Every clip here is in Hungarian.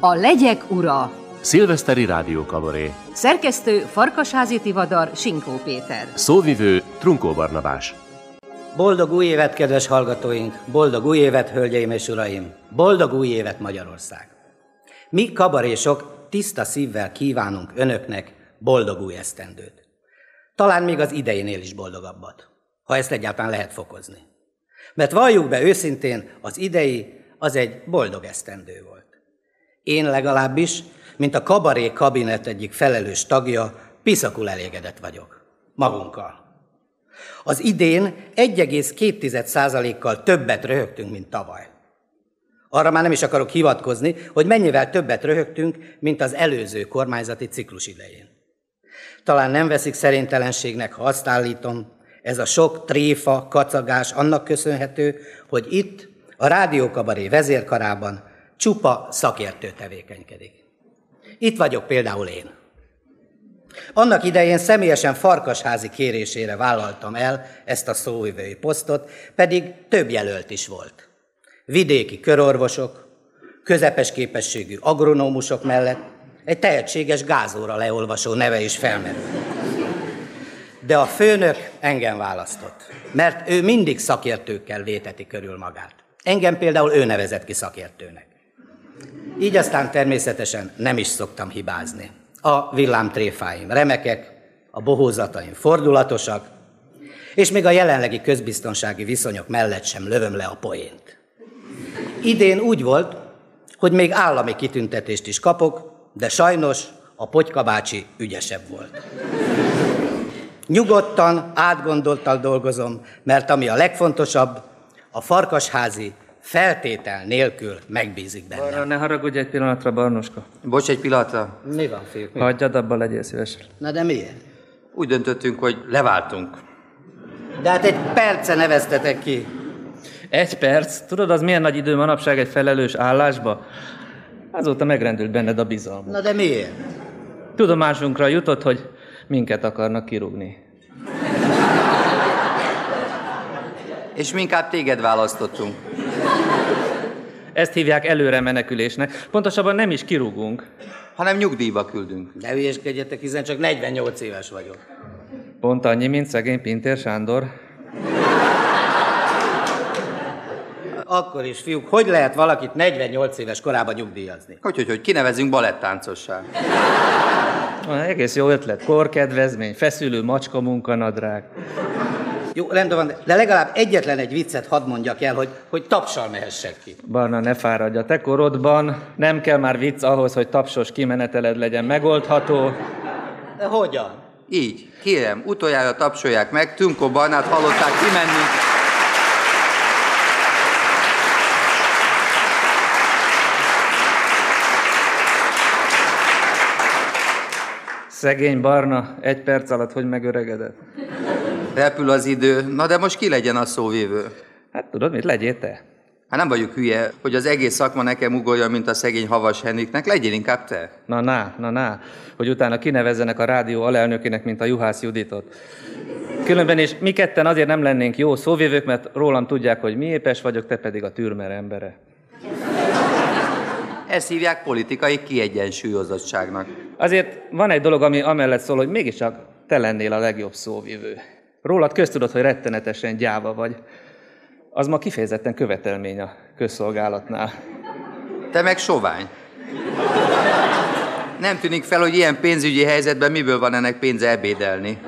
A legyek ura. Szilveszteri rádiókabaré. Szerkesztő Farkasházi Tivadar Sinkó Péter. Szóvivő Trunkó Barnabás. Boldog új évet, kedves hallgatóink! Boldog új évet, hölgyeim és uraim! Boldog új évet, Magyarország! Mi kabarésok tiszta szívvel kívánunk önöknek boldog új esztendőt. Talán még az idejénél is boldogabbat, ha ezt egyáltalán lehet fokozni. Mert valljuk be őszintén, az idei az egy boldog esztendő volt. Én legalábbis, mint a kabaré kabinet egyik felelős tagja, piszakul elégedett vagyok. Magunkkal. Az idén 1,2%-kal többet röhögtünk, mint tavaly. Arra már nem is akarok hivatkozni, hogy mennyivel többet röhögtünk, mint az előző kormányzati ciklus idején. Talán nem veszik szerintelenségnek, ha azt állítom, ez a sok tréfa, kacagás annak köszönhető, hogy itt, a Rádiókabaré vezérkarában csupa szakértő tevékenykedik. Itt vagyok például én. Annak idején személyesen Farkasházi kérésére vállaltam el ezt a szóvivői posztot, pedig több jelölt is volt. Vidéki körorvosok, közepes képességű agronómusok mellett egy tehetséges gázóra leolvasó neve is felmerült. De a főnök engem választott, mert ő mindig szakértőkkel véteti körül magát. Engem például ő nevezett ki szakértőnek. Így aztán természetesen nem is szoktam hibázni. A villámtréfáim remekek, a bohózataim fordulatosak, és még a jelenlegi közbiztonsági viszonyok mellett sem lövöm le a poént. Idén úgy volt, hogy még állami kitüntetést is kapok, de sajnos a Potyka bácsi ügyesebb volt. Nyugodtan, átgondoltal dolgozom, mert ami a legfontosabb, a farkasházi feltétel nélkül megbízik benne. Arra ne haragudj egy pillanatra, Barnoska. Bocs, egy pillanatra. Mi van, fiúk? Mi? Hagyjad abba, legyél szíves. Na de miért? Úgy döntöttünk, hogy leváltunk. De hát egy perce neveztetek ki. Egy perc? Tudod, az milyen nagy idő manapság egy felelős állásba? Azóta megrendült benned a bizalom. Na de miért? Tudomásunkra jutott, hogy minket akarnak kirúgni. És mi inkább téged választottunk. Ezt hívják előre menekülésnek. Pontosabban nem is kirúgunk. Hanem nyugdíjba küldünk. Ne hülyeskedjetek, hiszen csak 48 éves vagyok. Pont annyi, mint szegény Pintér Sándor. Akkor is, fiúk, hogy lehet valakit 48 éves korában nyugdíjazni? Hogy, hogy, hogy kinevezünk balettáncossá. Ah, egész jó ötlet. Korkedvezmény, feszülő macska munkanadrág. Jó, rendben van, de legalább egyetlen egy viccet hadd mondjak el, hogy, hogy tapsal mehessek ki. Barna, ne fáradj. A te korodban nem kell már vicc ahhoz, hogy tapsos kimeneteled legyen megoldható. De hogyan? Így, kérem, utoljára tapsolják meg, Tunko Barnát hallották kimenni. Szegény Barna, egy perc alatt hogy megöregedett. Repül az idő. Na de most ki legyen a szóvívő? Hát tudod mit, legyél te. Hát nem vagyok hülye, hogy az egész szakma nekem ugorja, mint a szegény Havas Henriknek. Legyél inkább te. Na, na, na, na, hogy utána kinevezzenek a rádió alelnökének, mint a Juhász Juditot. Különben is mi ketten azért nem lennénk jó szóvívők, mert rólam tudják, hogy mi épes vagyok, te pedig a türmer embere. Ezt hívják politikai kiegyensúlyozottságnak. Azért van egy dolog, ami amellett szól, hogy mégiscsak te lennél a legjobb szóvivő. Rólad köztudod, hogy rettenetesen gyáva vagy. Az ma kifejezetten követelmény a közszolgálatnál. Te meg sovány. Nem tűnik fel, hogy ilyen pénzügyi helyzetben miből van ennek pénze ebédelni.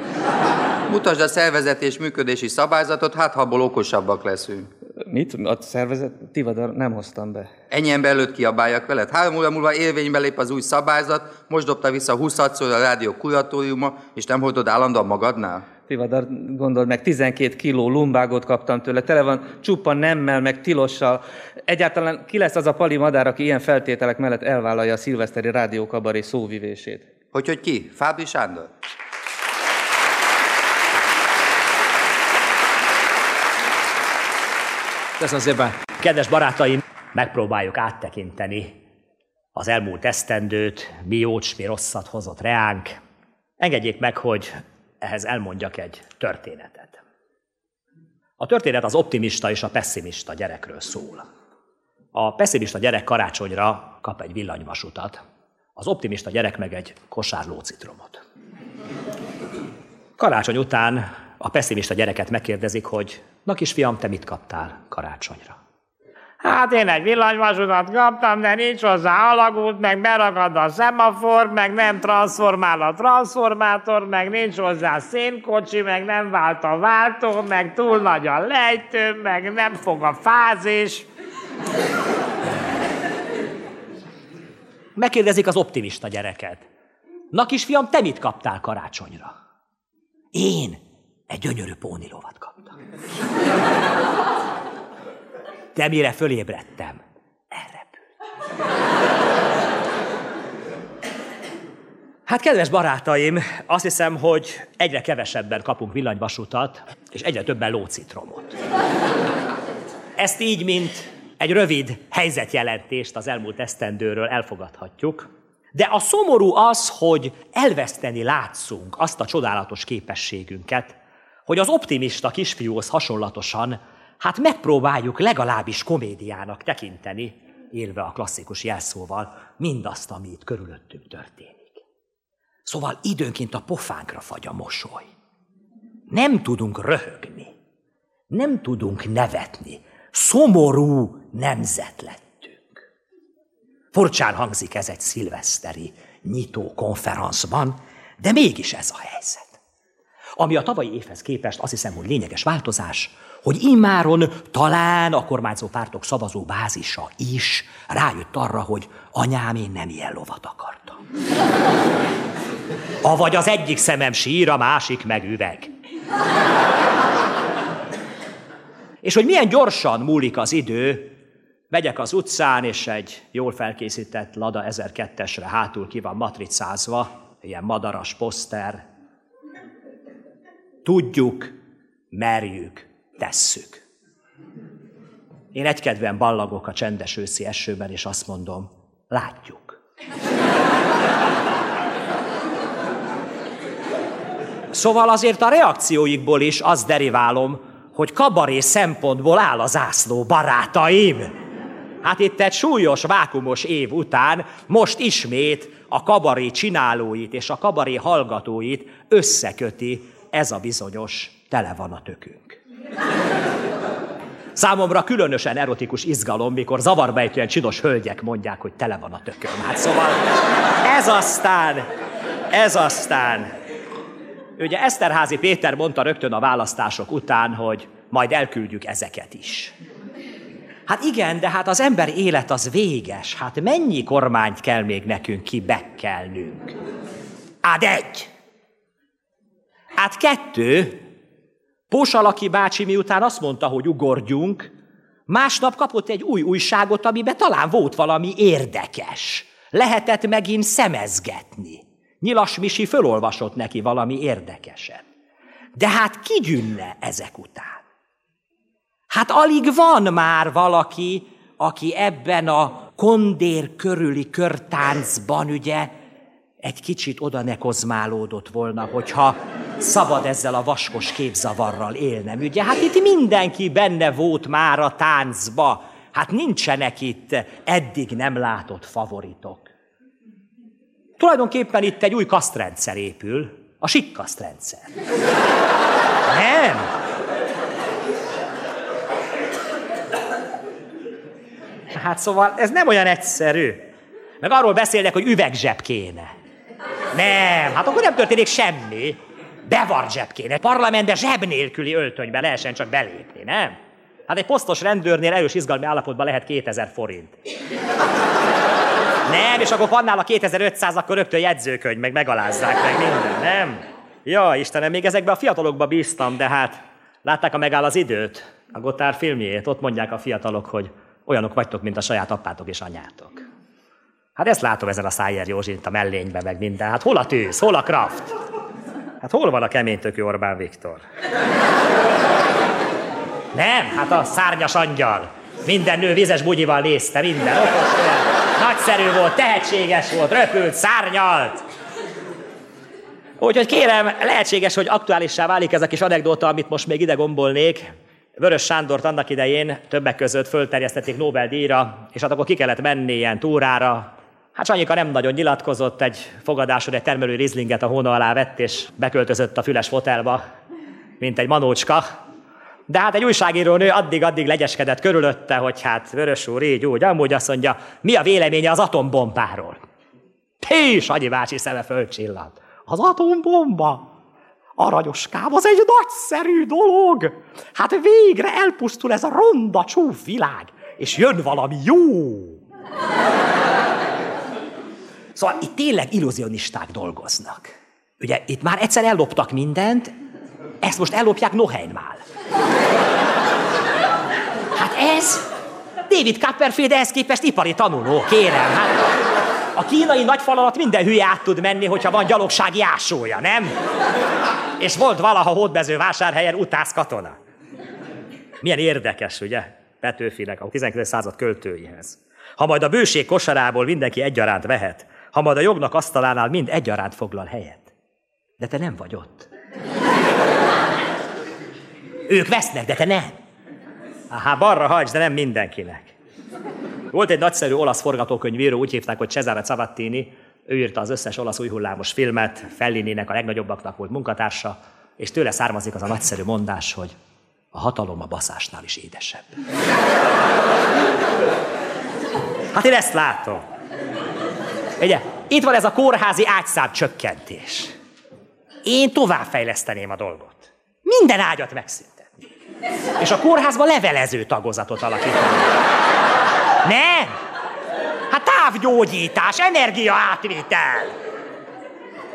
Mutasd a szervezet és működési szabályzatot, hát ha abból okosabbak leszünk. Mit? A szervezet? Tivadar nem hoztam be. Ennyi ember előtt kiabáljak veled. Három óra múlva érvénybe lép az új szabályzat, most dobta vissza 26-szor a rádió kuratóriuma, és nem hordod állandóan magadnál? Tivadar, gondold meg, 12 kiló lumbágot kaptam tőle, tele van csupa nemmel, meg tilossal. Egyáltalán ki lesz az a pali madár, aki ilyen feltételek mellett elvállalja a szilveszteri rádiókabaré szóvivését? Hogy, hogy ki? Fábri Sándor? Köszönöm szépen. Kedves barátaim, megpróbáljuk áttekinteni az elmúlt esztendőt, mi jót, mi rosszat hozott reánk. Engedjék meg, hogy ehhez elmondjak egy történetet. A történet az optimista és a pessimista gyerekről szól. A pessimista gyerek karácsonyra kap egy villanyvasutat, az optimista gyerek meg egy kosár lócitromot. Karácsony után a pessimista gyereket megkérdezik, hogy na kisfiam, te mit kaptál karácsonyra? Hát én egy villanyvasutat kaptam, de nincs hozzá alagút, meg beragad a szemafor, meg nem transformál a transformátor, meg nincs hozzá szénkocsi, meg nem vált a váltó, meg túl nagy a lejtő, meg nem fog a fázis. Megkérdezik az optimista gyereket. Na kisfiam, te mit kaptál karácsonyra? Én egy gyönyörű pónilovat kaptam. De mire fölébredtem, elrepült. Hát kedves barátaim, azt hiszem, hogy egyre kevesebben kapunk villanyvasutat, és egyre többen lócitromot. Ezt így, mint egy rövid helyzetjelentést az elmúlt esztendőről elfogadhatjuk, de a szomorú az, hogy elveszteni látszunk azt a csodálatos képességünket, hogy az optimista kisfiúhoz hasonlatosan, hát megpróbáljuk legalábbis komédiának tekinteni, élve a klasszikus jelszóval, mindazt, ami itt körülöttünk történik. Szóval időnként a pofánkra fagy a mosoly. Nem tudunk röhögni, nem tudunk nevetni, szomorú nemzet lettünk. Furcsán hangzik ez egy szilveszteri nyitó konferencban, de mégis ez a helyzet. Ami a tavalyi évhez képest azt hiszem, hogy lényeges változás, hogy immáron talán a kormányzó pártok szavazó bázisa is rájött arra, hogy anyám én nem ilyen lovat akartam. Avagy az egyik szemem sír, a másik meg üveg. És hogy milyen gyorsan múlik az idő, megyek az utcán, és egy jól felkészített Lada 1002-esre hátul ki van matricázva, ilyen madaras poszter. Tudjuk, merjük, tesszük. Én egykedven ballagok a csendes őszi esőben, és azt mondom, látjuk. Szóval azért a reakcióikból is azt deriválom, hogy kabaré szempontból áll a zászló, barátaim. Hát itt egy súlyos, vákumos év után most ismét a kabaré csinálóit és a kabaré hallgatóit összeköti ez a bizonyos tele van a tökünk. Számomra különösen erotikus izgalom, mikor zavarbejtően csinos hölgyek mondják, hogy tele van a tököm. Hát szóval ez aztán, ez aztán Ugye Eszterházi Péter mondta rögtön a választások után, hogy majd elküldjük ezeket is. Hát igen, de hát az ember élet az véges. Hát mennyi kormányt kell még nekünk kibekkelnünk? Át egy. Át kettő. Pósalaki bácsi miután azt mondta, hogy ugorjunk, másnap kapott egy új újságot, amiben talán volt valami érdekes. Lehetett megint szemezgetni. Nyilas Misi fölolvasott neki valami érdekeset. De hát ki gyűnne ezek után? Hát alig van már valaki, aki ebben a kondér körüli körtáncban ugye egy kicsit oda ne kozmálódott volna, hogyha szabad ezzel a vaskos képzavarral élnem. Ugye, hát itt mindenki benne volt már a táncba. Hát nincsenek itt eddig nem látott favoritok. Tulajdonképpen itt egy új kasztrendszer épül, a sikkasztrendszer. Nem. Hát szóval ez nem olyan egyszerű. Meg arról beszélnek, hogy üvegzseb kéne. Nem, hát akkor nem történik semmi. Bevart zseb kéne. Parlamentbe zseb nélküli öltönybe lehessen csak belépni, nem? Hát egy posztos rendőrnél erős izgalmi állapotban lehet 2000 forint. Nem, és akkor van nála 2500, akkor rögtön jegyzőkönyv, meg megalázzák, meg minden, nem? Ja, Istenem, még ezekben a fiatalokba bíztam, de hát látták, a megáll az időt, a Gotár filmjét, ott mondják a fiatalok, hogy olyanok vagytok, mint a saját apátok és anyátok. Hát ezt látom ezen a Szájer Józsint a mellénybe, meg minden. Hát hol a tűz, hol a kraft? Hát hol van a keménytökű Orbán Viktor? Nem, hát a szárnyas angyal. Minden nő vizes bugyival nézte, minden okos. Na nagyszerű volt, tehetséges volt, röpült, szárnyalt. Úgyhogy kérem, lehetséges, hogy aktuálissá válik ez a kis anekdóta, amit most még ide gombolnék. Vörös Sándort annak idején többek között fölterjesztették Nobel-díjra, és hát akkor ki kellett menni ilyen túrára. Hát Sanyika nem nagyon nyilatkozott, egy fogadáson egy termelő rizlinget a hóna alá vett, és beköltözött a füles fotelba, mint egy manócska. De hát egy újságíró nő addig-addig legyeskedett körülötte, hogy hát Vörös úr így úgy, amúgy azt mondja, mi a véleménye az atombombáról. Pé, Sanyi bácsi szeme fölcsillant. Az atombomba? Aranyoskám, az egy nagyszerű dolog. Hát végre elpusztul ez a ronda csúf világ, és jön valami jó. Szóval itt tényleg illuzionisták dolgoznak. Ugye itt már egyszer elloptak mindent, ezt most ellopják Noheinmál. Hát ez David Copperfield ehhez képest ipari tanuló, kérem. Hát a kínai nagyfal minden hülye át tud menni, hogyha van gyalogsági ásója, nem? És volt valaha hódmező vásárhelyen utász katona. Milyen érdekes, ugye? Petőfinek a 19. század költőihez. Ha majd a bőség kosarából mindenki egyaránt vehet, ha majd a jognak asztalánál mind egyaránt foglal helyet. De te nem vagy ott. Ők vesznek, de te nem. Aha, barra hagyj, de nem mindenkinek. Volt egy nagyszerű olasz forgatókönyvíró, úgy hívták, hogy Cesare Cavattini, ő írta az összes olasz újhullámos filmet, Fellininek a legnagyobbaknak volt munkatársa, és tőle származik az a nagyszerű mondás, hogy a hatalom a baszásnál is édesebb. Hát én ezt látom. Ugye, itt van ez a kórházi ágyszám csökkentés. Én továbbfejleszteném a dolgot. Minden ágyat megszüntetni. És a kórházban levelező tagozatot alakítani. Nem! Hát távgyógyítás, energia átvitel.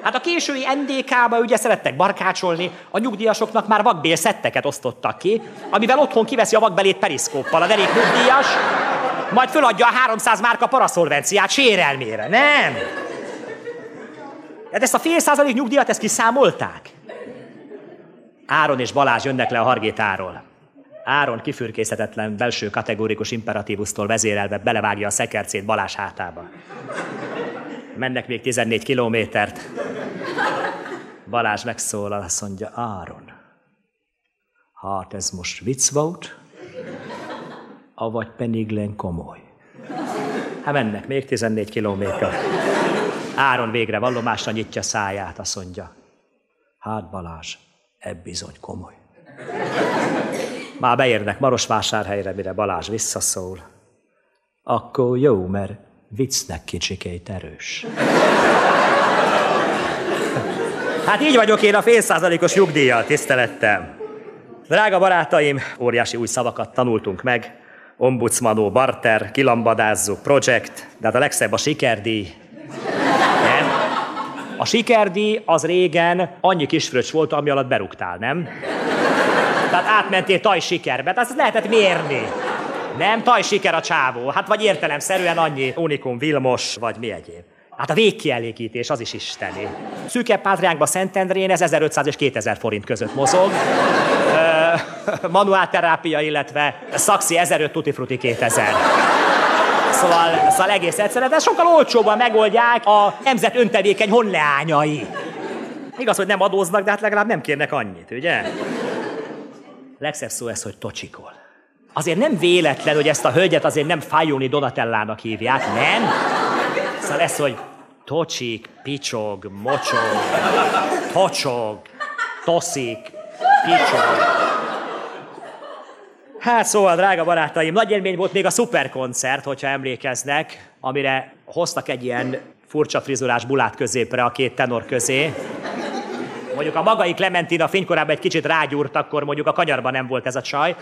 Hát a késői NDK-ba ugye szerettek barkácsolni, a nyugdíjasoknak már vakbél szetteket osztottak ki, amivel otthon kiveszi a vakbelét periszkóppal a derék nyugdíjas, majd föladja a 300 márka paraszolvenciát sérelmére. Nem! Hát ezt a fél százalék nyugdíjat, ezt kiszámolták? Áron és Balázs jönnek le a Hargétáról. Áron kifürkészhetetlen belső kategórikus imperatívusztól vezérelve belevágja a szekercét Balázs hátába. Mennek még 14 kilométert. Balázs megszólal, azt mondja, Áron, hát ez most vicc volt, avagy peniglen komoly. Hát mennek még 14 kilométer. Áron végre vallomásra nyitja száját, azt mondja, hát Balázs, ebb bizony komoly. Már beérnek Marosvásárhelyre, mire Balázs visszaszól. Akkor jó, mert viccnek kicsikét erős. Hát így vagyok én a félszázalékos nyugdíjjal, tisztelettem. Drága barátaim, óriási új szavakat tanultunk meg. Ombudsmanó, barter, kilambadázzuk, project, de hát a legszebb a sikerdíj. Nem? A sikerdíj az régen annyi kisfröccs volt, ami alatt berúgtál, nem? Tehát átmentél taj sikerbe, tehát ezt lehetett mérni. Nem, taj siker a csávó. Hát vagy értelemszerűen annyi Unikum Vilmos, vagy mi egyéb. Hát a végkielégítés az is isteni. Szűkebb pátriánkban Szentendrén ez 1500 és 2000 forint között mozog. manuálterápia, illetve szaxi 1500 tutti frutti 2000. Szóval, szóval egész egyszerűen, de sokkal olcsóbban megoldják a nemzet öntevékeny honleányai. Igaz, hogy nem adóznak, de hát legalább nem kérnek annyit, ugye? Legszebb szó ez, hogy tocsikol. Azért nem véletlen, hogy ezt a hölgyet azért nem Fajoni Donatellának hívják, nem? Szóval ez, hogy tocsik, picsog, mocsog, tocsog, toszik, picsog. Hát szóval, drága barátaim, nagy élmény volt még a szuperkoncert, hogyha emlékeznek, amire hoztak egy ilyen furcsa frizurás bulát középre a két tenor közé. Mondjuk a magai Clementina fénykorában egy kicsit rágyúrt, akkor mondjuk a kanyarban nem volt ez a csaj.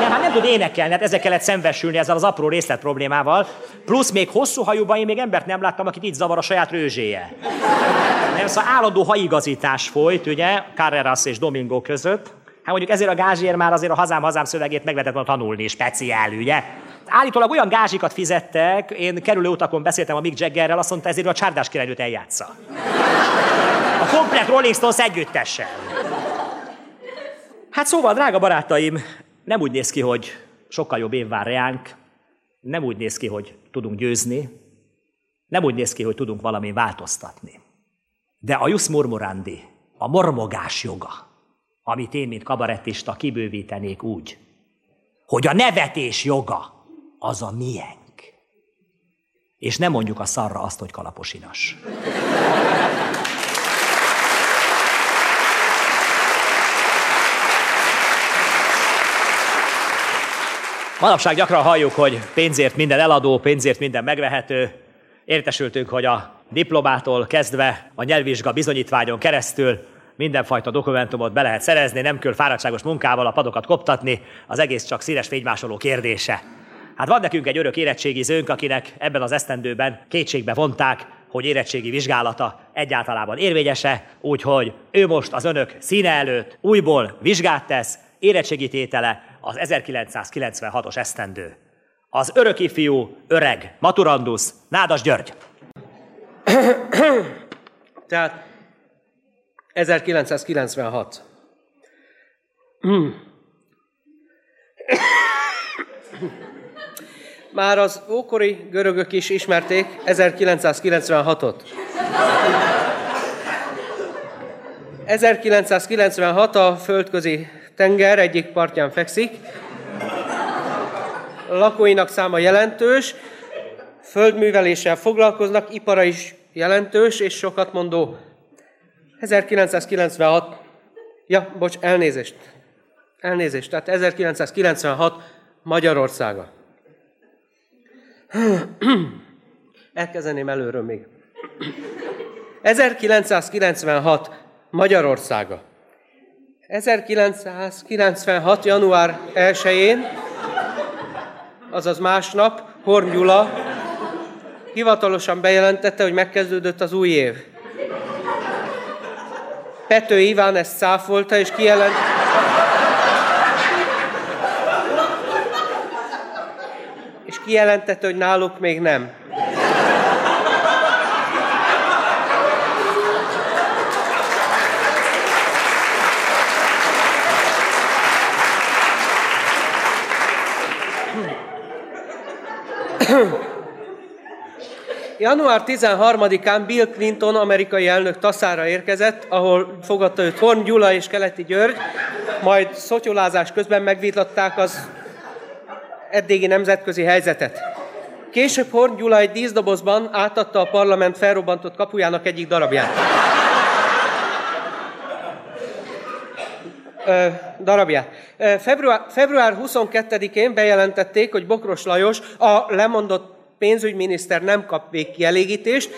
Nem, hát nem tud énekelni, hát ezzel kellett szembesülni ezzel az apró részlet problémával. Plusz még hosszú hajúban én még embert nem láttam, akit így zavar a saját rőzséje. Nem, szóval állandó haigazítás folyt, ugye, Carreras és Domingo között. Hát mondjuk ezért a gázsért már azért a hazám hazám szövegét meg lehetett volna tanulni, speciál, ugye? Állítólag olyan gázsikat fizettek, én kerülő utakon beszéltem a Mick Jaggerrel, azt mondta, ezért a csárdás királynőt eljátsza. A komplet Rolling Stones együttesen. Hát szóval, drága barátaim, nem úgy néz ki, hogy sokkal jobb év vár ránk, nem úgy néz ki, hogy tudunk győzni, nem úgy néz ki, hogy tudunk valami változtatni. De a jus murmurandi, a mormogás joga, amit én, mint kabarettista kibővítenék úgy, hogy a nevetés joga az a miénk. És nem mondjuk a szarra azt, hogy kalaposinas. Manapság gyakran halljuk, hogy pénzért minden eladó, pénzért minden megvehető. Értesültünk, hogy a diplomától kezdve a nyelvvizsga bizonyítványon keresztül mindenfajta dokumentumot be lehet szerezni, nem kell fáradtságos munkával a padokat koptatni, az egész csak színes fénymásoló kérdése. Hát van nekünk egy örök érettségizőnk, akinek ebben az esztendőben kétségbe vonták, hogy érettségi vizsgálata egyáltalában érvényese, úgyhogy ő most az önök színe előtt újból vizsgát tesz, érettségi tétele az 1996-os esztendő. Az örök ifjú, öreg, maturandusz, Nádas György. Tehát 1996. Már az ókori görögök is ismerték 1996-ot. 1996 a földközi tenger egyik partján fekszik. Lakóinak száma jelentős, földműveléssel foglalkoznak, ipara is jelentős és sokat mondó. 1996, ja, bocs, elnézést, elnézést, tehát 1996 Magyarországa. Elkezdeném előről még. 1996 Magyarországa. 1996. január 1-én, azaz másnap, Horn Gyula hivatalosan bejelentette, hogy megkezdődött az új év. Pető Iván ezt száfolta, és kijelent... és kijelentette, hogy náluk még nem. Január 13-án Bill Clinton amerikai elnök taszára érkezett, ahol fogadta őt Horn Gyula és Keleti György, majd szotyolázás közben megvitatták az eddigi nemzetközi helyzetet. Később Horn Gyula egy díszdobozban átadta a parlament felrobbantott kapujának egyik darabját. Ö, darabját. Február, február 22-én bejelentették, hogy Bokros Lajos, a lemondott pénzügyminiszter nem kap végkielégítést,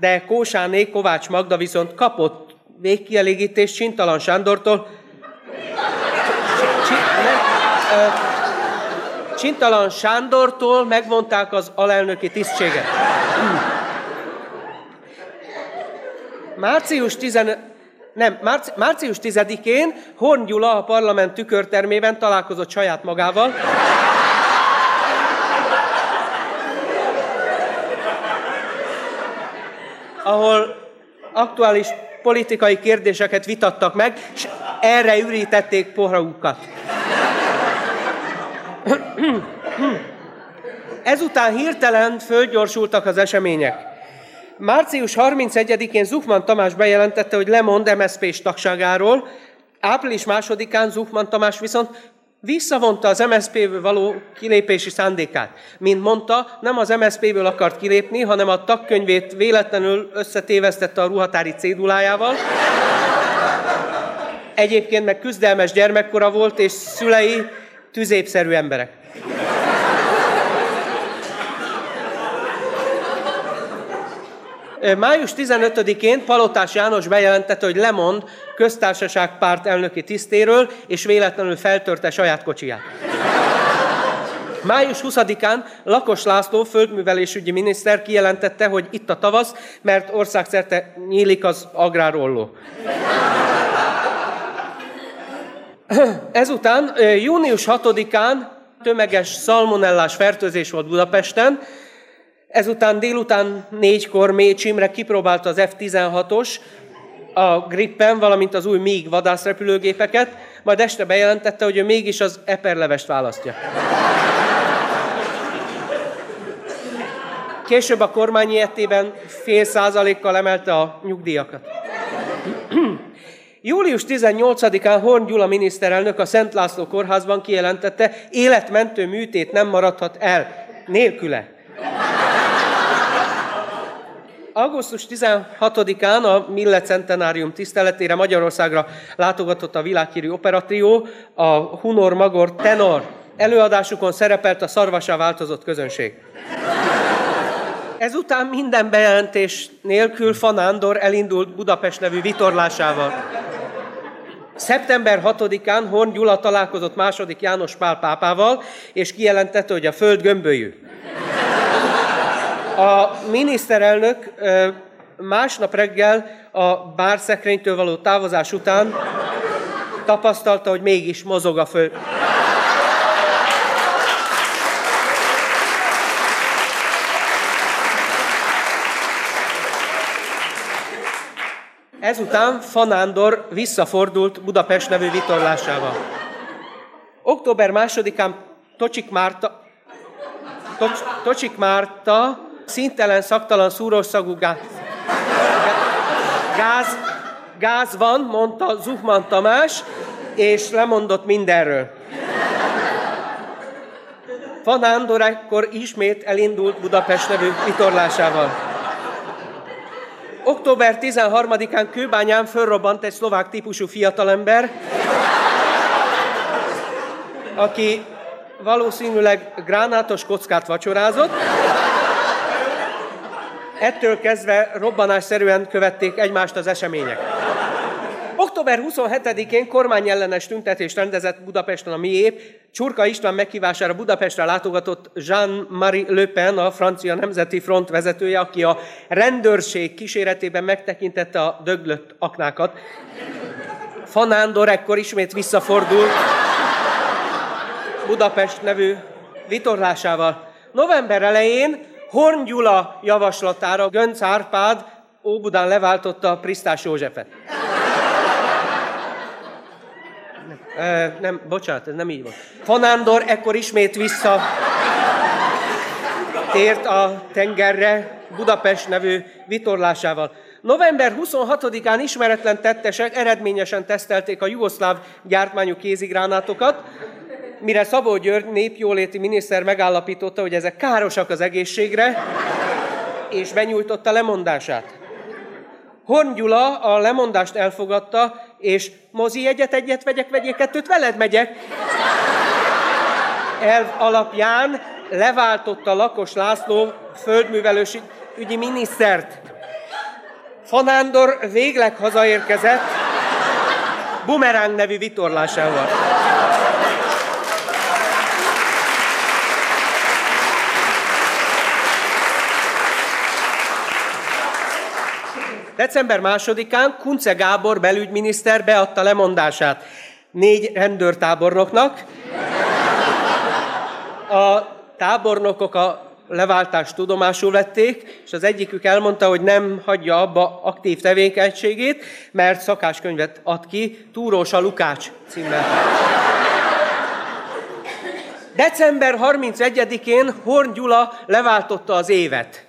de Kósáné Kovács Magda viszont kapott végkielégítést Csintalan Sándortól. Csintalan Sándortól megmondták az alelnöki tisztséget. Március 10 nem, márci, március 10-én Horn Gyula a parlament tükörtermében találkozott saját magával, ahol aktuális politikai kérdéseket vitattak meg, és erre ürítették pohragukat. Ezután hirtelen fölgyorsultak az események. Március 31-én Zuchman Tamás bejelentette, hogy lemond MSZP-s tagságáról, április másodikán Zuchman Tamás viszont Visszavonta az MSZP-ből való kilépési szándékát. Mint mondta, nem az MSZP-ből akart kilépni, hanem a tagkönyvét véletlenül összetévesztette a ruhatári cédulájával. Egyébként meg küzdelmes gyermekkora volt, és szülei tüzépszerű emberek. Május 15-én Palotás János bejelentette, hogy lemond köztársaság párt elnöki tisztéről, és véletlenül feltörte saját kocsiját. Május 20-án Lakos László földművelésügyi miniszter kijelentette, hogy itt a tavasz, mert országszerte nyílik az agrárolló. Ezután június 6-án tömeges szalmonellás fertőzés volt Budapesten, Ezután délután négykor Mécs Imre kipróbálta az F-16-os, a Gripen, valamint az új MiG vadászrepülőgépeket, majd este bejelentette, hogy ő mégis az eperlevest választja. Később a kormány ilyetében fél százalékkal emelte a nyugdíjakat. Július 18-án Horn Gyula miniszterelnök a Szent László kórházban kijelentette, életmentő műtét nem maradhat el nélküle. Augusztus 16-án a Mille Centenárium tiszteletére Magyarországra látogatott a világhírű operatrió, a Hunor Magor Tenor. Előadásukon szerepelt a szarvasá változott közönség. Ezután minden bejelentés nélkül Fanándor elindult Budapest nevű vitorlásával. Szeptember 6-án Horn Gyula találkozott második János Pál pápával, és kijelentette, hogy a föld gömbölyű. A miniszterelnök másnap reggel a bárszekrénytől való távozás után tapasztalta, hogy mégis mozog a föld. Ezután Fanándor visszafordult Budapest nevű vitorlásával. Október másodikán Tocsik Márta, Tocs, Tocsik Márta szintelen, szaktalan, szúrószagú gáz, gáz, gáz van, mondta Zuhman Tamás, és lemondott mindenről. Fanándor ekkor ismét elindult Budapest nevű vitorlásával. Október 13-án Kőbányán fölrobbant egy szlovák típusú fiatalember, aki valószínűleg gránátos kockát vacsorázott. Ettől kezdve robbanásszerűen követték egymást az események. Október 27-én kormányellenes tüntetést rendezett Budapesten a miép. Csurka István meghívására Budapestre látogatott Jean-Marie Le Pen, a francia nemzeti front vezetője, aki a rendőrség kíséretében megtekintette a döglött aknákat. Fanándor ekkor ismét visszafordult Budapest nevű vitorlásával. November elején Horn Gyula javaslatára Gönc Árpád Óbudán leváltotta Prisztás Józsefet. Nem, nem, bocsánat, ez nem így volt. Fanándor ekkor ismét vissza tért a tengerre Budapest nevű vitorlásával. November 26-án ismeretlen tettesek eredményesen tesztelték a jugoszláv gyártmányú kézigránátokat, mire Szabó György népjóléti miniszter megállapította, hogy ezek károsak az egészségre, és benyújtotta lemondását. Horn Gyula a lemondást elfogadta, és mozi egyet, egyet vegyek, vegyek kettőt, veled megyek. Elv alapján leváltotta Lakos László földművelősi ügyi minisztert. Fanándor végleg hazaérkezett Bumerang nevű vitorlásával. December másodikán Kunce Gábor belügyminiszter beadta lemondását négy rendőrtábornoknak. A tábornokok a leváltást tudomásul vették, és az egyikük elmondta, hogy nem hagyja abba aktív tevékenységét, mert szakáskönyvet ad ki, Túrósa Lukács címmel. December 31-én Horn Gyula leváltotta az évet.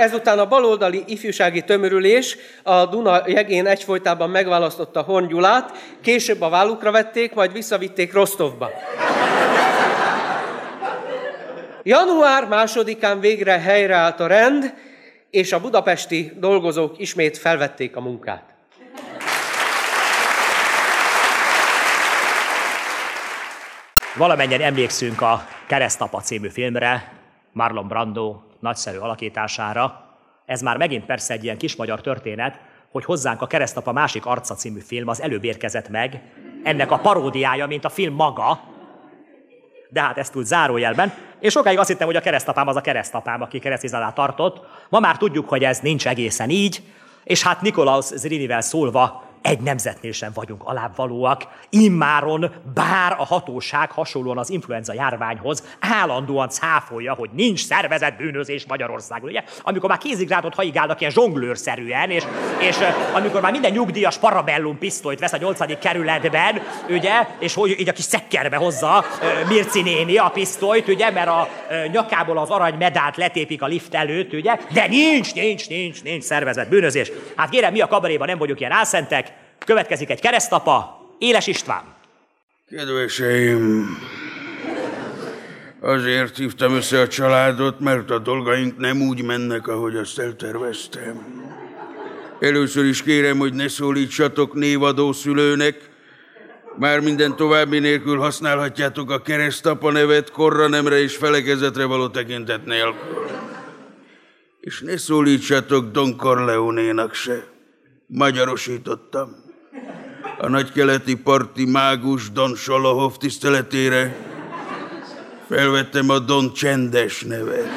Ezután a baloldali ifjúsági tömörülés a Duna jegén egyfolytában megválasztotta Horn Gyulát, később a vállukra vették, majd visszavitték Rostovba. Január másodikán végre helyreállt a rend, és a budapesti dolgozók ismét felvették a munkát. Valamennyien emlékszünk a Keresztapa című filmre, Marlon Brando nagyszerű alakítására. Ez már megint persze egy ilyen kis magyar történet, hogy hozzánk a Keresztapa másik arca című film az előbb érkezett meg, ennek a paródiája, mint a film maga, de hát ezt úgy zárójelben. És sokáig azt hittem, hogy a keresztapám az a keresztapám, aki keresztizálát tartott. Ma már tudjuk, hogy ez nincs egészen így, és hát Nikolaus Zrinivel szólva, egy nemzetnél sem vagyunk alábbvalóak. Immáron, bár a hatóság hasonlóan az influenza járványhoz állandóan cáfolja, hogy nincs szervezett bűnözés Magyarországon, ugye? Amikor már kézigrádot haigálnak ilyen zsonglőrszerűen, és, és amikor már minden nyugdíjas parabellum pisztolyt vesz a nyolcadik kerületben, ugye, és hogy így a kis szekkerbe hozza Mirci néni a pisztolyt, ugye, mert a nyakából az arany medált letépik a lift előtt, ugye, de nincs, nincs, nincs, nincs szervezett bűnözés. Hát kérem, mi a kabaréban nem vagyunk ilyen álszentek, következik egy keresztapa, Éles István. Kedveseim, azért hívtam össze a családot, mert a dolgaink nem úgy mennek, ahogy azt elterveztem. Először is kérem, hogy ne szólítsatok névadó szülőnek, már minden további nélkül használhatjátok a keresztapa nevet korra, nemre és felekezetre való tekintet nélkül. És ne szólítsatok Don Corleone-nak se. Magyarosítottam. A nagykeleti parti mágus Don Solohov tiszteletére felvettem a Don Csendes nevet.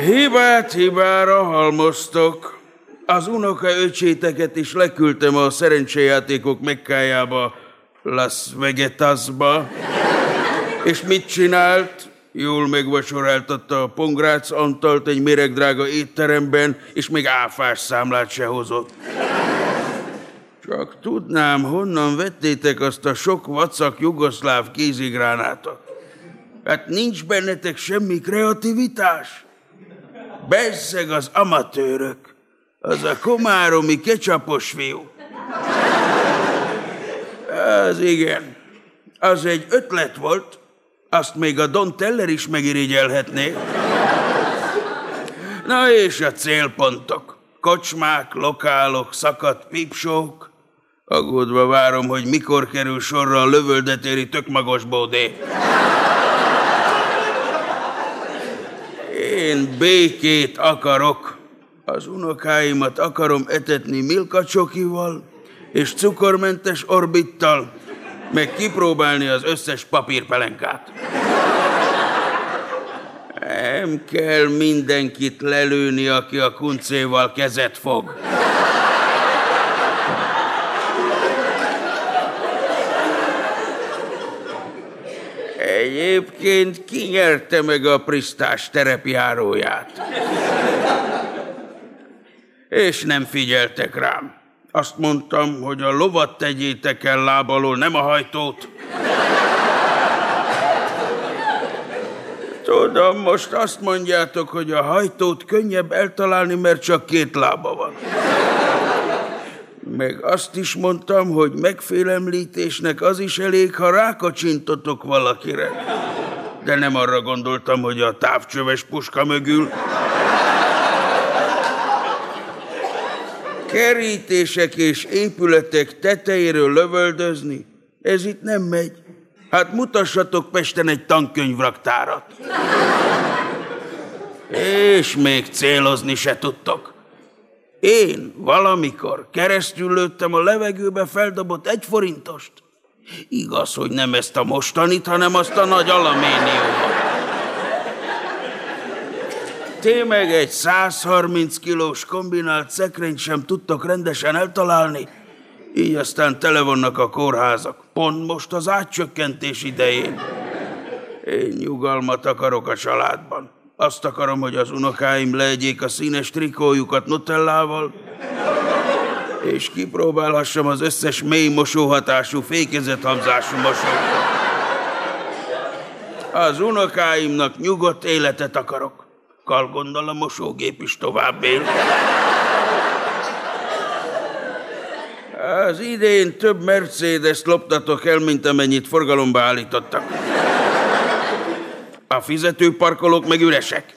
Hibát hibára halmoztok. Az unoka öcséteket is leküldtem a szerencsejátékok mekkájába, Las Vegetasba. És mit csinált? Jól megvacsoráltatta a Pongrác Antalt egy méregdrága étteremben, és még áfás számlát se hozott. Csak tudnám, honnan vettétek azt a sok vacak jugoszláv kézigránátot. Hát nincs bennetek semmi kreativitás? Bezzeg az amatőrök, az a komáromi kecsapos fiú. Az igen, az egy ötlet volt, azt még a Don Teller is megirigyelhetné. Na és a célpontok. Kocsmák, lokálok, szakadt pipsók. Aggódva várom, hogy mikor kerül sorra a lövöldetéri tökmagos bódé. Én békét akarok. Az unokáimat akarom etetni milkacsokival és cukormentes orbittal, meg kipróbálni az összes papírpelenkát. Nem kell mindenkit lelőni, aki a kuncéval kezet fog. Egyébként kinyerte meg a Prisztás terepjáróját. És nem figyeltek rám. Azt mondtam, hogy a lovat tegyétek el lábalól, nem a hajtót. Tudom, most azt mondjátok, hogy a hajtót könnyebb eltalálni, mert csak két lába van. Meg azt is mondtam, hogy megfélemlítésnek az is elég, ha rákacsintotok valakire. De nem arra gondoltam, hogy a távcsöves puska mögül. Kerítések és épületek tetejéről lövöldözni, ez itt nem megy. Hát mutassatok Pesten egy tankönyvraktárat. És még célozni se tudtok. Én valamikor keresztül lőttem a levegőbe feldobott egy forintost. Igaz, hogy nem ezt a mostanit, hanem azt a nagy alaméniumot. Meg egy 130 kilós kombinált szekrényt sem tudtok rendesen eltalálni, így aztán tele vannak a kórházak. Pont most az átcsökkentés idején. Én nyugalmat akarok a családban. Azt akarom, hogy az unokáim legyék a színes trikójukat nutellával, és kipróbálhassam az összes mély mosóhatású, fékezethabzású mosót. Az unokáimnak nyugodt életet akarok. Kalgondal a mosógép is tovább él. Az idén több Mercedes loptatok el, mint amennyit forgalomba állítottak. A fizetőparkolók meg üresek.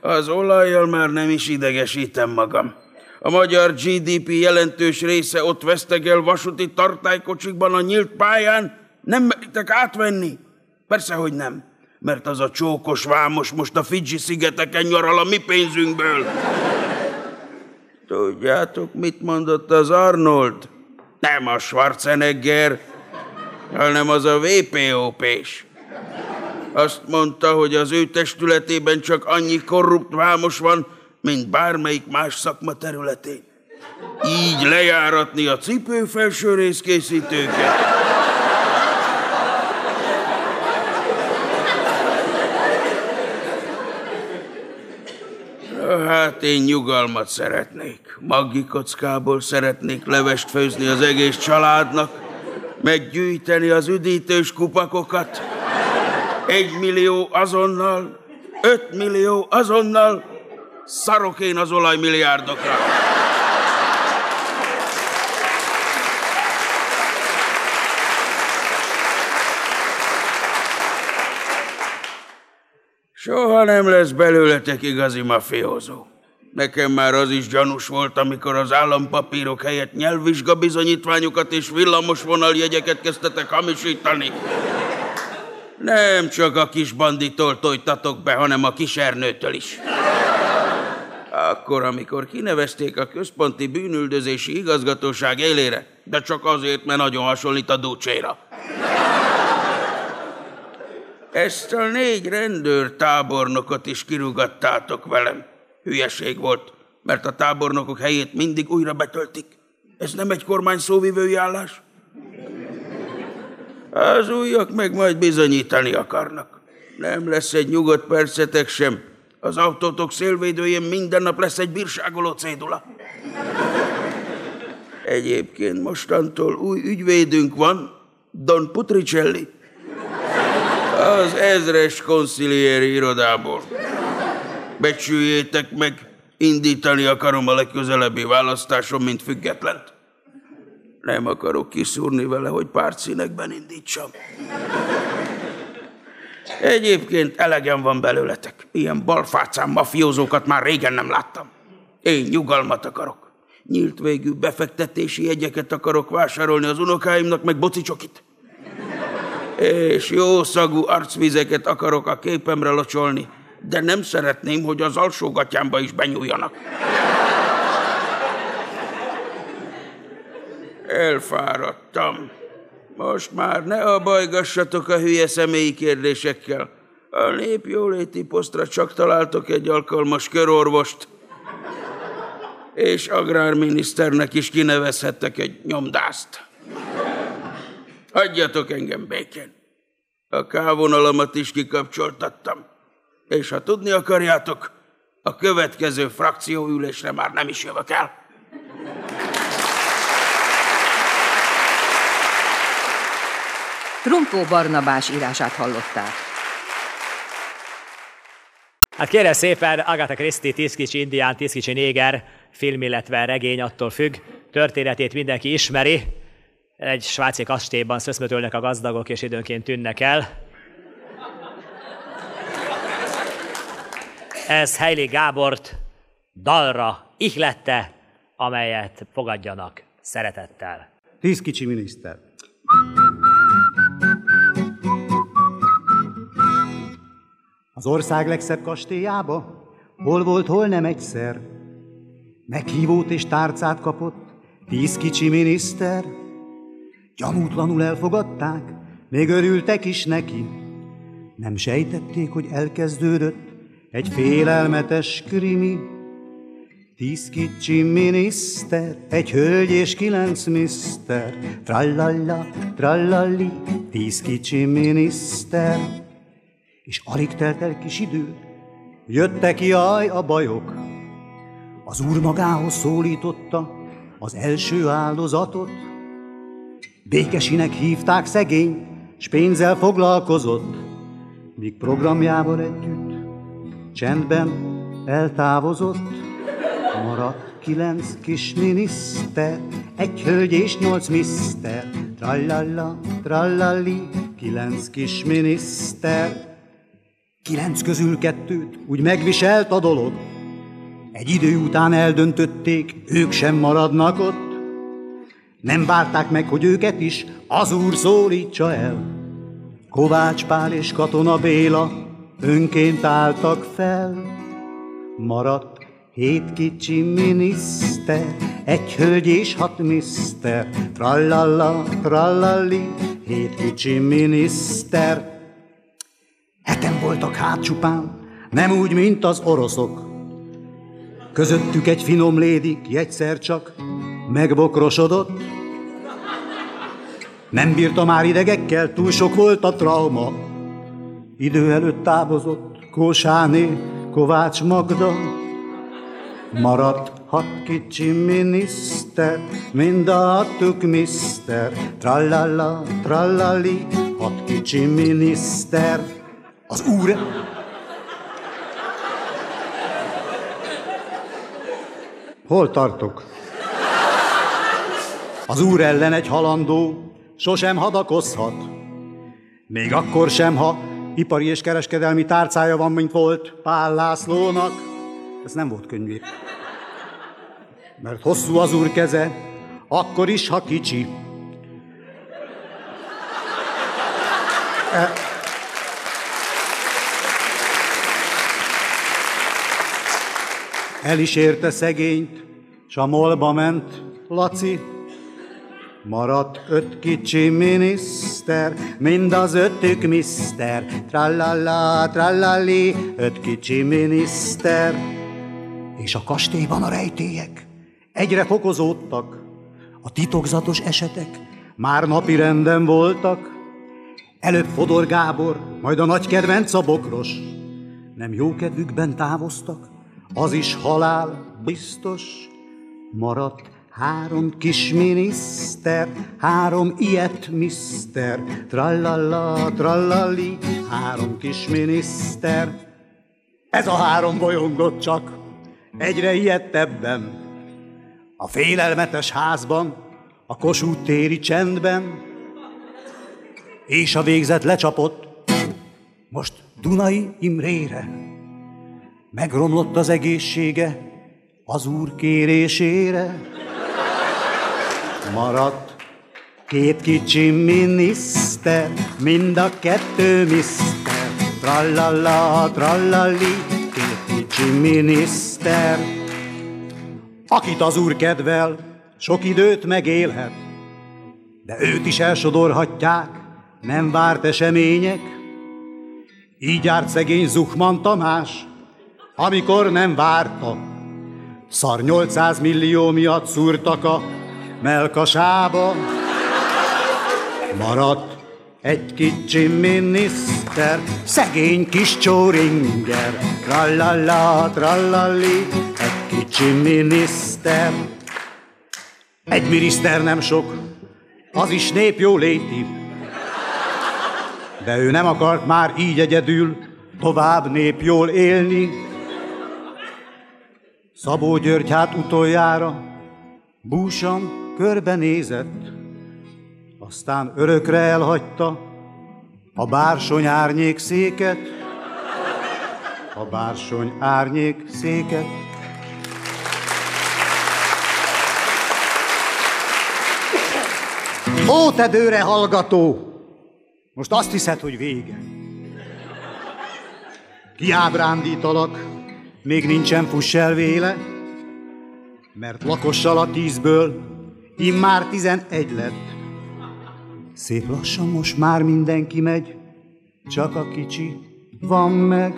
Az olajjal már nem is idegesítem magam. A magyar GDP jelentős része ott vesztegel vasúti tartálykocsikban a nyílt pályán. Nem meritek átvenni? Persze, hogy nem. Mert az a csókos vámos most a Fidzsi szigeteken nyaral a mi pénzünkből. Tudjátok, mit mondott az Arnold? Nem a Schwarzenegger, hanem az a VPOP-s. Azt mondta, hogy az ő testületében csak annyi korrupt vámos van, mint bármelyik más szakma területén. Így lejáratni a cipő felső részkészítőket. Hát én nyugalmat szeretnék. Maggi kockából szeretnék levest főzni az egész családnak, meggyűjteni az üdítős kupakokat. Egy millió azonnal, öt millió azonnal, szarok én az olajmilliárdokra. Soha nem lesz belőletek igazi mafiózó. Nekem már az is gyanús volt, amikor az állampapírok helyett nyelvvizsga bizonyítványokat és jegyeket kezdtetek hamisítani. Nem csak a kis banditól tojtatok be, hanem a kisernőtől is. Akkor, amikor kinevezték a központi bűnüldözési igazgatóság élére, de csak azért, mert nagyon hasonlít a dúcséra. Ezt a négy rendőr tábornokot is kirugattátok velem. Hülyeség volt, mert a tábornokok helyét mindig újra betöltik. Ez nem egy kormány szóvivői állás? Az újak meg majd bizonyítani akarnak. Nem lesz egy nyugodt percetek sem. Az autótok szélvédőjén minden nap lesz egy bírságoló cédula. Egyébként mostantól új ügyvédünk van, Don Putricelli az ezres konsziliéri irodából. Becsüljétek meg, indítani akarom a legközelebbi választáson, mint függetlent. Nem akarok kiszúrni vele, hogy pártszínekben indítsam. Egyébként elegem van belőletek. Ilyen balfácán mafiózókat már régen nem láttam. Én nyugalmat akarok. Nyílt végű befektetési jegyeket akarok vásárolni az unokáimnak, meg bocicsokit és jó szagú arcvizeket akarok a képemre locsolni, de nem szeretném, hogy az alsógatyámba is benyúljanak. Elfáradtam. Most már ne abajgassatok a hülye személyi kérdésekkel. A népjóléti posztra csak találtok egy alkalmas körorvost, és agrárminiszternek is kinevezhettek egy nyomdászt. Hagyjatok engem békén. A kávonalamat is kikapcsoltattam. És ha tudni akarjátok, a következő frakcióülésre már nem is jövök el. Trunkó Barnabás írását hallották. Hát kérem szépen, Agatha Christie, Tíz kicsi indián, Tíz kicsi néger film, illetve regény attól függ. Történetét mindenki ismeri. Egy svájci kastélyban szöszmötölnek a gazdagok, és időnként tűnnek el. Ez Heili Gábort dalra ihlette, amelyet fogadjanak szeretettel. Tíz kicsi miniszter. Az ország legszebb kastélyába, hol volt, hol nem egyszer. Meghívót és tárcát kapott, tíz kicsi miniszter, Gyanútlanul elfogadták, még örültek is neki. Nem sejtették, hogy elkezdődött egy félelmetes krimi. Tíz kicsi miniszter, egy hölgy és kilenc miszter, trallalla, trallalli, tíz kicsi miniszter. És alig telt el kis idő, jöttek jaj a bajok. Az úr magához szólította az első áldozatot, Békesinek hívták szegény, s pénzzel foglalkozott, míg programjával együtt csendben eltávozott. Maradt kilenc kis miniszter, egy hölgy és nyolc miszter, trallalla, trallalli, kilenc kis miniszter. Kilenc közül kettőt úgy megviselt a dolog, egy idő után eldöntötték, ők sem maradnak ott, nem várták meg, hogy őket is az úr szólítsa el. Kovács Pál és Katona Béla önként álltak fel. Maradt hét kicsi miniszter, egy hölgy és hat miszter, trallalla, trallalli, hét kicsi miniszter. voltak hát csupán, nem úgy, mint az oroszok. Közöttük egy finom lédik, egyszer csak megbokrosodott. Nem bírta már idegekkel, túl sok volt a trauma. Idő előtt távozott Kósáné, Kovács Magda. Maradt hat kicsi miniszter, mind a hatuk miszter. Trallala, trallali, hat kicsi miniszter. Az úr... Hol tartok? Az úr ellen egy halandó sosem hadakozhat. Még akkor sem, ha ipari és kereskedelmi tárcája van, mint volt Pál Lászlónak. Ez nem volt könnyű. Mert hosszú az úr keze, akkor is, ha kicsi. E- El is érte szegényt, s a molba ment Laci. Maradt öt kicsi miniszter, mind az ötük miszter. Trallala, trallali, öt kicsi miniszter. És a kastélyban a rejtélyek egyre fokozódtak. A titokzatos esetek már napi renden voltak. Előbb Fodor Gábor, majd a nagy kedvenc a bokros. Nem jó kedvükben távoztak, az is halál biztos. Maradt három kis miniszter, három ilyet miszter, trallalla, trallali, három kis miniszter. Ez a három bolyongott csak, egyre ilyettebben. A félelmetes házban, a Kossuth téri csendben, és a végzet lecsapott, most Dunai Imrére. Megromlott az egészsége az úr kérésére. Maradt két kicsi miniszter, mind a kettő miszter. Trallala, trallali, két kicsi miniszter. Akit az úr kedvel, sok időt megélhet, de őt is elsodorhatják, nem várt események. Így járt szegény Zuchman Tamás, amikor nem várta. Szar 800 millió miatt szúrtak a melkasába. Maradt egy kicsi miniszter, szegény kis csóringer, trallala, trallali, egy kicsi miniszter. Egy miniszter nem sok, az is nép jó léti. De ő nem akart már így egyedül tovább nép jól élni. Szabó György hát utoljára búsan körbenézett, aztán örökre elhagyta a bársony árnyék széket, a bársony árnyék széket. Ó, te dőre hallgató! Most azt hiszed, hogy vége. Kiábrándítalak, még nincsen fuss el véle, mert lakossal a tízből immár tizenegy lett. Szép lassan most már mindenki megy, csak a kicsi van meg.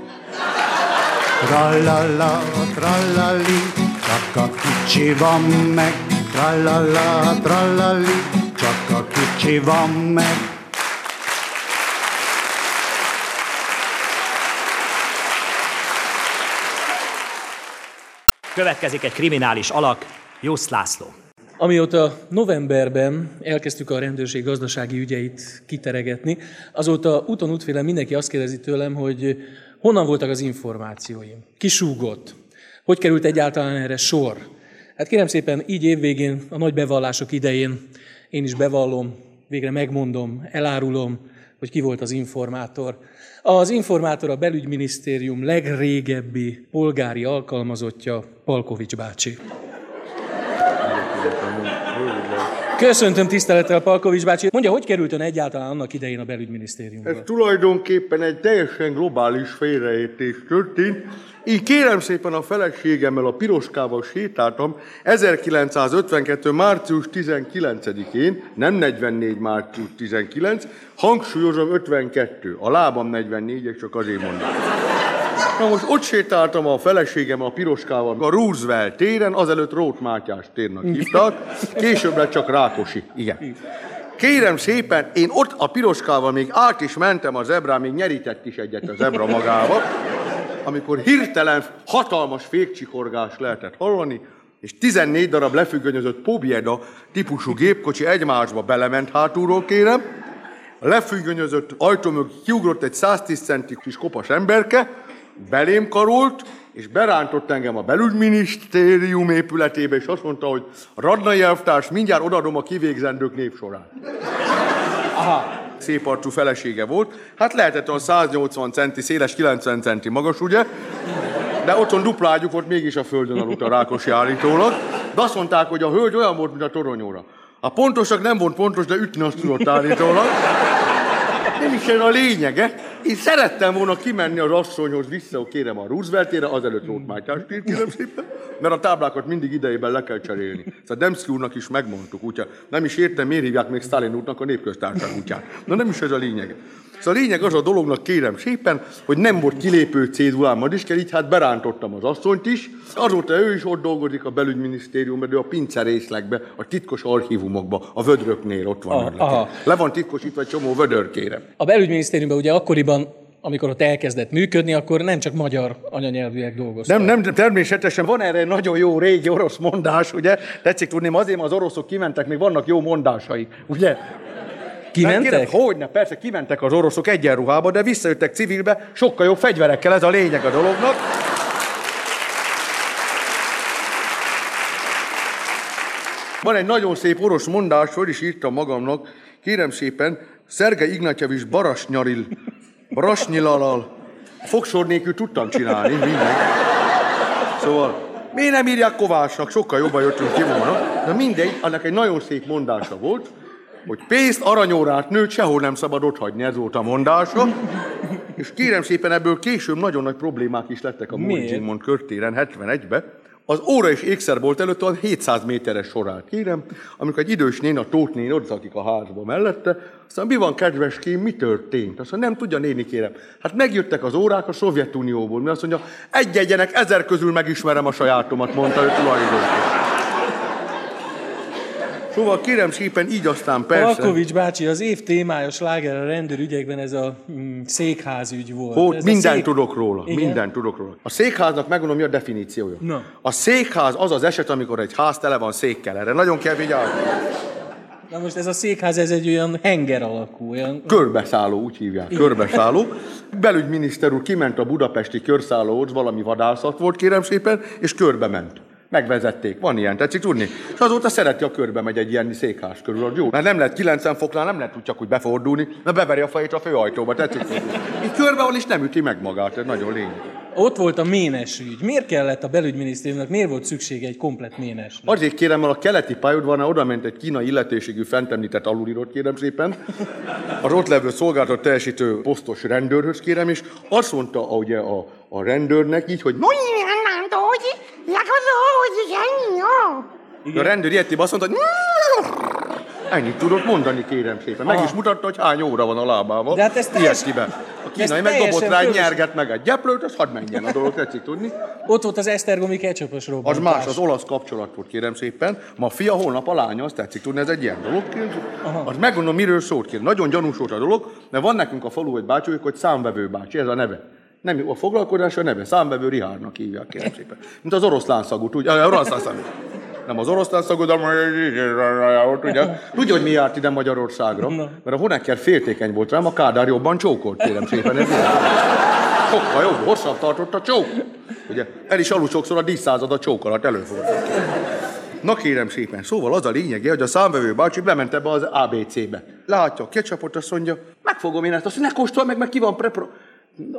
Trallala, trallali, csak a kicsi van meg. Trallala, trallali, csak a kicsi van meg. Következik egy kriminális alak, Jusz László. Amióta novemberben elkezdtük a rendőrség gazdasági ügyeit kiteregetni, azóta úton útféle mindenki azt kérdezi tőlem, hogy honnan voltak az információim, kisúgott, hogy került egyáltalán erre sor. Hát kérem szépen, így évvégén, a nagy bevallások idején én is bevallom, végre megmondom, elárulom, hogy ki volt az informátor. Az informátor a belügyminisztérium legrégebbi polgári alkalmazottja, Palkovics bácsi. Köszöntöm tisztelettel Palkovics bácsi. Mondja, hogy került ön egyáltalán annak idején a belügyminisztériumba? Ez tulajdonképpen egy teljesen globális félreértés történt. Így kérem szépen a feleségemmel a piroskával sétáltam 1952. március 19-én, nem 44. március 19, hangsúlyozom 52, a lábam 44, és csak azért mondom. Na most ott sétáltam a feleségem a piroskával a Roosevelt téren, azelőtt Rót Mátyás térnek hívtak, később lett csak Rákosi. Igen. Kérem szépen, én ott a piroskával még át is mentem a zebrán, még nyerített is egyet a zebra magába, amikor hirtelen hatalmas fékcsikorgás lehetett hallani, és 14 darab lefüggönyözött Pobieda típusú gépkocsi egymásba belement hátulról, kérem, a lefüggönyözött ajtó mögött kiugrott egy 110 centi kis kopas emberke, belém karolt, és berántott engem a belügyminisztérium épületébe, és azt mondta, hogy Radnai elvtárs, mindjárt odaadom a kivégzendők névsorát. Aha. Szép arcú felesége volt. Hát lehetett a 180 centi, széles 90 centi magas, ugye? De otthon dupla ágyuk volt mégis a földön aludt a Rákosi állítólag. De azt mondták, hogy a hölgy olyan volt, mint a toronyóra. A pontosak nem volt pontos, de ütni azt tudott állítólag. Nem is ez a lényege. Én szerettem volna kimenni az asszonyhoz vissza, kérem a Rooseveltére, azelőtt Rót Mátyás kérem szépen, mert a táblákat mindig idejében le kell cserélni. Szóval Demszki úrnak is megmondtuk, úgyhogy nem is értem, miért hívják még Stalin úrnak a népköztárság útját. Na nem is ez a lényeg. Szóval a lényeg az a dolognak kérem szépen, hogy nem volt kilépő cédulám, majd is kell, így hát berántottam az asszonyt is. Azóta ő is ott dolgozik a belügyminisztériumban, de a pincerészlegbe, a titkos archívumokba, a vödröknél ott van. Aha, aha. Le van titkosítva egy csomó vödör, kérem. A belügyminisztériumban ugye akkoriban, amikor ott elkezdett működni, akkor nem csak magyar anyanyelvűek dolgoztak. Nem, nem, természetesen van erre egy nagyon jó régi orosz mondás, ugye? Tetszik tudni, azért az oroszok kimentek, még vannak jó mondásai, ugye? Kimentek? Hogyne, persze, kimentek az oroszok egyenruhába, de visszajöttek civilbe, sokkal jobb fegyverekkel, ez a lényeg a dolognak. Van egy nagyon szép orosz mondás, hogy is írtam magamnak, kérem szépen, Szerge Ignatjevics Barasnyaril, Barasnyilalal, fogsor nélkül tudtam csinálni, mindegy. Szóval, miért nem írják Kovácsnak, sokkal jobban jöttünk ki volna. De mindegy, annak egy nagyon szép mondása volt, hogy pénzt, aranyórát, nőt sehol nem szabad ott hagyni, ez volt a mondása. És kérem szépen, ebből később nagyon nagy problémák is lettek a Miért? Zsigmond körtéren 71-be. Az óra és ékszerbolt előtt a 700 méteres sorát kérem, amikor egy idős néni, a Tóth néni ott lakik a házba mellette, aztán mi van kedveském, mi történt? Aztán nem tudja néni kérem. Hát megjöttek az órák a Szovjetunióból, mi azt mondja, egy-egyenek ezer közül megismerem a sajátomat, mondta ő tulajdonképpen. Szóval kérem szépen, így aztán persze. Palkovics bácsi, az év témája sláger a rendőrügyekben ez a mm, székházügy volt. Hogy ez mindent szék... tudok róla, Igen? mindent tudok róla. A székháznak megmondom, mi a definíciója. Na. A székház az az eset, amikor egy ház tele van székkel. Erre nagyon kell vigyázni. Na most ez a székház, ez egy olyan henger alakú, olyan... Körbeszálló, úgy hívják, körbeszálló. Belügyminiszter úr kiment a budapesti körszállóhoz, valami vadászat volt, kérem szépen, és körbe ment. Megvezették. Van ilyen, tetszik tudni? És azóta szereti, a körbe megy egy ilyen székház körül. Az jó. Mert nem lehet 90 foknál, nem lehet úgy csak úgy befordulni, mert beveri a fejét a főajtóba, tetszik tudni? Így körbe van, és nem üti meg magát, ez nagyon lényeg. Ott volt a ménes ügy. Miért kellett a belügyminisztériumnak, miért volt szüksége egy komplet ménes? Azért kérem, mert a keleti pályaudvarnál oda ment egy kínai illetőségű fent említett alulírót, kérem szépen, az ott levő szolgálatot teljesítő posztos rendőrhöz kérem, és azt mondta ugye a, a rendőrnek így, hogy a rendőr ilyetében azt mondta, hogy ennyit tudott mondani, kérem szépen. Meg is mutatta, hogy hány óra van a lábával. De hát ez teljes-. A kínai ez meg dobott teljesen rá egy fölös- nyerget, meg egy gyeplőt, az hadd menjen a dolog, tetszik tudni. Ott volt az esztergomi Az robbantás. más, az olasz kapcsolat volt, kérem szépen. Ma a fia, holnap a lánya, azt tetszik tudni, ez egy ilyen dolog. Kérem. Az megmondom, miről szólt, kérem. Nagyon gyanús volt a dolog, mert van nekünk a falu egy bácsi, hogy számvevő bácsi, ez a neve. Nem a foglalkozása neve, számvevő Rihárnak hívják, kérem szépen. Mint az oroszlán szagut, ugye? A oroszlán szagut. Nem az oroszlán szagot, ott ugye. Tudja, hogy mi járt ide Magyarországra? Mert a Honecker féltékeny volt rám, a Kádár jobban csókolt, kérem szépen. Ez. Sokkal jobb, hosszabb tartott a csók. Ugye, el is aludt sokszor a díszszázad a csók alatt előfordult. Na kérem szépen, szóval az a lényege, hogy a számvevő bácsi bement ebbe az ABC-be. Látja a ketchupot, azt mondja, megfogom én ezt, azt mondja, ne kóstolj meg, meg ki van prepro...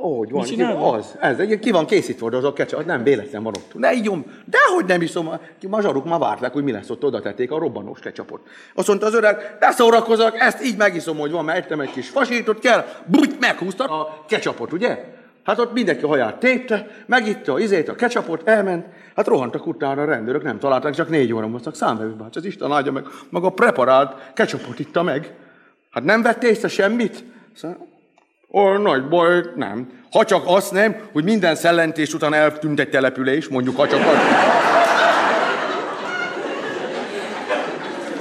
Ó, van, ki, az, ez, egy- ki van készítve az a ketchup, nem véletlen van ott. Ne igyom, dehogy nem iszom, ki mazsaruk már várták, hogy mi lesz ott, oda tették a robbanós ketchupot. Azt mondta az öreg, ne szórakozzak, ezt így megiszom, hogy van, mert ettem egy kis fasítot kell, buty, meghúzta a ketchupot, ugye? Hát ott mindenki haját tépte, megitta a izét, a ketchupot, elment. Hát rohantak utána a rendőrök, nem találták, csak négy óra moztak. Számvevő bács, az Isten áldja meg, maga preparált ketchupot itta meg. Hát nem vett észre semmit? Szóval, ó, nagy baj, nem. Ha csak azt nem, hogy minden szellentés után eltűnt egy település, mondjuk ha csak azt.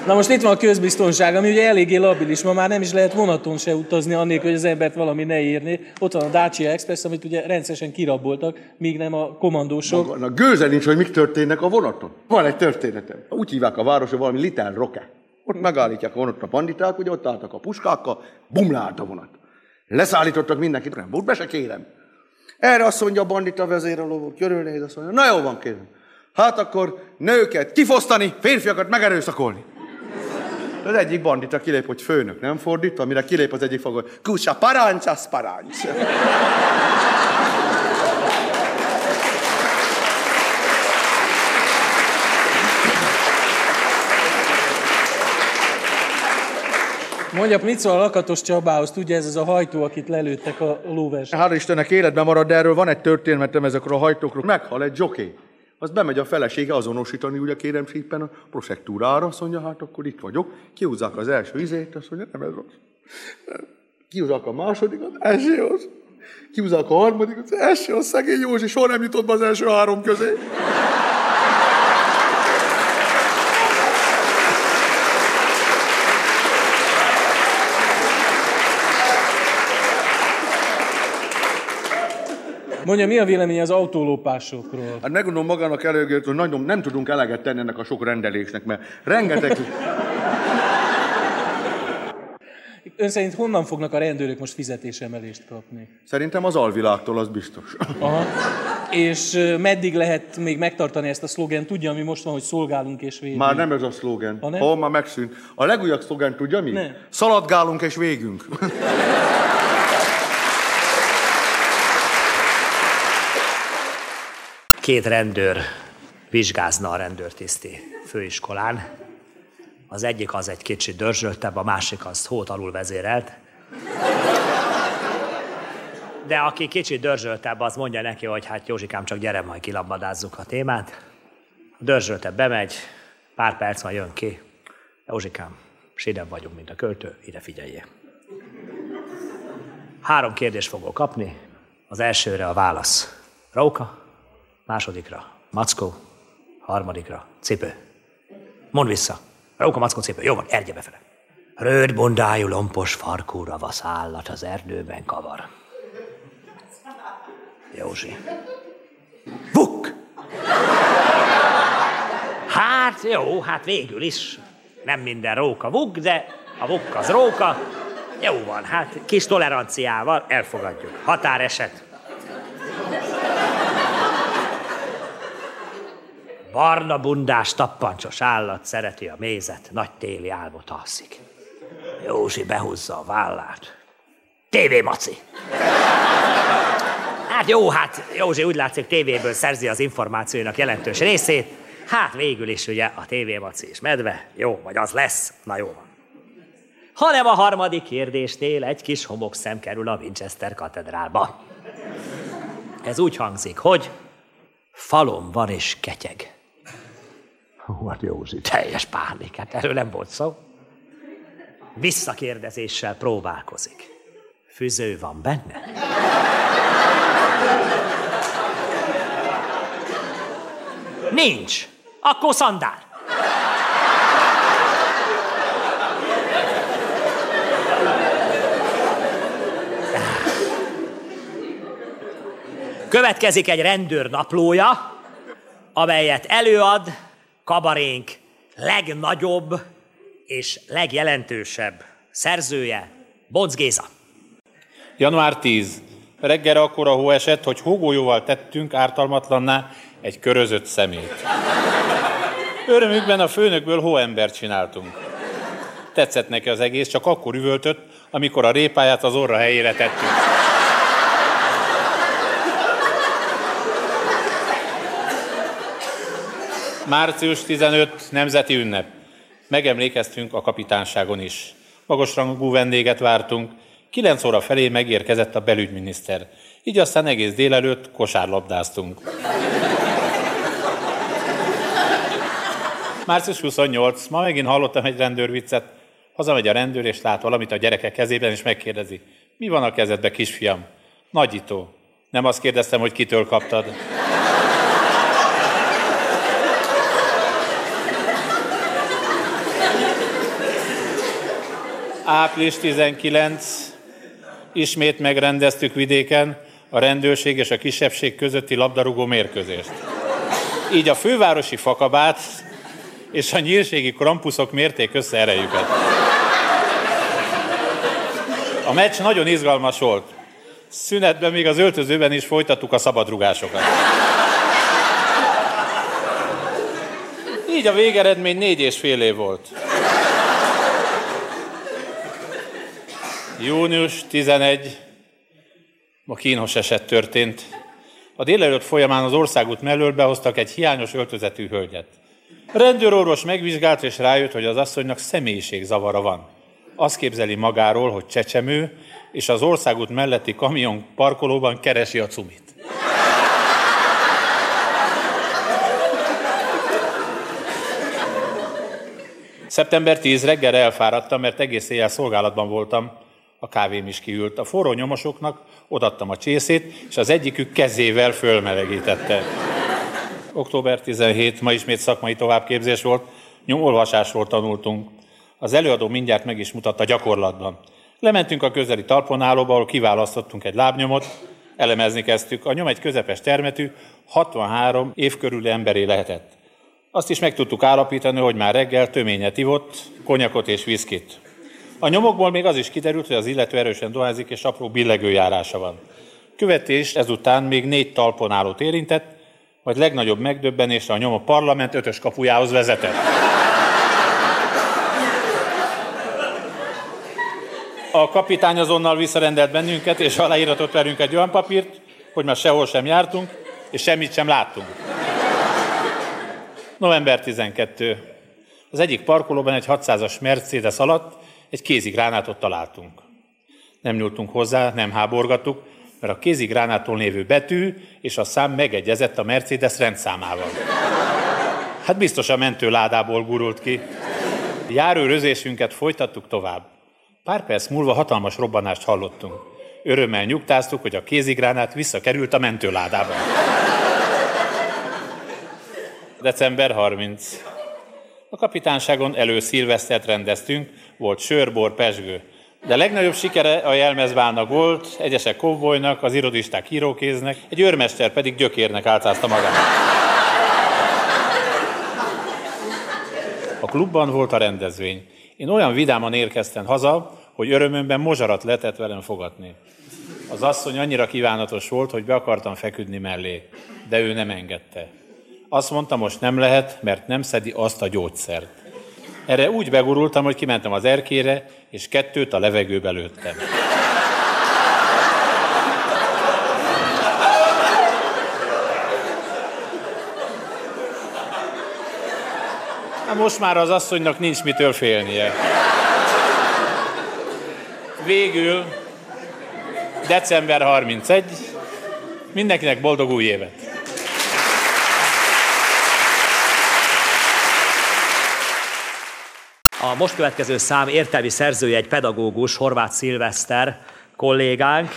Na most itt van a közbiztonság, ami ugye eléggé labilis, ma már nem is lehet vonaton se utazni, annélkül, hogy az embert valami ne érni. Ott van a Dacia Express, amit ugye rendszeresen kiraboltak, míg nem a komandósok. Maga, na gőze nincs, hogy mik történnek a vonaton. Van egy történetem. Úgy hívják a városra valami Little Rock. Ott megállítják a vonatot a banditák, ugye ott álltak a puskákkal, bum leállt a vonat. Leszállítottak mindenkit, nem volt be se kérem. Erre azt mondja a bandita vezér a lovok, jörő azt mondja, na jó van kérem. Hát akkor nőket kifosztani, férfiakat megerőszakolni. Az egyik bandita kilép, hogy főnök, nem fordít, amire kilép az egyik fog, hogy kusa parancsas parancs. Mondja, szól a Lakatos Csabához? Tudja, ez az a hajtó, akit lelőttek a lóvers. Hála Istennek életben marad, de erről van egy történetem ezekről a hajtókról. Meghal egy jockey. Az bemegy a felesége azonosítani, ugye kérem szépen a prosektúrára, azt mondja, hát akkor itt vagyok. Kiúzzák az első izét, azt mondja, nem ez rossz. Kiúzzák a másodikat, elsőhoz. Kiúzzák a harmadikat, az elsőhoz, szegény Józsi, soha nem jutott be az első három közé. Mondja, mi a vélemény az autólopásokról? Hát megmondom magának előgött, hogy nagyon nem tudunk eleget tenni ennek a sok rendelésnek, mert rengeteg... Ön szerint honnan fognak a rendőrök most fizetésemelést kapni? Szerintem az alvilágtól, az biztos. Aha. És meddig lehet még megtartani ezt a szlogent? Tudja, ami most van, hogy szolgálunk és végünk. Már nem ez a szlogen. Ha nem? Hol már megszűnt. A legújabb szlogen tudja mi? Nem. Szaladgálunk és végünk. Két rendőr vizsgázna a rendőrtiszti főiskolán. Az egyik az egy kicsit dörzsöltebb, a másik az hót alul vezérelt. De aki kicsit dörzsöltebb, az mondja neki, hogy hát Józsikám, csak gyere, majd kilabbadázzuk a témát. Dörzsöltebb bemegy, pár perc majd jön ki. Józsikám, sidebb vagyunk, mint a költő, ide figyeljél. Három kérdést fogok kapni. Az elsőre a válasz. Róka, másodikra mackó, harmadikra cipő. Mondd vissza. Róka, mackó, cipő. Jó van, ergye befele. Rövid bondájú, lompos farkú ravasz állat az erdőben kavar. Józsi. Vuk! Hát jó, hát végül is. Nem minden róka vuk, de a vuk az róka. Jó van, hát kis toleranciával elfogadjuk. Határeset. Barna bundás, tappancsos állat szereti a mézet, nagy téli álmot alszik. Józsi behúzza a vállát. TV maci. Hát jó, hát Józsi úgy látszik tévéből szerzi az információnak jelentős részét. Hát végül is ugye a TV maci is medve. Jó, vagy az lesz. Na jó van. Hanem a harmadik kérdésnél egy kis homokszem kerül a Winchester katedrálba. Ez úgy hangzik, hogy falom van és ketyeg. Hú, hát Józsi, teljes pánik, hát erről nem volt szó. Visszakérdezéssel próbálkozik. Füző van benne? Nincs. Akkor szandál. Következik egy rendőr naplója, amelyet előad kabarénk legnagyobb és legjelentősebb szerzője, Bonc Géza. Január 10. Reggel akkora hó esett, hogy hógolyóval tettünk ártalmatlanná egy körözött szemét. Örömükben a főnökből hóembert csináltunk. Tetszett neki az egész, csak akkor üvöltött, amikor a répáját az orra helyére tettük. Március 15 nemzeti ünnep. Megemlékeztünk a kapitánságon is. Magasrangú vendéget vártunk. Kilenc óra felé megérkezett a belügyminiszter. Így aztán egész délelőtt kosárlabdáztunk. Március 28, ma megint hallottam egy rendőrviccet. Hazamegy a rendőr, és lát valamit a gyerekek kezében, és megkérdezi, mi van a kezedbe, kisfiam? Nagyító. Nem azt kérdeztem, hogy kitől kaptad. Április 19, ismét megrendeztük vidéken a rendőrség és a kisebbség közötti labdarúgó mérkőzést. Így a fővárosi fakabát és a nyírségi krampuszok mérték össze erejüket. A meccs nagyon izgalmas volt. Szünetben még az öltözőben is folytattuk a szabadrugásokat. Így a végeredmény négy és fél év volt. Június 11, ma kínos eset történt. A délelőtt folyamán az országút mellől behoztak egy hiányos öltözetű hölgyet. A rendőrorvos megvizsgált, és rájött, hogy az asszonynak személyiségzavara van. Azt képzeli magáról, hogy csecsemő, és az országút melletti kamion parkolóban keresi a cumit. Szeptember 10 reggel elfáradtam, mert egész éjjel szolgálatban voltam. A kávém is kiült. A forró nyomosoknak odattam a csészét, és az egyikük kezével fölmelegítette. Október 17, ma ismét szakmai továbbképzés volt, nyomolvasásról tanultunk. Az előadó mindjárt meg is mutatta gyakorlatban. Lementünk a közeli talponálóba, ahol kiválasztottunk egy lábnyomot, elemezni kezdtük. A nyom egy közepes termetű, 63 év körüli emberé lehetett. Azt is meg tudtuk állapítani, hogy már reggel töményet ivott, konyakot és viszkit. A nyomokból még az is kiderült, hogy az illető erősen doházik és apró billegőjárása van. Követés ezután még négy talponálót érintett, majd legnagyobb megdöbbenésre a nyom a parlament ötös kapujához vezetett. A kapitány azonnal visszarendelt bennünket, és aláíratott velünk egy olyan papírt, hogy már sehol sem jártunk, és semmit sem láttunk. November 12. Az egyik parkolóban egy 600-as Mercedes alatt egy kézigránátot találtunk. Nem nyúltunk hozzá, nem háborgattuk, mert a kézigránától lévő betű és a szám megegyezett a Mercedes rendszámával. Hát biztos a mentőládából gurult ki. Járőrözésünket folytattuk tovább. Pár perc múlva hatalmas robbanást hallottunk. Örömmel nyugtáztuk, hogy a kézigránát visszakerült a mentőládába. December 30. A kapitánságon előszilvesztert rendeztünk, volt sörbor, pesgő. De legnagyobb sikere a jelmezbálnak volt, egyesek kovbolynak, az irodisták hírókéznek, egy őrmester pedig gyökérnek álcázta magát. A klubban volt a rendezvény. Én olyan vidáman érkeztem haza, hogy örömömben mozsarat letett velem fogadni. Az asszony annyira kívánatos volt, hogy be akartam feküdni mellé, de ő nem engedte. Azt mondta, most nem lehet, mert nem szedi azt a gyógyszert. Erre úgy begurultam, hogy kimentem az erkére, és kettőt a levegőbe lőttem. Na most már az asszonynak nincs mitől félnie. Végül december 31, mindenkinek boldog új évet! A most következő szám értelmi szerzője egy pedagógus, Horváth Szilveszter kollégánk,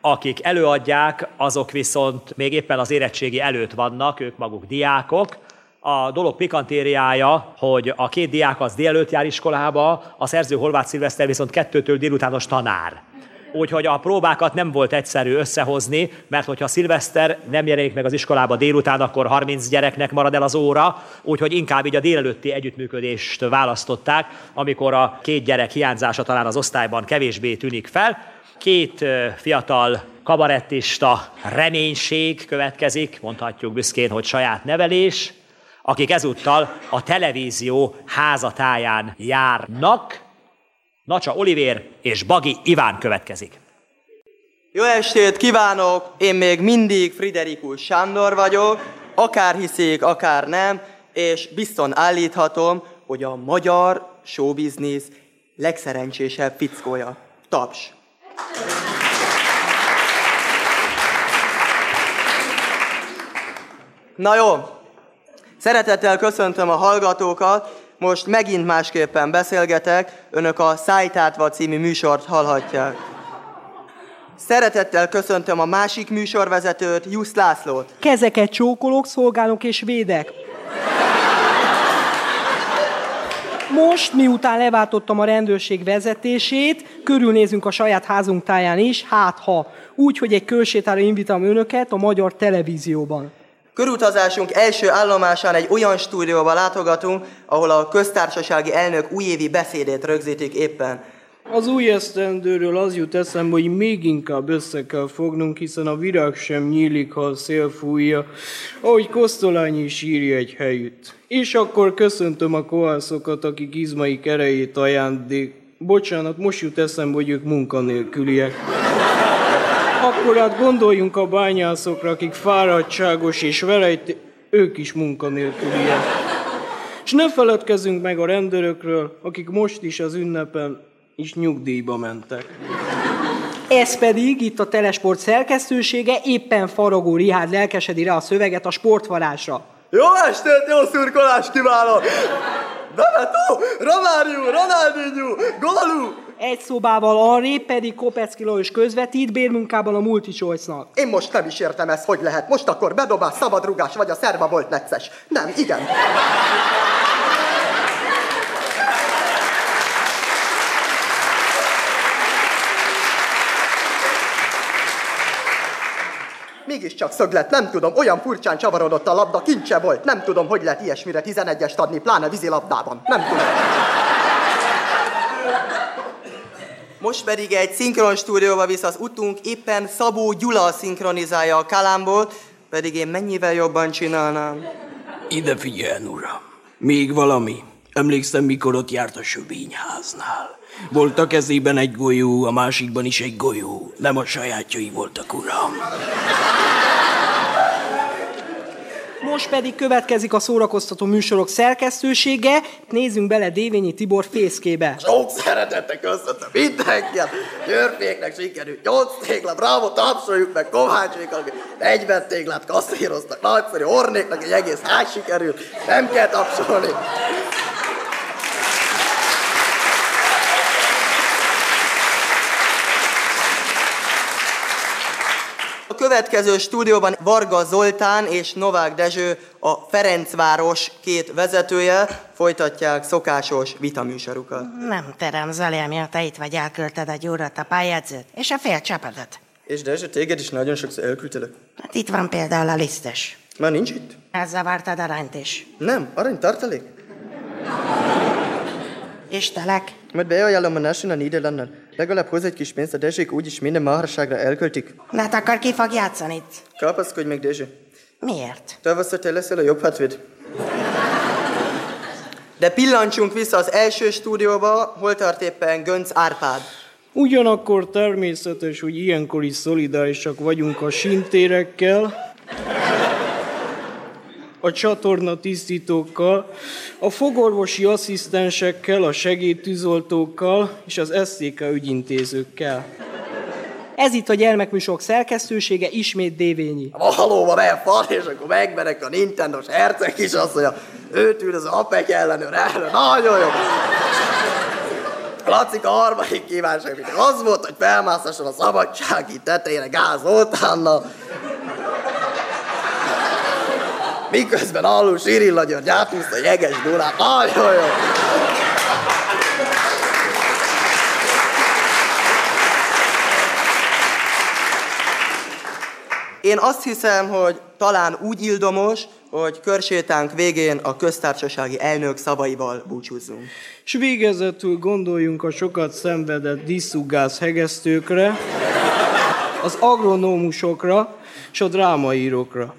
akik előadják, azok viszont még éppen az érettségi előtt vannak, ők maguk diákok. A dolog pikantériája, hogy a két diák az délelőtt jár iskolába, a szerző Horváth Szilveszter viszont kettőtől délutános tanár úgyhogy a próbákat nem volt egyszerű összehozni, mert hogyha Szilveszter nem jelenik meg az iskolába délután, akkor 30 gyereknek marad el az óra, úgyhogy inkább így a délelőtti együttműködést választották, amikor a két gyerek hiányzása talán az osztályban kevésbé tűnik fel. Két fiatal kabarettista reménység következik, mondhatjuk büszkén, hogy saját nevelés, akik ezúttal a televízió házatáján járnak, Nacsa Olivér és Bagi Iván következik. Jó estét kívánok! Én még mindig Friderikus Sándor vagyok, akár hiszik, akár nem, és bizton állíthatom, hogy a magyar showbiznisz legszerencsésebb fickója. Taps! Na jó, szeretettel köszöntöm a hallgatókat, most megint másképpen beszélgetek, önök a Szájtátva című műsort hallhatják. Szeretettel köszöntöm a másik műsorvezetőt, Jusz Lászlót. Kezeket csókolok, szolgálok és védek. Most, miután leváltottam a rendőrség vezetését, körülnézünk a saját házunk táján is, hát ha. Úgy, hogy egy körsétára invitálom önöket a magyar televízióban. Körutazásunk első állomásán egy olyan stúdióba látogatunk, ahol a köztársasági elnök újévi beszédét rögzítik éppen. Az új esztendőről az jut eszembe, hogy még inkább össze kell fognunk, hiszen a virág sem nyílik, ha a szél fújja, ahogy Kosztolányi is írja egy helyütt. És akkor köszöntöm a koászokat, akik izmai erejét ajándék. Bocsánat, most jut eszembe, hogy ők munkanélküliek. Akkor hát gondoljunk a bányászokra, akik fáradtságos és velejt, ők is munkanélküliek. És ne feledkezzünk meg a rendőrökről, akik most is az ünnepen is nyugdíjba mentek. Ez pedig itt a Telesport szerkesztősége, éppen Faragó Rihárd lelkesedi rá a szöveget a sportvarásra. Jó estét, jó szurkolást kívánok! Bebeto, Romáriu, Ronaldinho, Golú! Egy szobával arrébb pedig Kopecki Lajos közvetít bérmunkában a Multichoice-nak. Én most nem is értem ezt, hogy lehet. Most akkor bedobás, szabadrugás vagy a szerva volt necces. Nem, igen. Mégiscsak szöglet, nem tudom, olyan furcsán csavarodott a labda, kincse volt. Nem tudom, hogy lehet ilyesmire 11-est adni, pláne vízilabdában. Nem tudom. Most pedig egy szinkron stúdióba visz az utunk, éppen Szabó Gyula szinkronizálja a kalámból, pedig én mennyivel jobban csinálnám. Ide figyelj, uram. Még valami. Emlékszem, mikor ott járt a sövényháznál. Volt a kezében egy golyó, a másikban is egy golyó. Nem a sajátjai voltak, uram. Most pedig következik a szórakoztató műsorok szerkesztősége. Nézzünk bele Dévényi Tibor fészkébe. Sok szeretettel köszöntöm mindenkiet. Györféknek sikerült 8 tégla, bravo, tapsoljuk meg Kovácséknak, 40 téglát kasszíroztak, nagyszerű, Ornéknak egy egész ház sikerült, nem kell tapsolni. A következő stúdióban Varga Zoltán és Novák Dezső, a Ferencváros két vezetője folytatják szokásos vitaműsorukat. Nem terem, Zali, amióta itt vagy, elküldted a gyúrat, a pályádzőt és a fél csapatot. És Dezső, téged is nagyon sokszor elküldtelek. Hát itt van például a lisztes. Már nincs itt? Ezzel vártad arányt is. Nem, arany tartalék. És telek? Majd beajánlom a National Niederlanden. Legalább hoz egy kis pénzt, a Dezsék úgyis minden marhaságra elköltik. Na hát akkor ki fog játszani itt? Kapaszkodj meg, Dezső. Miért? Tavasszal te leszel a jobb hátvéd. De pillancsunk vissza az első stúdióba, hol tart éppen Gönc Árpád. Ugyanakkor természetes, hogy ilyenkor is szolidárisak vagyunk a sintérekkel, a csatorna tisztítókkal, a fogorvosi asszisztensekkel, a segédtűzoltókkal és az SZTK ügyintézőkkel. Ez itt a gyermekműsorok szerkesztősége, ismét Dévényi. A halóban elfal, és akkor megmenek a Nintendo-s herceg mondja, őt ül az APEC ellenőr elő, nagyon jó. Lacika harmadik kívánság, az volt, hogy felmászhasson a szabadsági tetejére Gáz Zoltánnal. Miközben alul Sirilla György átúszta a jeges Dunát. Nagyon jó. Én azt hiszem, hogy talán úgy ildomos, hogy körsétánk végén a köztársasági elnök szavaival búcsúzzunk. S végezetül gondoljunk a sokat szenvedett diszúgász hegesztőkre, az agronómusokra és a drámaírókra.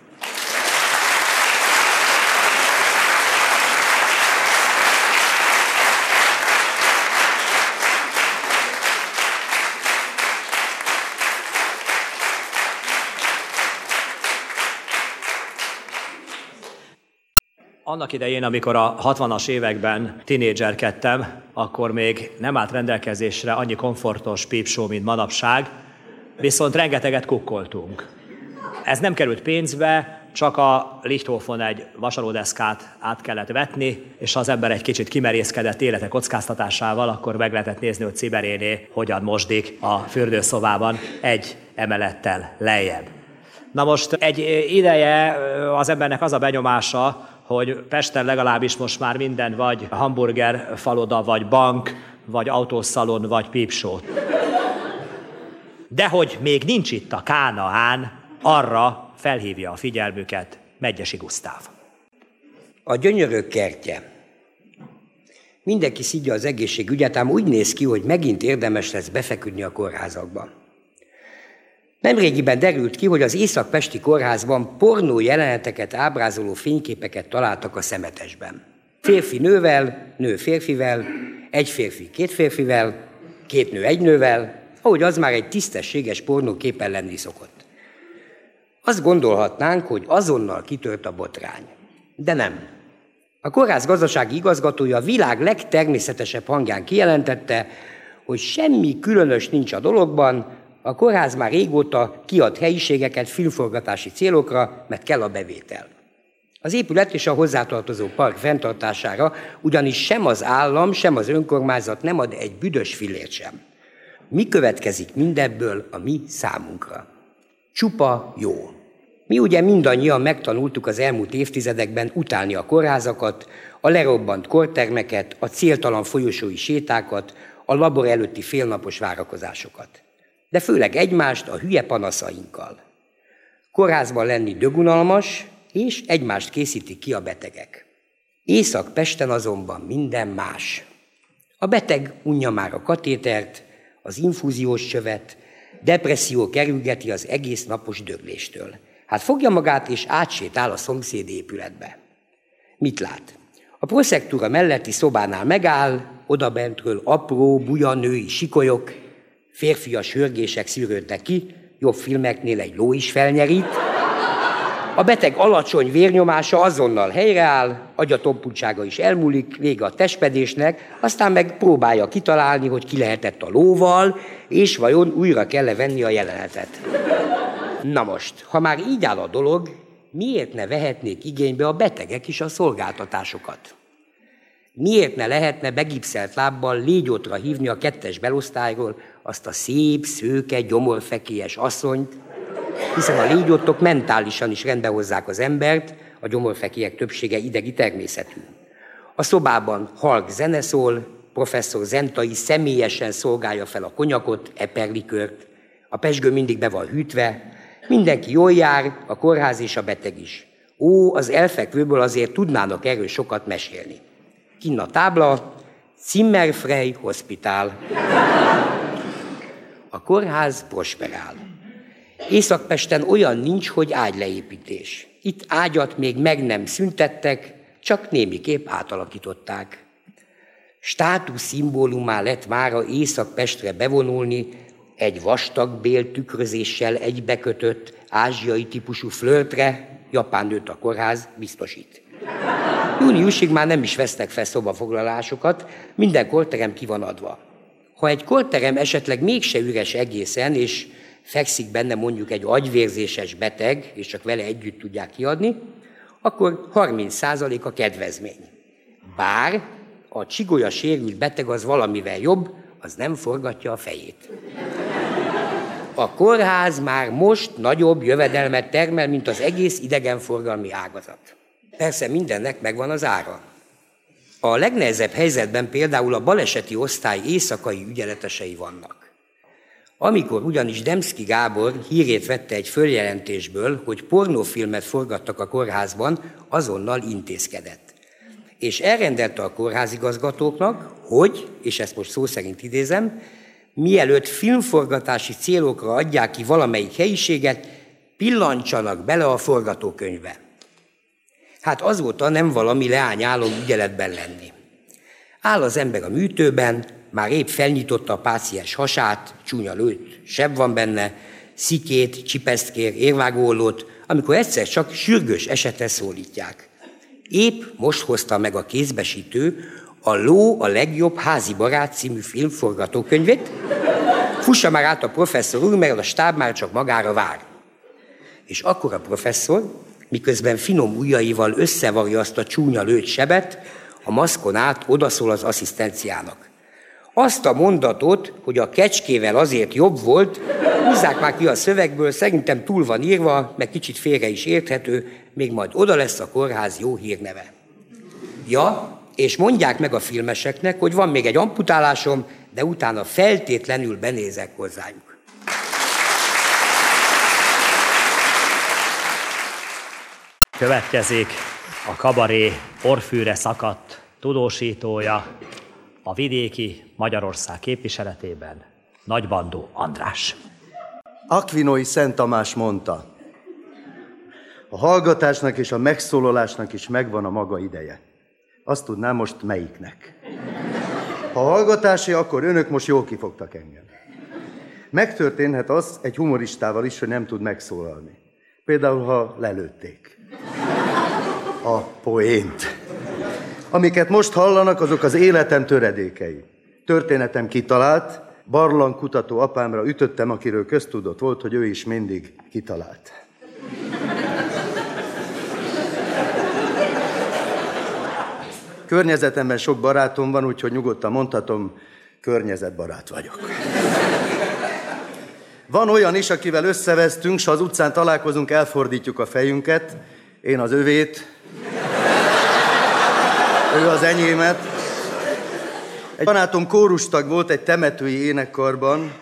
Annak idején, amikor a 60-as években tinédzserkedtem, akkor még nem állt rendelkezésre annyi komfortos pípsó, mint manapság, viszont rengeteget kukkoltunk. Ez nem került pénzbe, csak a Lichthofon egy vasalódeszkát át kellett vetni, és ha az ember egy kicsit kimerészkedett élete kockáztatásával, akkor meg lehetett nézni, hogy Ciberéné hogyan mosdik a fürdőszobában egy emelettel lejjebb. Na most egy ideje az embernek az a benyomása, hogy Pesten legalábbis most már minden vagy hamburger faloda, vagy bank, vagy autószalon, vagy pípsó. De hogy még nincs itt a Kánaán, arra felhívja a figyelmüket Megyesi Gusztáv. A gyönyörök kertje. Mindenki szidja az egészségügyet, ám úgy néz ki, hogy megint érdemes lesz befeküdni a kórházakba. Nemrégiben derült ki, hogy az Észak-Pesti kórházban pornó jeleneteket ábrázoló fényképeket találtak a szemetesben. Férfi nővel, nő férfivel, egy férfi két férfivel, két nő egy nővel, ahogy az már egy tisztességes pornóképen lenni szokott. Azt gondolhatnánk, hogy azonnal kitört a botrány. De nem. A kórház gazdasági igazgatója a világ legtermészetesebb hangján kijelentette, hogy semmi különös nincs a dologban, a kórház már régóta kiad helyiségeket filmforgatási célokra, mert kell a bevétel. Az épület és a hozzátartozó park fenntartására ugyanis sem az állam, sem az önkormányzat nem ad egy büdös fillért sem. Mi következik mindebből a mi számunkra? Csupa jó. Mi ugye mindannyian megtanultuk az elmúlt évtizedekben utálni a kórházakat, a lerobbant kortermeket, a céltalan folyosói sétákat, a labor előtti félnapos várakozásokat. De főleg egymást a hülye panaszainkkal. Kórházban lenni dögunalmas, és egymást készítik ki a betegek. Észak-Pesten azonban minden más. A beteg unja már a katétert, az infúziós csövet, depresszió kerülgeti az egész napos dögléstől. Hát fogja magát és átsétál a szomszéd épületbe. Mit lát? A proszektúra melletti szobánál megáll, odabentről apró, buja női sikolyok, férfias hörgések szűrődnek ki, jobb filmeknél egy ló is felnyerít, a beteg alacsony vérnyomása azonnal helyreáll, agyatompultsága is elmúlik, vége a testpedésnek, aztán meg próbálja kitalálni, hogy ki lehetett a lóval, és vajon újra kell venni a jelenetet. Na most, ha már így áll a dolog, miért ne vehetnék igénybe a betegek is a szolgáltatásokat? Miért ne lehetne begipszelt lábbal légyótra hívni a kettes belosztályról azt a szép, szőke, gyomorfekélyes asszonyt, hiszen a légyottok mentálisan is rendbe hozzák az embert, a gyomorfekélyek többsége idegi természetű. A szobában halk zene szól, professzor Zentai személyesen szolgálja fel a konyakot, eperlikört, a pesgő mindig be van hűtve, mindenki jól jár, a kórház és a beteg is. Ó, az elfekvőből azért tudnának erről sokat mesélni. Kinn a tábla, Zimmerfrei Hospital. A kórház prosperál. Északpesten olyan nincs, hogy ágyleépítés. Itt ágyat még meg nem szüntettek, csak némiképp átalakították. Státusz szimbólumá lett mára Északpestre bevonulni egy vastag bél tükrözéssel egybekötött ázsiai típusú flörtre, japán nőtt a kórház biztosít. Júniusig már nem is vesznek fel szobafoglalásokat, minden korterem ki van adva. Ha egy korterem esetleg mégse üres egészen, és fekszik benne mondjuk egy agyvérzéses beteg, és csak vele együtt tudják kiadni, akkor 30% a kedvezmény. Bár a csigolya sérült beteg az valamivel jobb, az nem forgatja a fejét. A kórház már most nagyobb jövedelmet termel, mint az egész idegenforgalmi ágazat. Persze mindennek megvan az ára. A legnehezebb helyzetben például a baleseti osztály éjszakai ügyeletesei vannak. Amikor ugyanis Demszki Gábor hírét vette egy följelentésből, hogy pornófilmet forgattak a kórházban, azonnal intézkedett. És elrendelte a kórházigazgatóknak, hogy, és ezt most szó szerint idézem, mielőtt filmforgatási célokra adják ki valamelyik helyiséget, pillantsanak bele a forgatókönyvbe. Hát azóta nem valami leányálom ügyeletben lenni. Áll az ember a műtőben, már épp felnyitotta a páciens hasát, csúnya lőtt, seb van benne, szikét, csipesztkér, érvágóollót, amikor egyszer csak sürgős esetre szólítják. Épp most hozta meg a kézbesítő a Ló a legjobb házi barát című film forgatókönyvét. Fussa már át a professzor úr, mert a stáb már csak magára vár. És akkor a professzor miközben finom ujjaival összevarja azt a csúnya lőtt sebet, a maszkon át odaszól az asszisztenciának. Azt a mondatot, hogy a kecskével azért jobb volt, húzzák már ki a szövegből, szerintem túl van írva, meg kicsit félre is érthető, még majd oda lesz a kórház jó hírneve. Ja, és mondják meg a filmeseknek, hogy van még egy amputálásom, de utána feltétlenül benézek hozzájuk. Következik a kabaré orfűre szakadt tudósítója, a vidéki Magyarország képviseletében Nagybandó András. Akvinoi Szent Tamás mondta, a hallgatásnak és a megszólalásnak is megvan a maga ideje. Azt tudnám most melyiknek. Ha hallgatási, akkor önök most jól kifogtak engem. Megtörténhet az egy humoristával is, hogy nem tud megszólalni. Például, ha lelőtték a poént. Amiket most hallanak, azok az életem töredékei. Történetem kitalált, barlang kutató apámra ütöttem, akiről köztudott volt, hogy ő is mindig kitalált. Környezetemben sok barátom van, úgyhogy nyugodtan mondhatom, környezetbarát vagyok. Van olyan is, akivel összevesztünk, s az utcán találkozunk, elfordítjuk a fejünket, én az övét, ő az enyémet. Egy barátom kórustag volt egy temetői énekkarban,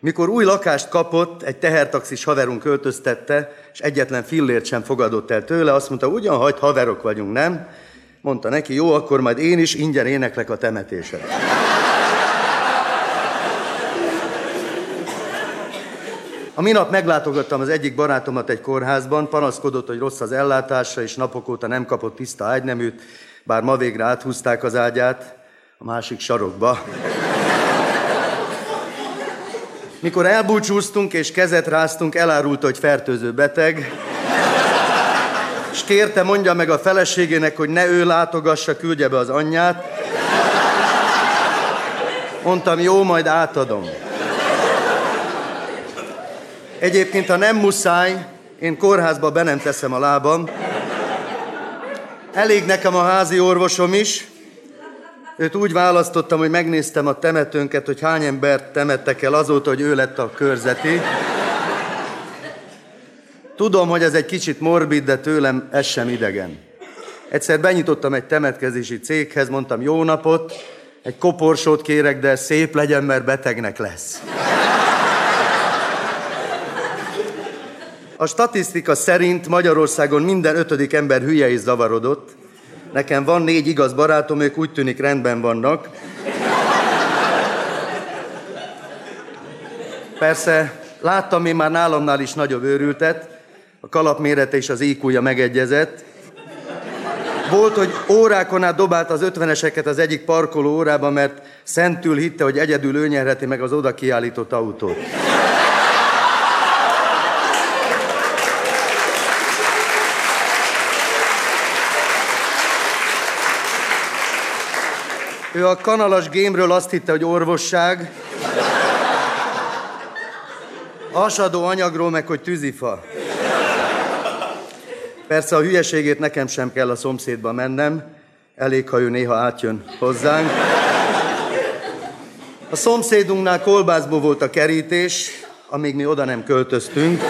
mikor új lakást kapott, egy tehertaxis haverunk költöztette, és egyetlen fillért sem fogadott el tőle, azt mondta, ugyan hagyd haverok vagyunk, nem? Mondta neki, jó, akkor majd én is ingyen éneklek a temetésen. A minap meglátogattam az egyik barátomat egy kórházban, panaszkodott, hogy rossz az ellátása, és napok óta nem kapott tiszta ágyneműt, bár ma végre áthúzták az ágyát a másik sarokba. Mikor elbúcsúztunk és kezet ráztunk, elárulta, hogy fertőző beteg, és kérte, mondja meg a feleségének, hogy ne ő látogassa, küldje be az anyját. Mondtam, jó, majd átadom. Egyébként, ha nem muszáj, én kórházba be nem teszem a lábam. Elég nekem a házi orvosom is. Őt úgy választottam, hogy megnéztem a temetőnket, hogy hány embert temettek el azóta, hogy ő lett a körzeti. Tudom, hogy ez egy kicsit morbid, de tőlem ez sem idegen. Egyszer benyitottam egy temetkezési céghez, mondtam jó napot, egy koporsót kérek, de szép legyen, mert betegnek lesz. A statisztika szerint Magyarországon minden ötödik ember hülye és zavarodott. Nekem van négy igaz barátom, ők úgy tűnik rendben vannak. Persze, láttam én már nálamnál is nagyobb őrültet, a kalapmérete és az iq megegyezett. Volt, hogy órákon át dobált az ötveneseket az egyik parkoló órába, mert szentül hitte, hogy egyedül ő nyerheti meg az oda kiállított autót. Ő a kanalas gémről azt hitte, hogy orvosság. Asadó anyagról meg, hogy tűzifa. Persze a hülyeségét nekem sem kell a szomszédba mennem, elég, ha ő néha átjön hozzánk. A szomszédunknál kolbászból volt a kerítés, amíg mi oda nem költöztünk.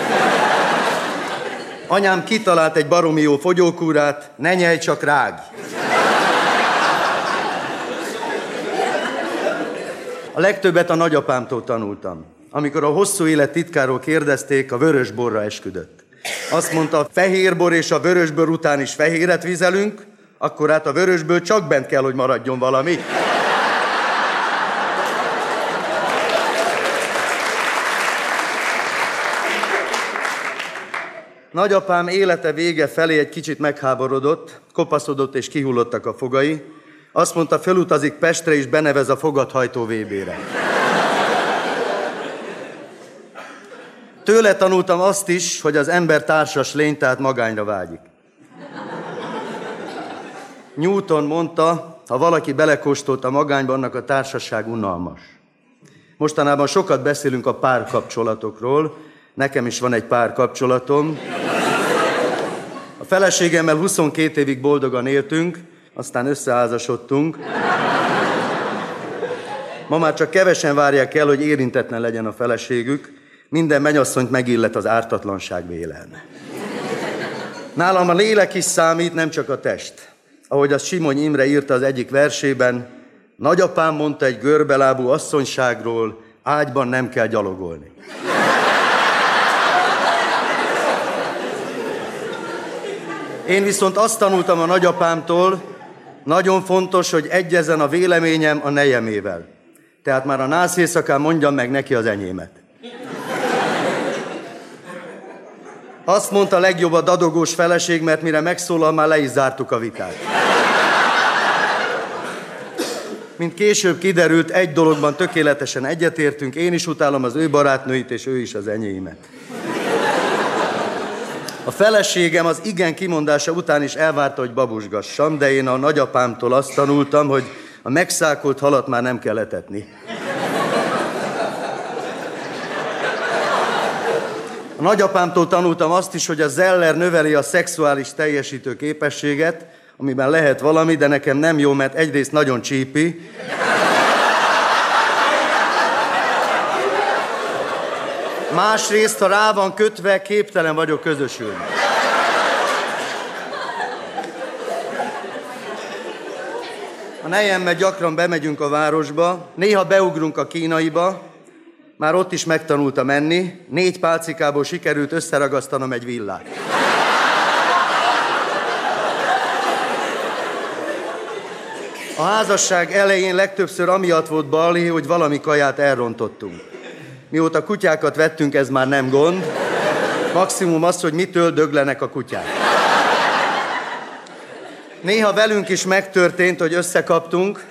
Anyám kitalált egy baromi jó fogyókúrát, ne nyelj, csak rág. A legtöbbet a nagyapámtól tanultam. Amikor a hosszú élet titkáról kérdezték, a vörösborra esküdött. Azt mondta, a fehérbor és a vörösbor után is fehéret vizelünk, akkor hát a vörösből csak bent kell, hogy maradjon valami. Nagyapám élete vége felé egy kicsit megháborodott, kopaszodott és kihullottak a fogai, azt mondta, felutazik Pestre és benevez a fogadhajtó VB-re. Tőle tanultam azt is, hogy az ember társas lény, tehát magányra vágyik. Newton mondta, ha valaki belekóstolt a magányba, annak a társaság unalmas. Mostanában sokat beszélünk a párkapcsolatokról, nekem is van egy párkapcsolatom. Feleségemmel 22 évig boldogan éltünk, aztán összeházasodtunk. Ma már csak kevesen várják el, hogy érintetlen legyen a feleségük. Minden menyasszonyt megillet az ártatlanság vélen. Nálam a lélek is számít, nem csak a test. Ahogy az Simony Imre írta az egyik versében, nagyapám mondta egy görbelábú asszonyságról, ágyban nem kell gyalogolni. Én viszont azt tanultam a nagyapámtól, nagyon fontos, hogy egyezzen a véleményem a nejemével. Tehát már a nász éjszakán mondjam meg neki az enyémet. Azt mondta legjobb a dadogós feleség, mert mire megszólal, már le is zártuk a vitát. Mint később kiderült, egy dologban tökéletesen egyetértünk, én is utálom az ő barátnőit, és ő is az enyémet. A feleségem az igen kimondása után is elvárta, hogy babusgassam, de én a nagyapámtól azt tanultam, hogy a megszákolt halat már nem kell etetni. A nagyapámtól tanultam azt is, hogy a zeller növeli a szexuális teljesítő képességet, amiben lehet valami, de nekem nem jó, mert egyrészt nagyon csípi, Másrészt, ha rá van kötve, képtelen vagyok közösülni. A nejemmel gyakran bemegyünk a városba, néha beugrunk a kínaiba, már ott is megtanulta menni, négy pálcikából sikerült összeragasztanom egy villát. A házasság elején legtöbbször amiatt volt bali, hogy valami kaját elrontottunk. Mióta kutyákat vettünk, ez már nem gond. Maximum az, hogy mitől döglenek a kutyák. Néha velünk is megtörtént, hogy összekaptunk.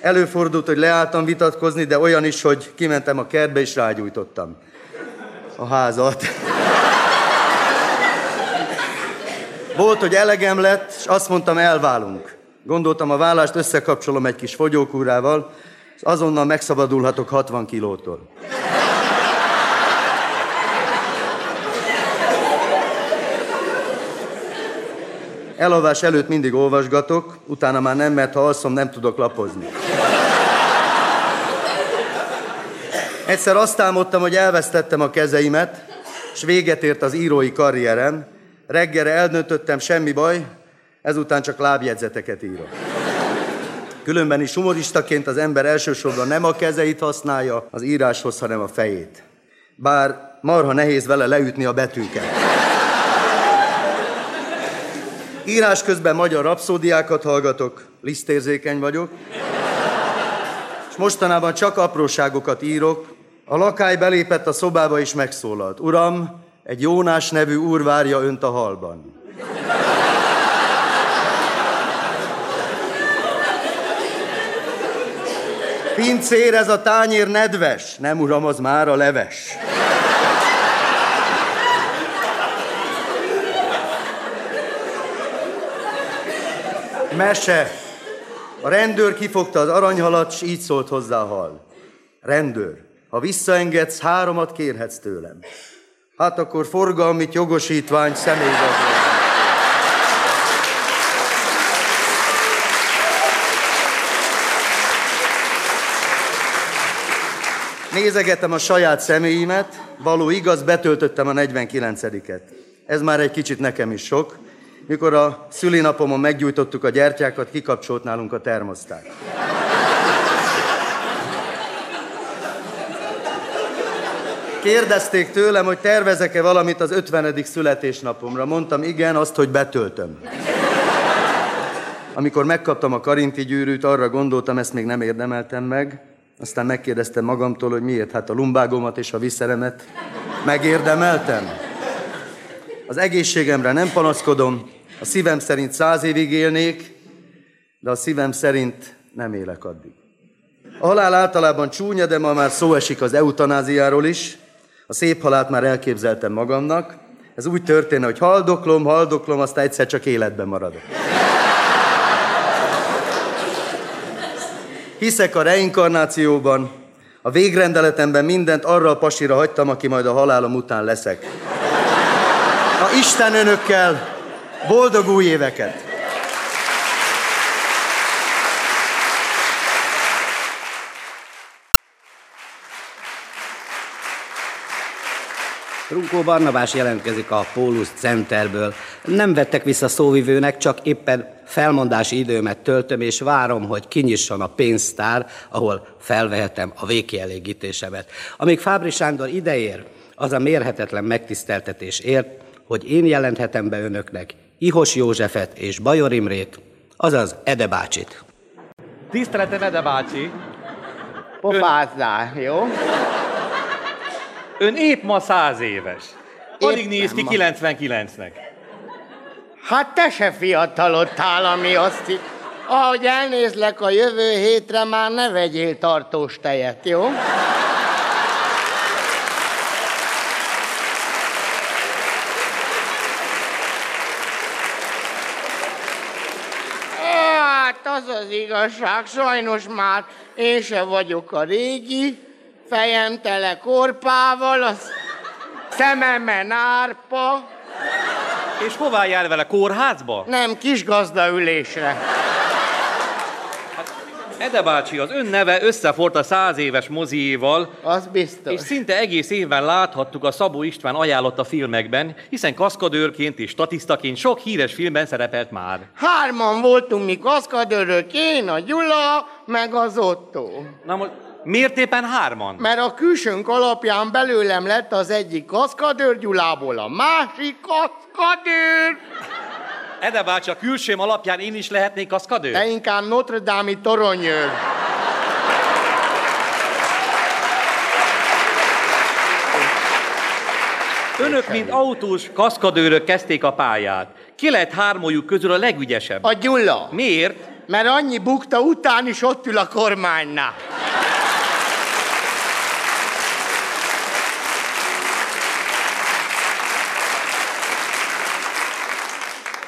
Előfordult, hogy leálltam vitatkozni, de olyan is, hogy kimentem a kertbe és rágyújtottam a házat. Volt, hogy elegem lett, és azt mondtam, elválunk. Gondoltam, a vállást összekapcsolom egy kis fogyókúrával, és azonnal megszabadulhatok 60 kilótól. Elalvás előtt mindig olvasgatok, utána már nem, mert ha alszom, nem tudok lapozni. Egyszer azt álmodtam, hogy elvesztettem a kezeimet, és véget ért az írói karrierem. Reggelre eldöntöttem, semmi baj, ezután csak lábjegyzeteket írok. Különben is humoristaként az ember elsősorban nem a kezeit használja az íráshoz, hanem a fejét. Bár marha nehéz vele leütni a betűket. Írás közben magyar rapszódiákat hallgatok, lisztérzékeny vagyok, és mostanában csak apróságokat írok. A lakály belépett a szobába és megszólalt. Uram, egy Jónás nevű úr várja önt a halban. Pincér, ez a tányér nedves. Nem, uram, az már a leves. Mese. A rendőr kifogta az aranyhalat, s így szólt hozzá a hal. Rendőr, ha visszaengedsz, háromat kérhetsz tőlem. Hát akkor forgalmit, jogosítvány, személyzet. Nézegetem a saját személyimet, való igaz, betöltöttem a 49-et. Ez már egy kicsit nekem is sok, mikor a szülinapomon meggyújtottuk a gyertyákat, kikapcsolt nálunk a termosztát. Kérdezték tőlem, hogy tervezek-e valamit az 50. születésnapomra. Mondtam, igen, azt, hogy betöltöm. Amikor megkaptam a karinti gyűrűt, arra gondoltam, ezt még nem érdemeltem meg. Aztán megkérdeztem magamtól, hogy miért. Hát a lumbágomat és a viszeremet megérdemeltem. Az egészségemre nem panaszkodom, a szívem szerint száz évig élnék, de a szívem szerint nem élek addig. A halál általában csúnya, de ma már szó esik az eutanáziáról is. A szép halált már elképzeltem magamnak. Ez úgy történne, hogy haldoklom, haldoklom, aztán egyszer csak életben maradok. Hiszek a reinkarnációban, a végrendeletemben mindent arra a pasira hagytam, aki majd a halálom után leszek. Na Isten önökkel, Boldog új éveket! Trunkó Barnabás jelentkezik a Pólus Centerből. Nem vettek vissza szóvivőnek, csak éppen felmondási időmet töltöm, és várom, hogy kinyisson a pénztár, ahol felvehetem a végkielégítésemet. Amíg Fábri Sándor ideér, az a mérhetetlen megtiszteltetés ért, hogy én jelenthetem be önöknek Ihos Józsefet és Bajor Imrét, azaz Ede bácsit. Tiszteletem, Ede bácsi! Pofázzál, jó? Ön épp ma száz éves. Alig néz ki ma. 99-nek. Hát te se fiatalodtál, ami azt Ahogy elnézlek a jövő hétre, már ne vegyél tartós tejet, jó? Hát az az igazság, sajnos már én se vagyok a régi, fejem tele korpával, az szememen árpa. És hová jár vele? Kórházba? Nem, kis gazdaülésre. Ede bácsi, az ön neve összefort a száz éves moziéval. Az biztos. És szinte egész évben láthattuk a Szabó István ajánlott a filmekben, hiszen kaszkadőrként és statisztaként sok híres filmben szerepelt már. Hárman voltunk mi kaszkadőrök, én, a Gyula, meg az Otto. Na most miért éppen hárman? Mert a külsőnk alapján belőlem lett az egyik kaszkadőr, Gyulából a másik kaszkadőr. Ede bácsi, a külsőm alapján én is lehetnék kaszkadőr? De inkább Notre Dame-i toronyőr. Önök, mint autós kaszkadőrök kezdték a pályát. Ki lett hármójuk közül a legügyesebb? A Gyula. Miért? Mert annyi bukta után is ott ül a kormánynál.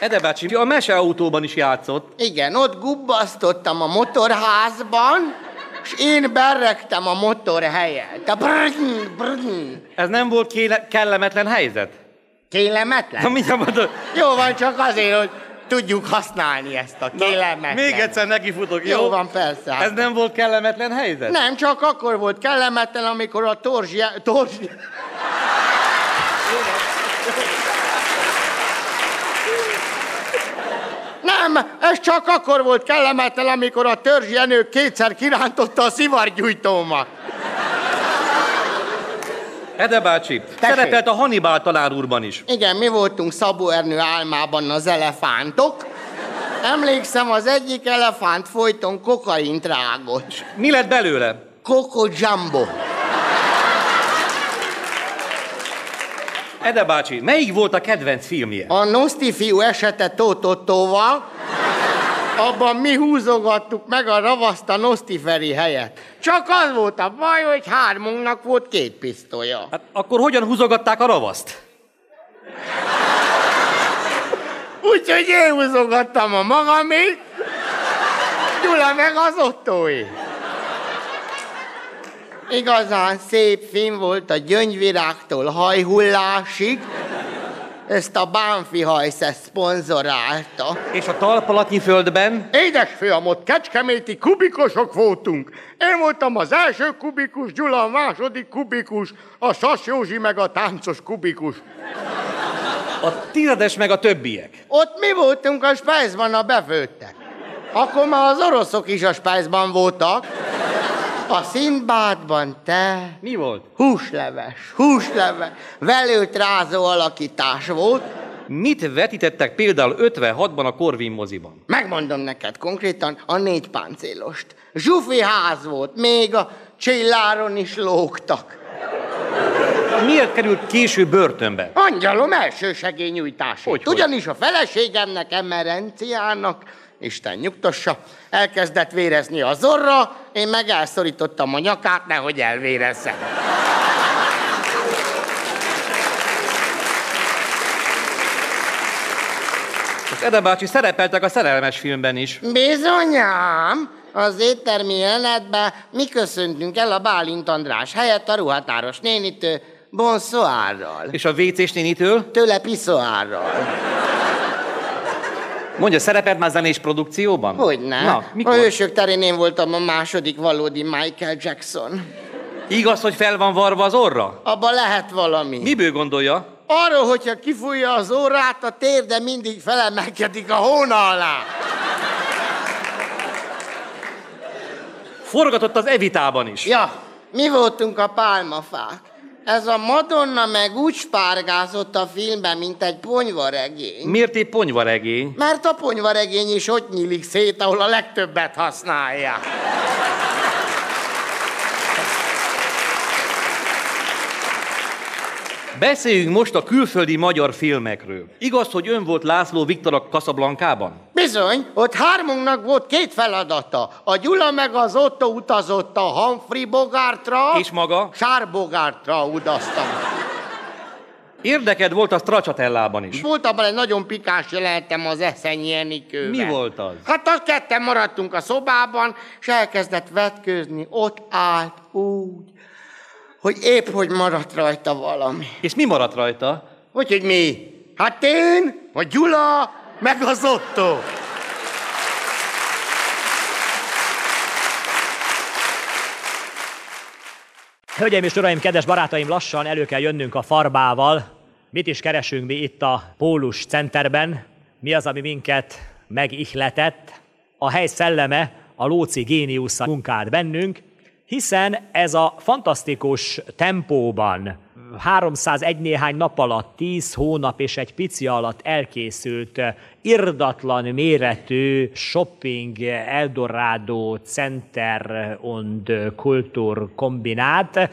Ede bácsi, a meseautóban is játszott. Igen, ott gubbasztottam a motorházban, és én berregtem a motor helyet. A brrrn, brrrn. Ez nem volt kéle- kellemetlen helyzet? Kélemetlen? Na, mondod. Jó van, csak azért, hogy tudjuk használni ezt a kélemetlen. Még egyszer nekifutok, jó? Jó van, persze. Ez nem volt kellemetlen helyzet? Nem, csak akkor volt kellemetlen, amikor a torzsi... torzsi... Nem, ez csak akkor volt kellemetlen, amikor a törzs Jenő kétszer kirántotta a szivargyújtómat. Ede bácsi, szerepelt a Hannibal tanár úrban is. Igen, mi voltunk Szabó Ernő álmában az elefántok. Emlékszem, az egyik elefánt folyton kokaint rágott. Mi lett belőle? Coco Jumbo. Ede bácsi, melyik volt a kedvenc filmje? A Noszti fiú esete Tótottóval, abban mi húzogattuk meg a ravaszt a Noszti Feri helyett. Csak az volt a baj, hogy hármunknak volt két pisztolya. Hát akkor hogyan húzogatták a ravaszt? Úgyhogy én húzogattam a magamét, Gyula meg az ottói. Igazán szép film volt a gyöngyvirágtól hajhullásig. Ezt a Bánfi hajsze szponzorálta. És a talpalatnyi földben? Édes fiam, ott kecskeméti kubikusok voltunk. Én voltam az első kubikus, Gyula a második kubikus, a Sas Józsi meg a táncos kubikus. A tizedes meg a többiek. Ott mi voltunk a spájzban, a befőttek. Akkor már az oroszok is a spájzban voltak. A Szindbádban te... Mi volt? Húsleves, húsleves, velőt rázó alakítás volt. Mit vetítettek például 56-ban a Corvin moziban? Megmondom neked konkrétan, a négy páncélost. Zsufi ház volt, még a csilláron is lógtak. Miért került később börtönbe? Angyalom elsősegélynyújtásért. Hogy, Ugyanis a feleségemnek, emerenciának, Isten nyugtassa, elkezdett vérezni a zorra, én meg elszorítottam a nyakát, nehogy elvérezze. Az Ede bácsi szerepeltek a szerelmes filmben is. Bizonyám, az éttermi jelenetben mi köszöntünk el a Bálint András helyett a ruhatáros nénitől bonsoárral. És a WC-s nénitől? Tőle piszoárral. Mondja, szerepelt már zenés produkcióban? Hogyne. Na, mikor? A hősök terén én voltam a második valódi Michael Jackson. Igaz, hogy fel van varva az orra? Abba lehet valami. Miből gondolja? Arról, hogyha kifújja az órát, a térde mindig felemelkedik a hóna alá. Forgatott az Evitában is. Ja, mi voltunk a pálmafák. Ez a Madonna meg úgy spárgázott a filmben, mint egy ponyvaregény. Miért épp ponyvaregény? Mert a ponyvaregény is ott nyílik szét, ahol a legtöbbet használják. Beszéljünk most a külföldi magyar filmekről. Igaz, hogy ön volt László Viktor a Casablancában? Bizony, ott hármunknak volt két feladata. A Gyula meg az Otto utazott a Humphrey Bogartra. És maga? Sár Bogartra utaztam. Érdeked volt a Stracciatellában is. Volt abban egy nagyon pikás jelenetem az Eszenyi Enikővel. Mi volt az? Hát azt ketten maradtunk a szobában, és elkezdett vetkőzni. Ott állt úgy, hogy épp hogy maradt rajta valami. És mi maradt rajta? Hogy, hogy mi? Hát én, a Gyula, meg az Otto. Hölgyeim és uraim, kedves barátaim, lassan elő kell jönnünk a farbával. Mit is keresünk mi itt a Pólus Centerben? Mi az, ami minket megihletett? A hely szelleme, a Lóci géniusza munkált bennünk, hiszen ez a fantasztikus tempóban 301 néhány nap alatt, 10 hónap és egy pici alatt elkészült irdatlan méretű shopping Eldorado Center und Kultur kombinát,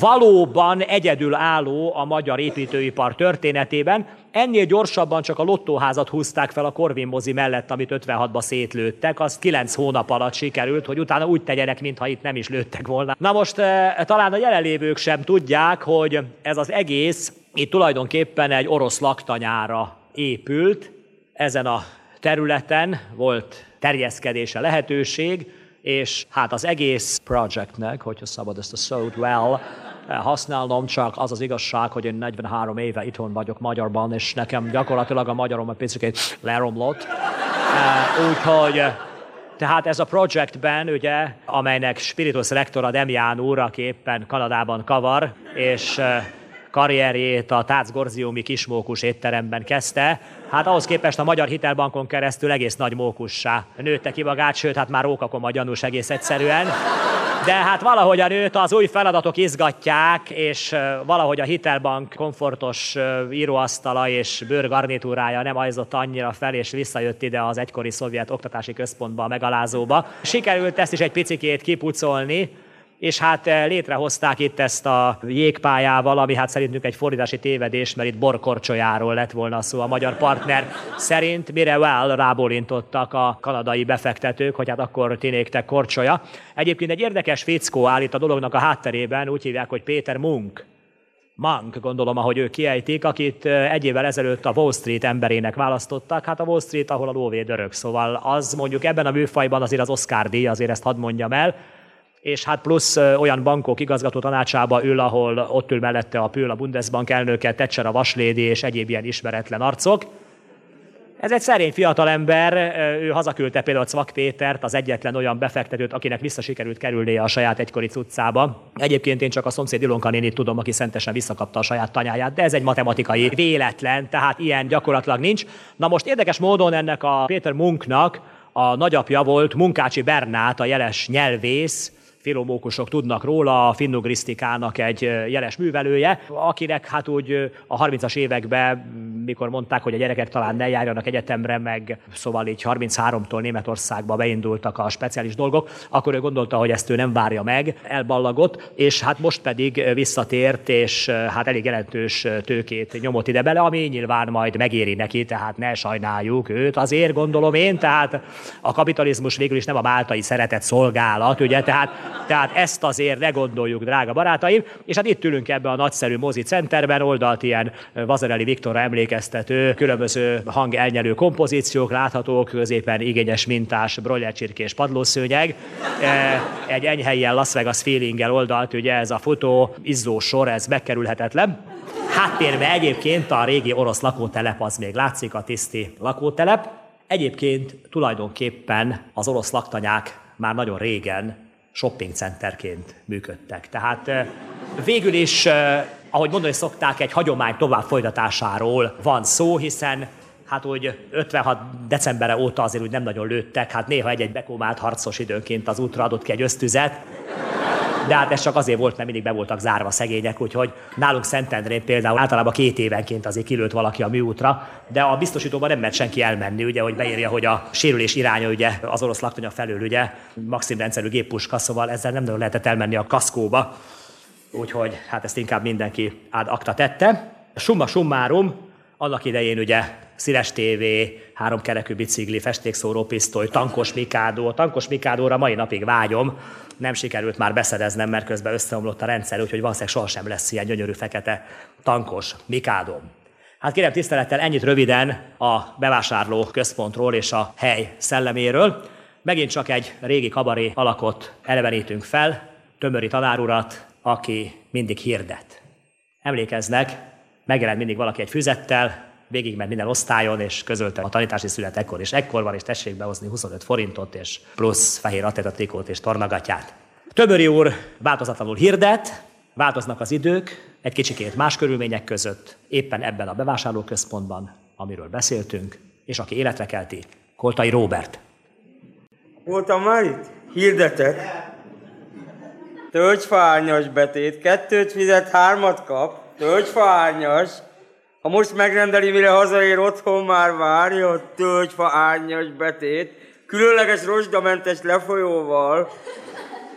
valóban egyedülálló a magyar építőipar történetében. Ennél gyorsabban csak a lottóházat húzták fel a Corvin mozi mellett, amit 56-ba szétlőttek. Az 9 hónap alatt sikerült, hogy utána úgy tegyenek, mintha itt nem is lőttek volna. Na most eh, talán a jelenlévők sem tudják, hogy ez az egész itt tulajdonképpen egy orosz laktanyára épült. Ezen a területen volt terjeszkedése lehetőség, és hát az egész projektnek, hogyha szabad ezt a szót well, használnom, csak az az igazság, hogy én 43 éve itthon vagyok magyarban, és nekem gyakorlatilag a magyarom egy picit leromlott. Úgyhogy tehát ez a projektben, ugye, amelynek spiritus rektora Demián úr, aki éppen Kanadában kavar, és karrierjét a Tác Gorziumi kismókus étteremben kezdte, hát ahhoz képest a Magyar Hitelbankon keresztül egész nagy mókussá nőtte ki magát, sőt, hát már rókakom a gyanús egész egyszerűen. De hát valahogy a nőt az új feladatok izgatják, és valahogy a Hitelbank komfortos íróasztala és bőrgarnitúrája nem ajzott annyira fel, és visszajött ide az egykori szovjet oktatási központba, a megalázóba. Sikerült ezt is egy picikét kipucolni, és hát létrehozták itt ezt a jégpályával, ami hát szerintünk egy fordítási tévedés, mert itt borkorcsolyáról lett volna szó a magyar partner szerint, mire well rábólintottak a kanadai befektetők, hogy hát akkor tinéktek korcsolya. Egyébként egy érdekes fickó áll itt a dolognak a hátterében, úgy hívják, hogy Péter Munk. Monk, gondolom, ahogy ők kiejtik, akit egy évvel ezelőtt a Wall Street emberének választottak. Hát a Wall Street, ahol a lóvéd örök. Szóval az mondjuk ebben a műfajban azért az Oscar díj, azért ezt hadd mondjam el és hát plusz olyan bankok igazgató tanácsába ül, ahol ott ül mellette a Pül, a Bundesbank elnöke, Thatcher a vaslédi és egyéb ilyen ismeretlen arcok. Ez egy szerény fiatalember, ő hazaküldte például Cvak Pétert, az egyetlen olyan befektetőt, akinek vissza sikerült kerülnie a saját egykori cuccába. Egyébként én csak a szomszéd Ilonka nénit tudom, aki szentesen visszakapta a saját tanyáját, de ez egy matematikai véletlen, tehát ilyen gyakorlatilag nincs. Na most érdekes módon ennek a Péter Munknak a nagyapja volt Munkácsi Bernát, a jeles nyelvész, filomókusok tudnak róla, a finnugrisztikának egy jeles művelője, akinek hát úgy a 30-as években, mikor mondták, hogy a gyerekek talán ne járjanak egyetemre, meg szóval így 33-tól Németországba beindultak a speciális dolgok, akkor ő gondolta, hogy ezt ő nem várja meg, elballagott, és hát most pedig visszatért, és hát elég jelentős tőkét nyomott ide bele, ami nyilván majd megéri neki, tehát ne sajnáljuk őt, azért gondolom én, tehát a kapitalizmus végül is nem a máltai szeretet szolgálat, ugye, tehát tehát ezt azért ne gondoljuk, drága barátaim. És hát itt ülünk ebben a nagyszerű mozi centerben, oldalt ilyen Vazareli Viktorra emlékeztető, különböző hang elnyelő kompozíciók láthatók, középen igényes mintás brollercsirkés padlószőnyeg. Egy enyhe ilyen Las Vegas feelinggel oldalt, ugye ez a fotó, izzó sor, ez megkerülhetetlen. Háttérben egyébként a régi orosz lakótelep az még látszik, a tiszti lakótelep. Egyébként tulajdonképpen az orosz laktanyák már nagyon régen shoppingcenterként működtek. Tehát eh, végül is, eh, ahogy mondani szokták, egy hagyomány tovább folytatásáról van szó, hiszen hát úgy 56 decemberre óta azért úgy nem nagyon lőttek, hát néha egy-egy bekómált harcos időnként az útra adott ki egy ösztüzet, de hát ez csak azért volt, mert mindig be voltak zárva szegények, úgyhogy nálunk Szentendrén például általában két évenként azért kilőtt valaki a műútra, de a biztosítóban nem mert senki elmenni, ugye, hogy beírja, hogy a sérülés iránya ugye az orosz laktanya felől ugye maxim rendszerű géppuska, szóval ezzel nem nagyon lehetett elmenni a kaszkóba. Úgyhogy hát ezt inkább mindenki át akta tette. Summa summarum, annak idején ugye színes tévé, háromkerekű bicikli, festékszóró pisztoly, tankos mikádó. A tankos mikádóra mai napig vágyom, nem sikerült már beszereznem, mert közben összeomlott a rendszer, úgyhogy valószínűleg sohasem lesz ilyen gyönyörű fekete tankos mikádom. Hát kérem tisztelettel ennyit röviden a bevásárló központról és a hely szelleméről. Megint csak egy régi kabaré alakot elevenítünk fel, Tömöri tanárurat, aki mindig hirdet. Emlékeznek, megjelent mindig valaki egy füzettel, végigment minden osztályon, és közölte a tanítási szület ekkor és ekkor van, és tessék behozni 25 forintot, és plusz fehér atlétatrikót és tornagatyát. Töböri úr változatlanul hirdet, változnak az idők, egy kicsikét más körülmények között, éppen ebben a bevásárlóközpontban, amiről beszéltünk, és aki életre kelti, Koltai Róbert. Voltam már itt? Hirdetek. Tölgyfárnyas betét, kettőt fizet, hármat kap. Tölgyfárnyas. Ha most megrendeli, mire hazaér otthon, már várja, tölgyfa árnyas betét, különleges rozsdamentes lefolyóval,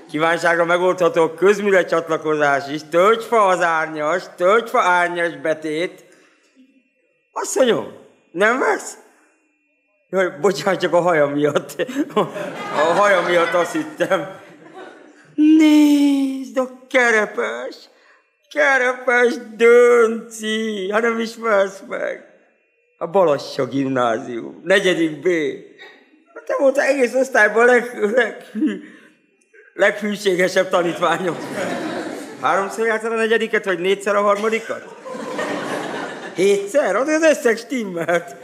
kívánságra megoldható közműre csatlakozás is, tölgyfa az árnyas, tölgyfa árnyas betét. Asszonyom, nem vesz? Jaj, bocsánat, csak a haja miatt. A haja miatt azt hittem. Nézd, a kerepes! Kerepes Dönci! Hát nem ismersz meg. A Balassa gimnázium, negyedik B. Hát te voltál egész osztályban leg, leg, leghűségesebb tanítványom. Háromszor jártál a negyediket, vagy négyszer a harmadikat? Hétszer? Az az összeg stimmelt.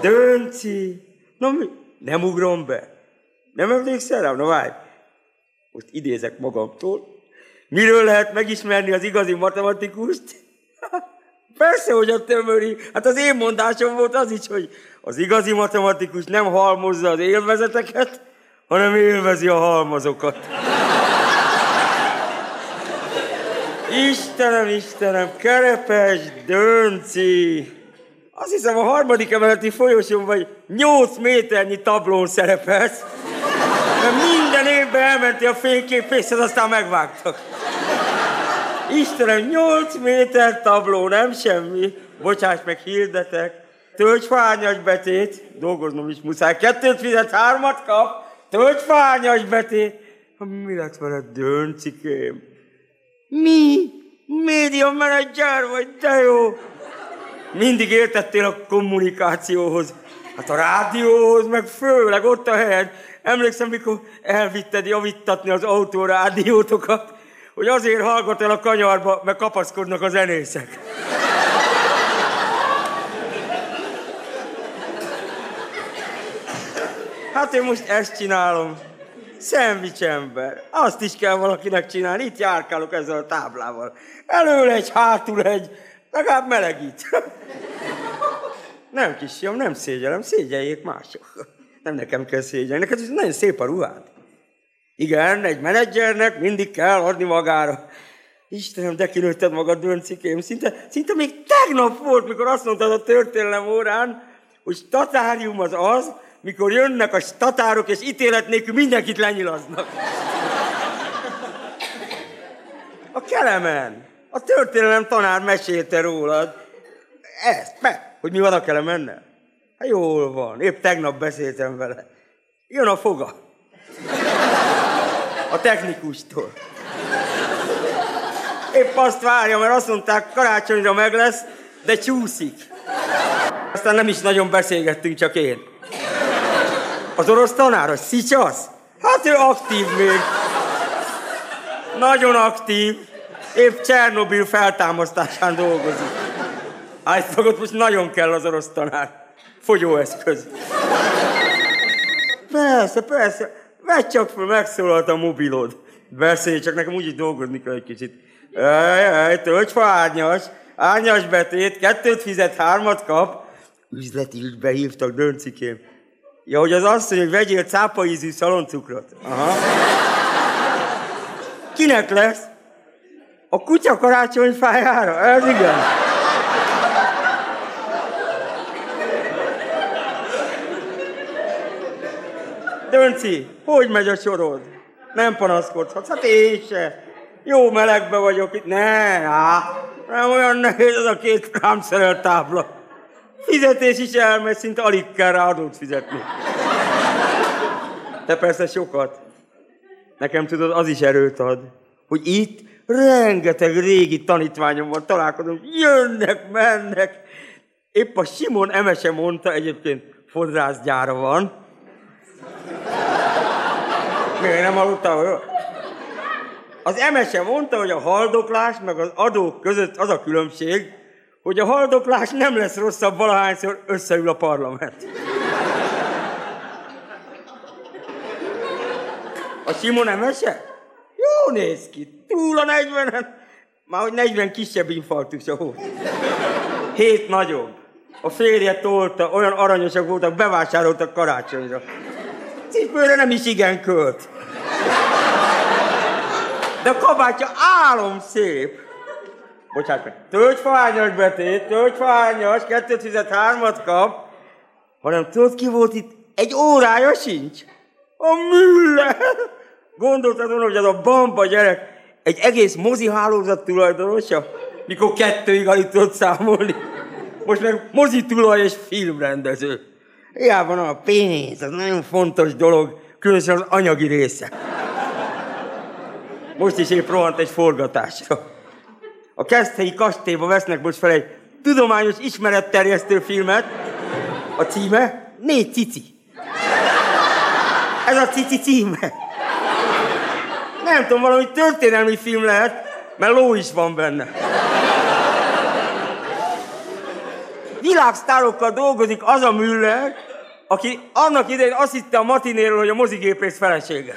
Dönci! Na mi? Nem ugrom be. Nem emlékszel rám? Na várj. Most idézek magamtól. Miről lehet megismerni az igazi matematikust? Persze, hogy a tömöri. Hát az én mondásom volt az is, hogy az igazi matematikus nem halmozza az élvezeteket, hanem élvezi a halmazokat. Istenem, Istenem, kerepes, dönci. Azt hiszem a harmadik emeleti folyosón vagy 8 méternyi tablón szerepelsz. Mert minden évben elmenti a fényképészhez, aztán megvágtak. Istenem, 8 méter tabló, nem semmi. Bocsáss meg, hirdetek. Tölgyfányas betét, dolgoznom is muszáj. Kettőt fizet, hármat kap. Tölgyfányas betét. Mi lett veled, döncikém? Mi? Média menedzser vagy, de jó. Mindig értettél a kommunikációhoz. Hát a rádióhoz, meg főleg ott a helyed. Emlékszem, mikor elvitted javíttatni az autórádiótokat, hogy azért hallgat el a kanyarba, mert kapaszkodnak a zenészek. Hát én most ezt csinálom. Szendvics ember. Azt is kell valakinek csinálni. Itt járkálok ezzel a táblával. Elől egy, hátul egy, legalább melegít. Nem kisfiam, nem szégyelem, szégyeljék mások. Nem nekem kell szégyelni, neked ez nagyon szép a ruhád. Igen, egy menedzsernek mindig kell adni magára. Istenem, de kinőtted magad, döncikém. Szinte, szinte még tegnap volt, mikor azt mondtad a történelem órán, hogy statárium az az, mikor jönnek a statárok, és ítélet nélkül mindenkit lenyilaznak. A kelemen. A történelem tanár mesélte rólad. Ezt, be, hogy mi van a kelemennel? Hát jól van, épp tegnap beszéltem vele. Jön a foga. A technikustól. Épp azt várja, mert azt mondták, karácsonyra meg lesz, de csúszik. Aztán nem is nagyon beszélgettünk, csak én. Az orosz tanár, az Szicsasz? Hát ő aktív még. Nagyon aktív. Épp Csernobil feltámasztásán dolgozik. Állítólag most nagyon kell az orosz tanár. Fogyóeszköz. Persze, persze. Vedd csak fel, megszólalt a mobilod. Beszélj, csak nekem úgy dolgozni kell egy kicsit. Tölts fa árnyas, árnyas betét, kettőt fizet, hármat kap. Üzleti ügybe hívtak, döncikém. Ja, hogy az asszony, hogy vegyél cápaízű szaloncukrot. Aha. Kinek lesz? A kutya karácsonyfájára? Ez igen. Dönci, hogy megy a sorod? Nem panaszkodhatsz, hát én se. Jó melegbe vagyok itt. Ne, á, nem olyan nehéz az a két rámszerelt tábla. Fizetés is elmegy, szinte alig kell rá adót fizetni. Te persze sokat. Nekem tudod, az is erőt ad, hogy itt rengeteg régi tanítványommal találkozom, jönnek, mennek. Épp a Simon Emese mondta, egyébként fodrászgyára van. Miért nem hallottál? Az Emese mondta, hogy a haldoklás meg az adók között az a különbség, hogy a haldoklás nem lesz rosszabb valahányszor összeül a parlament. A Simon Emese? Jó néz ki, túl a 40-en. Már hogy 40 kisebb infarktusa volt. Hét nagyobb. A férje tolta, olyan aranyosak voltak, bevásároltak karácsonyra. Cipőre nem is igen költ. De a kabátja álom szép. Bocsánat meg. Tölgyfányos betét, kettőt fizet, hármat kap. Hanem tudod, ki volt itt? Egy órája sincs. A Müller. Gondoltad volna, hogy az a bamba gyerek egy egész mozi hálózat tulajdonosa? Mikor kettőig alig tudott számolni. Most meg mozi tulaj és filmrendező. Hiába van a pénz, az nagyon fontos dolog, különösen az anyagi része. Most is épp rohant egy forgatásra. A Keszthelyi kastélyba vesznek most fel egy tudományos ismeretterjesztő filmet. A címe Négy cici. Ez a cici címe. Nem tudom, valami történelmi film lehet, mert ló is van benne. Világsztárokkal dolgozik az a Müller, aki annak idején azt hitte a matinéről, hogy a mozigépész felesége.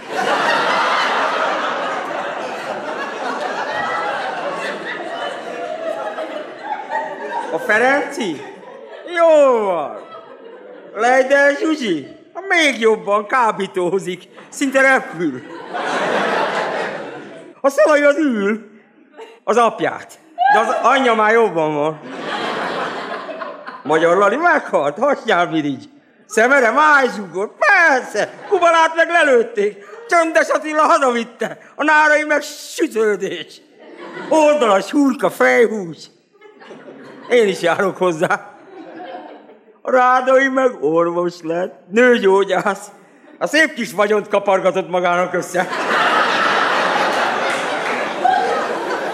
A Ferenci? Jó van. Lejdel Zsuzsi? Még jobban kábítózik, szinte repül. A Szalai az ül, az apját. De az anyja már jobban van. Magyar Lali meghalt, hasnyál mirigy. Szemere májzsugott, persze, Kubalát meg lelőtték. Csöndes Attila hazavitte, a nárai meg sütődés. Oldalas hurka, fejhús. Én is járok hozzá. A rádai meg orvos lett, nőgyógyász. A szép kis vagyont kapargatott magának össze.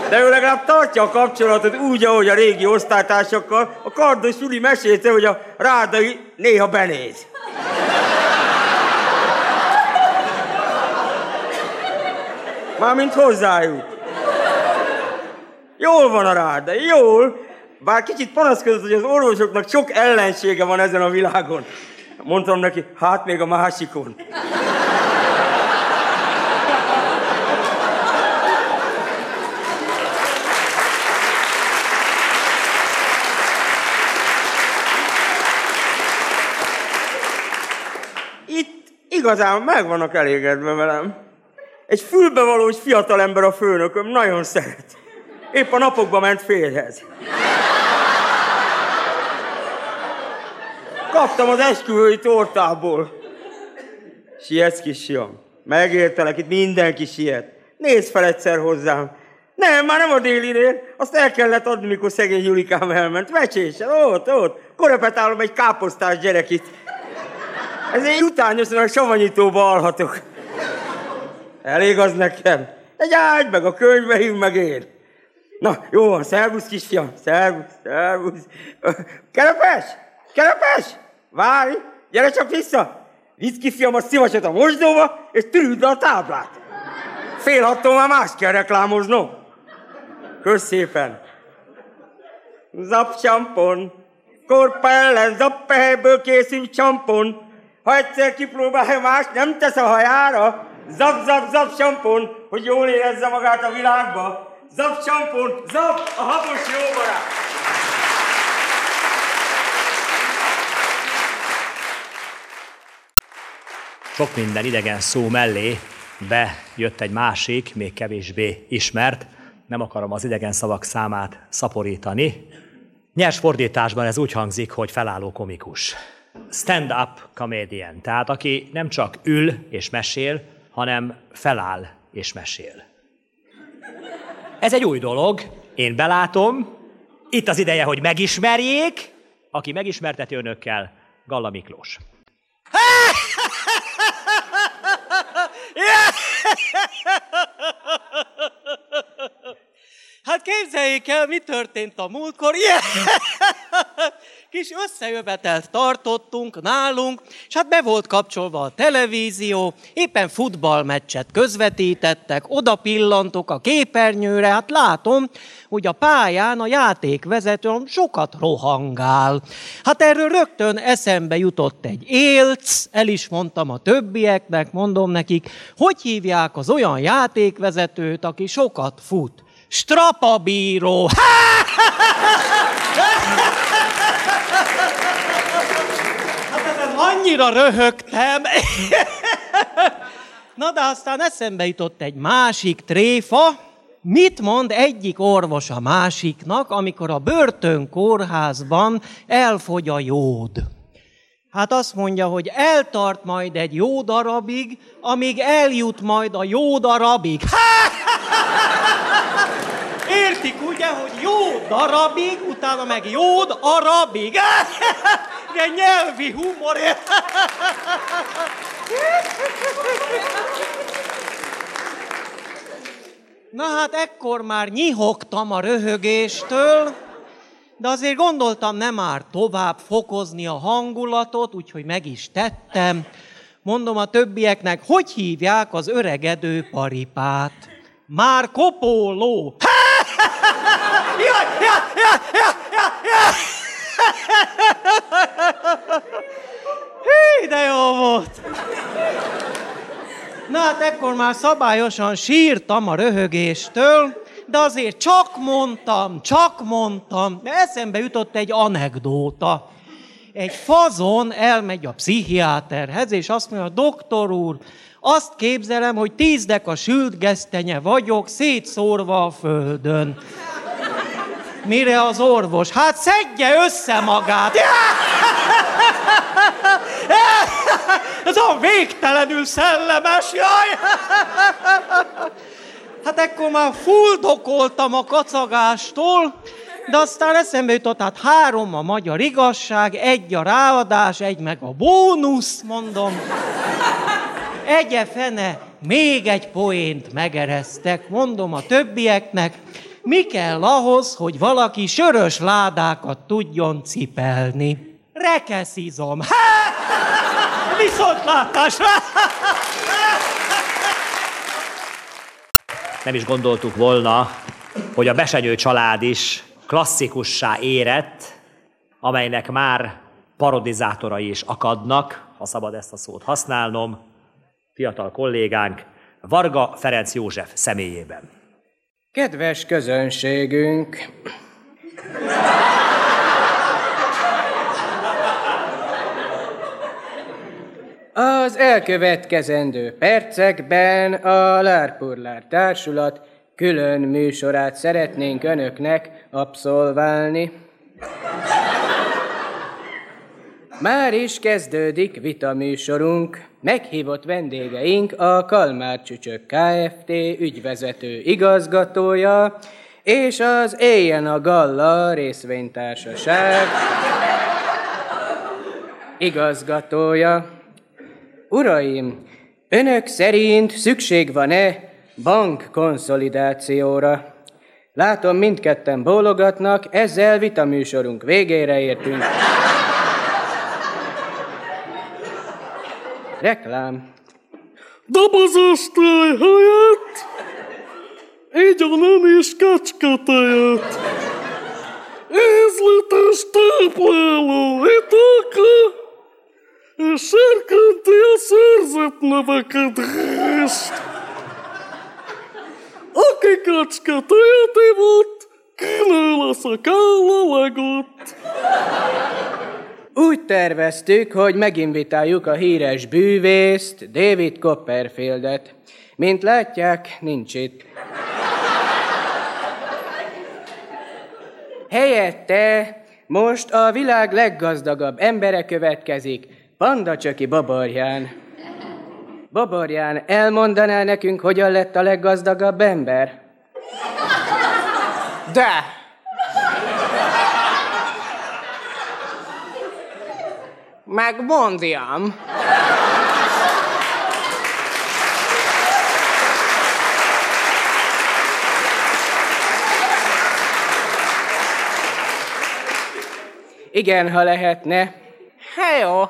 De ő legalább tartja a kapcsolatot úgy, ahogy a régi osztálytársakkal. A kardos Juli mesélte, hogy a rádai néha benéz. Mármint hozzájuk. Jól van a rádai, jól. Bár kicsit panaszkodott, hogy az orvosoknak sok ellensége van ezen a világon. Mondtam neki, hát még a másikon. Itt igazán meg vannak elégedve velem. Egy fülbevalós fiatalember a főnököm, nagyon szeret. Épp a napokban ment férhez. Kaptam az esküvői tortából. Sietsz, kisfiam. Megértelek, itt mindenki siet. Nézz fel egyszer hozzám. Nem, már nem a délinél. Azt el kellett adni, mikor szegény Julikám elment. Vecséssel, ott, ott. Korepetálom egy káposztás gyerek itt. Ezért utányosan a savanyítóba alhatok. Elég az nekem. Egy ágy, meg a könyveim, meg én. Na, jó van, szervusz kisfiam, szervusz, szervusz. Kerepes, kerepes, várj, gyere csak vissza. Vidd ki fiam a szivacset a mosdóba, és tűrűd le a táblát. Fél hattól már más kell reklámoznom. Kösz szépen. Zapcsampon, korpa ellen zappehelyből készült csampon. Ha egyszer kipróbálja más, nem tesz a hajára. Zap, zap, zap sampon, hogy jól érezze magát a világba. Zap sampon, zap, a habos jó barát. Sok minden idegen szó mellé bejött egy másik, még kevésbé ismert, nem akarom az idegen szavak számát szaporítani. Nyers fordításban ez úgy hangzik, hogy felálló komikus. Stand-up comedian, tehát aki nem csak ül és mesél, hanem feláll és mesél. Ez egy új dolog, én belátom, itt az ideje, hogy megismerjék, aki megismerteti önökkel, Galla Miklós. Hát képzeljék el, mi történt a múltkor. Yeah! Kis összejövetelt tartottunk nálunk, és hát be volt kapcsolva a televízió, éppen futballmeccset közvetítettek, oda pillantok a képernyőre, hát látom, hogy a pályán a játékvezető sokat rohangál. Hát erről rögtön eszembe jutott egy élc, el is mondtam a többieknek, mondom nekik, hogy hívják az olyan játékvezetőt, aki sokat fut. Strapabíró. Hát ezen annyira röhögtem. Na de aztán eszembe jutott egy másik tréfa. Mit mond egyik orvos a másiknak, amikor a börtönkórházban elfogy a jód? Hát azt mondja, hogy eltart majd egy jó darabig, amíg eljut majd a jó darabig. Értik ugye, hogy jó darabig, utána meg jód arabig. Ilyen nyelvi humor. Na hát ekkor már nyihogtam a röhögéstől, de azért gondoltam, nem már tovább fokozni a hangulatot, úgyhogy meg is tettem. Mondom a többieknek, hogy hívják az öregedő paripát? Már kopóló. Jaj, jaj, jaj, jaj, jaj, jaj. Hí, de jó volt. Na hát ekkor már szabályosan sírtam a röhögéstől, de azért csak mondtam, csak mondtam, de eszembe jutott egy anekdóta. Egy fazon elmegy a pszichiáterhez, és azt mondja, doktor úr, azt képzelem, hogy tízdek a sült gesztenye vagyok, szétszórva a földön. Mire az orvos? Hát szedje össze magát! Ez a végtelenül szellemes, jaj! Hát ekkor már fuldokoltam a kacagástól, de aztán eszembe jutott, hát három a magyar igazság, egy a ráadás, egy meg a bónusz, mondom. Egye fene, még egy poént megereztek, mondom a többieknek, mi kell ahhoz, hogy valaki sörös ládákat tudjon cipelni? Rekeszizom. Viszontlátásra! Nem is gondoltuk volna, hogy a Besenyő család is klasszikussá érett, amelynek már parodizátorai is akadnak, ha szabad ezt a szót használnom, fiatal kollégánk Varga Ferenc József személyében. Kedves közönségünk! Az elkövetkezendő percekben a Lárpurlár Társulat külön műsorát szeretnénk önöknek abszolválni. Már is kezdődik vitaműsorunk. Meghívott vendégeink a Kalmár Csücsök Kft. ügyvezető igazgatója és az Éljen a Galla részvénytársaság igazgatója. Uraim, önök szerint szükség van-e bankkonszolidációra? Látom, mindketten bólogatnak, ezzel vitaműsorunk végére értünk. Reklám. Dobozos tej helyett így a nem is kecske tejet. Ez ízletes tápláló italka, és serkenti a szerzett növekedést. Aki kacska tojat ivott, kínál a szakáll a legott. Úgy terveztük, hogy meginvitáljuk a híres bűvészt, David Copperfieldet. Mint látják, nincs itt. Helyette most a világ leggazdagabb embere következik, Panda Csöki Babarján. Babarján, elmondanál nekünk, hogyan lett a leggazdagabb ember? De! Megmondjam. Igen, ha lehetne. Hát jó.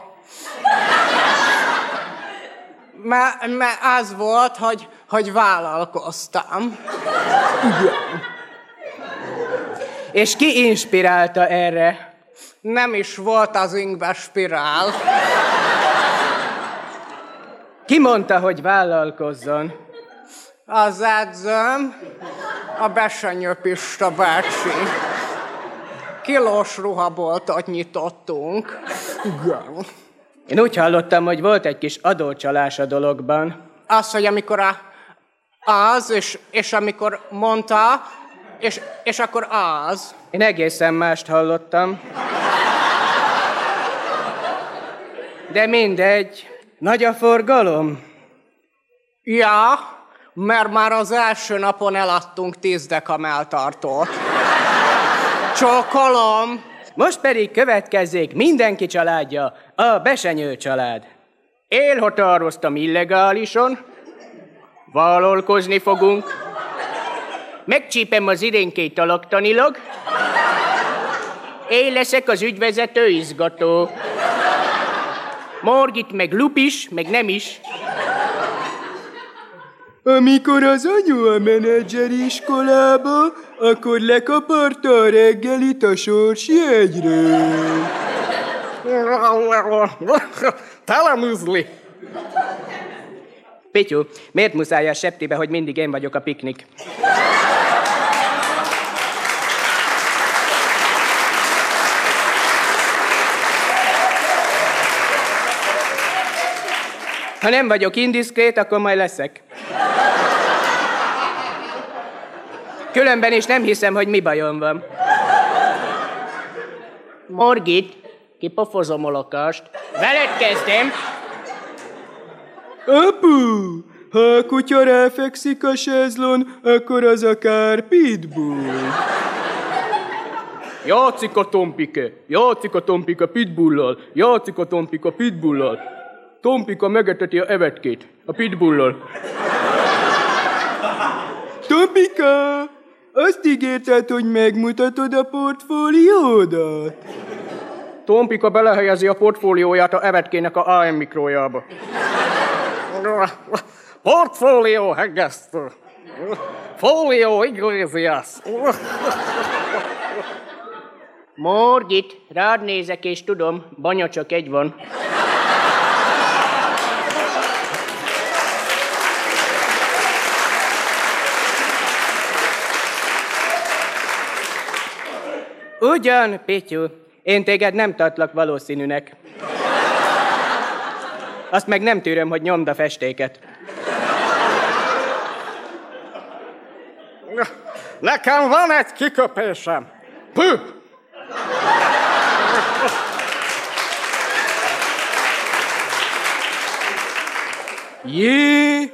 Mert me az volt, hogy, hogy vállalkoztam. És ki inspirálta erre? Nem is volt az ingbe spirál. Ki mondta, hogy vállalkozzon? Az edzőm, a Besenyő Pista bácsi. Kilós ruhaboltot nyitottunk. Igen. Én úgy hallottam, hogy volt egy kis adócsalás a dologban. Az, hogy amikor a, az, és, és amikor mondta, és, és akkor az. Én egészen mást hallottam. De mindegy. Nagy a forgalom? Ja, mert már az első napon eladtunk tíz dekameltartót. Csókolom! Most pedig következzék mindenki családja, a Besenyő család. Élhatároztam illegálisan, vállalkozni fogunk, megcsípem az irénkét alaktanilag, én leszek az ügyvezető izgató. Morgit meg lupis, meg nem is. Amikor az anyu a menedzser iskolába, akkor lekaparta a reggelit a sorsjegyről. Telemüzli! Pityu, miért muszáj a septibe, hogy mindig én vagyok a piknik? Ha nem vagyok indiszkrét, akkor majd leszek. Különben is nem hiszem, hogy mi bajom van. Morgit, kipofozom a lakást. Veled kezdem. Apu, ha a kutya ráfekszik a sezlon, akkor az akár pitbull. Játszik a Tompike, játszik a Tompika pitbullal, játszik a Tompika pitbullal. Tompika megeteti a evetkét, a pitbullal. Tompika, azt ígérted, hogy megmutatod a portfóliódat? Tompika belehelyezi a portfólióját a evetkének a AM mikrójába. Portfólió hegesztő. Fólió Iglesias. Morgit, rád nézek és tudom, banya csak egy van. Ugyan, Pityu, én téged nem tartlak valószínűnek. Azt meg nem tűröm, hogy nyomd a festéket. Nekem van egy kiköpésem. Pü! Jé,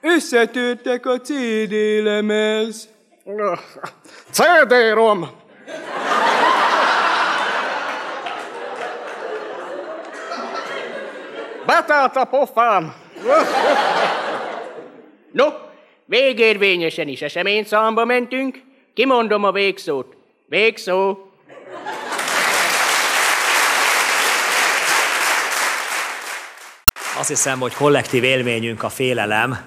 összetörtek a CD lemez. CD-rom. Betelt a pofám. No, végérvényesen is eseményszámba mentünk. Kimondom a végszót. Végszó. Azt hiszem, hogy kollektív élményünk a félelem.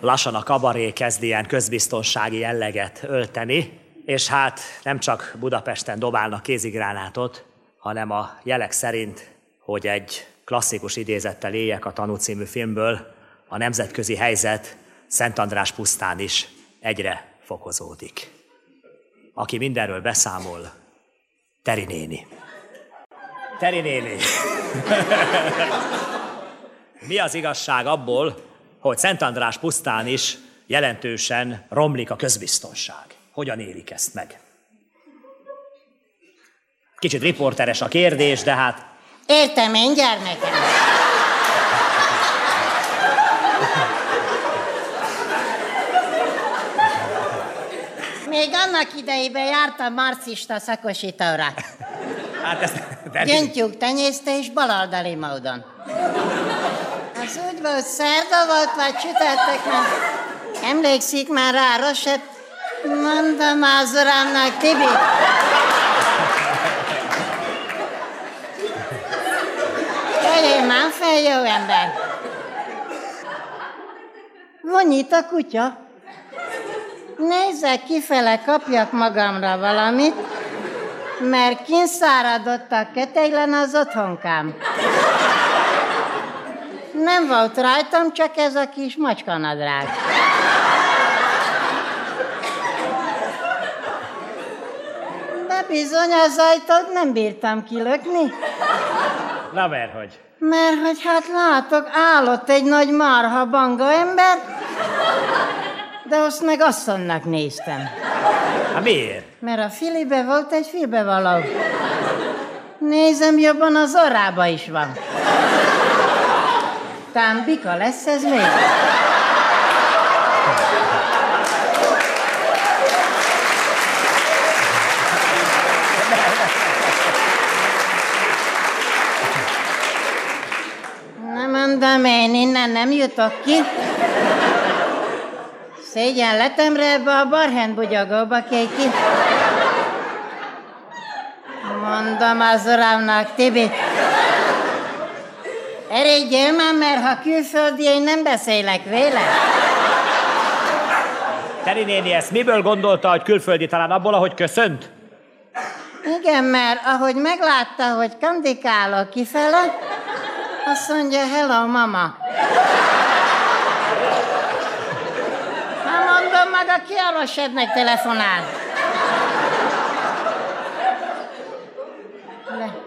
Lassan a kabaré kezd ilyen közbiztonsági jelleget ölteni. És hát nem csak Budapesten dobálnak kézigránátot, hanem a jelek szerint, hogy egy klasszikus idézettel éljek a Tanú című filmből, a nemzetközi helyzet Szent András pusztán is egyre fokozódik. Aki mindenről beszámol, Teri néni. Teri néni. Mi az igazság abból, hogy Szent András pusztán is jelentősen romlik a közbiztonság? Hogyan élik ezt meg? Kicsit riporteres a kérdés, de hát Értem én, gyermekem. Még annak idejében jártam marxista szakosítóra. Hát ezt... Gyöngytyúk tenyésztés baloldali módon. Az úgy volt, szerda volt, vagy csütörtök, mert emlékszik már rá, Roset? Mondom az uramnak, Tibi. Eljön már fel, jó ember. Vonyít a kutya. Nézzek kifele, kapjak magamra valamit, mert kinszáradott a ketejlen az otthonkám. Nem volt rajtam, csak ez a kis macskanadrág. Bizony az ajtót nem bírtam kilökni, Na mert hogy? mert hogy hát látok, állott egy nagy marha banga ember, de azt meg asszonynak néztem. Hát miért? Mert a filibe volt egy fülbevaló. Nézem, jobban az orrába is van. Tám bika lesz ez még? Nem mondom én, innen nem jutok ki. Szégyenletemre ebbe a barhen bugyogóba kék ki. Mondom az uramnak, Tibi. Erégyél már, mert ha külföldi, én nem beszélek véle. Teri néni ezt miből gondolta, hogy külföldi talán abból, ahogy köszönt? Igen, mert ahogy meglátta, hogy kandikálok kifele, azt mondja, hello, mama. Hát mondom, maga ki a Rosednek telefonál. De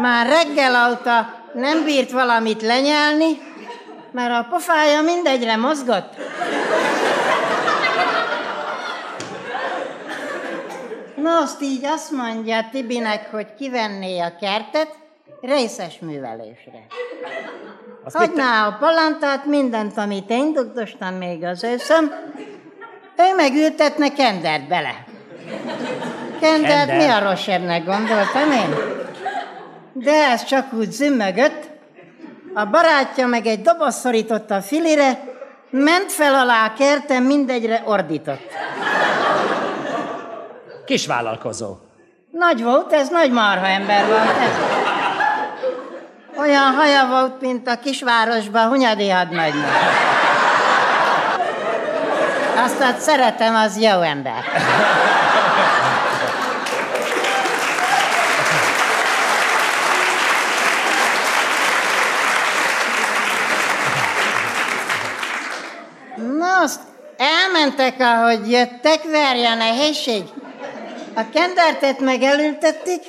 már reggel óta nem bírt valamit lenyelni, mert a pofája mindegyre mozgott. Na, azt így azt mondja Tibinek, hogy kivenné a kertet részes művelésre. Azt Hagyná a palantát, mindent, amit én dugdostam még az őszöm, ő megültetne kendert bele. Kendert Kender? mi a rosebbnek gondoltam én? De ez csak úgy zümmögött. A barátja meg egy doboz szorított a filire, ment fel alá a kerten, mindegyre ordított. Kisvállalkozó. Nagy volt, ez nagy marha ember volt. Ez. Olyan haja volt, mint a kisvárosban Hunyadi hadnagynak. Azt hát szeretem, az jó ember. Na, azt elmentek, ahogy jöttek, verje a nehézség. A kendertet meg elültették,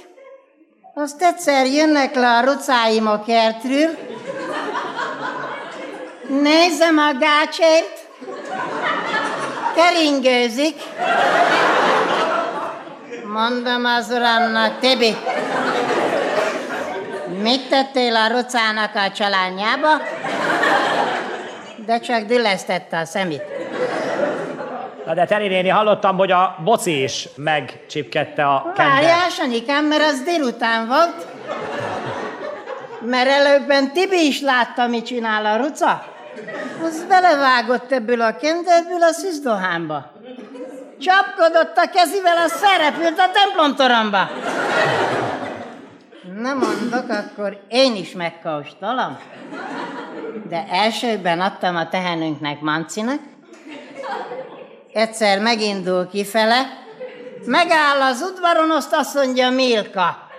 azt egyszer jönnek le a rucáim a kertről, nézem a gácsért, keringőzik, mondom az uramnak, Tibi, mit tettél a rucának a csalányába? De csak dillesztette a szemét. Na de Teri néni, hallottam, hogy a boci is megcsipkedte a kendert. Várjál, Sanyikám, mert az délután volt. Mert előbben Tibi is látta, mit csinál a ruca. Az belevágott ebből a kenderből a szüzdohánba. Csapkodott a kezivel, az felrepült a templomtoromba. Nem mondok, akkor én is megkóstolom. De elsőben adtam a tehenünknek Mancinak, egyszer megindul kifele, Megáll az udvaron, azt azt mondja Milka.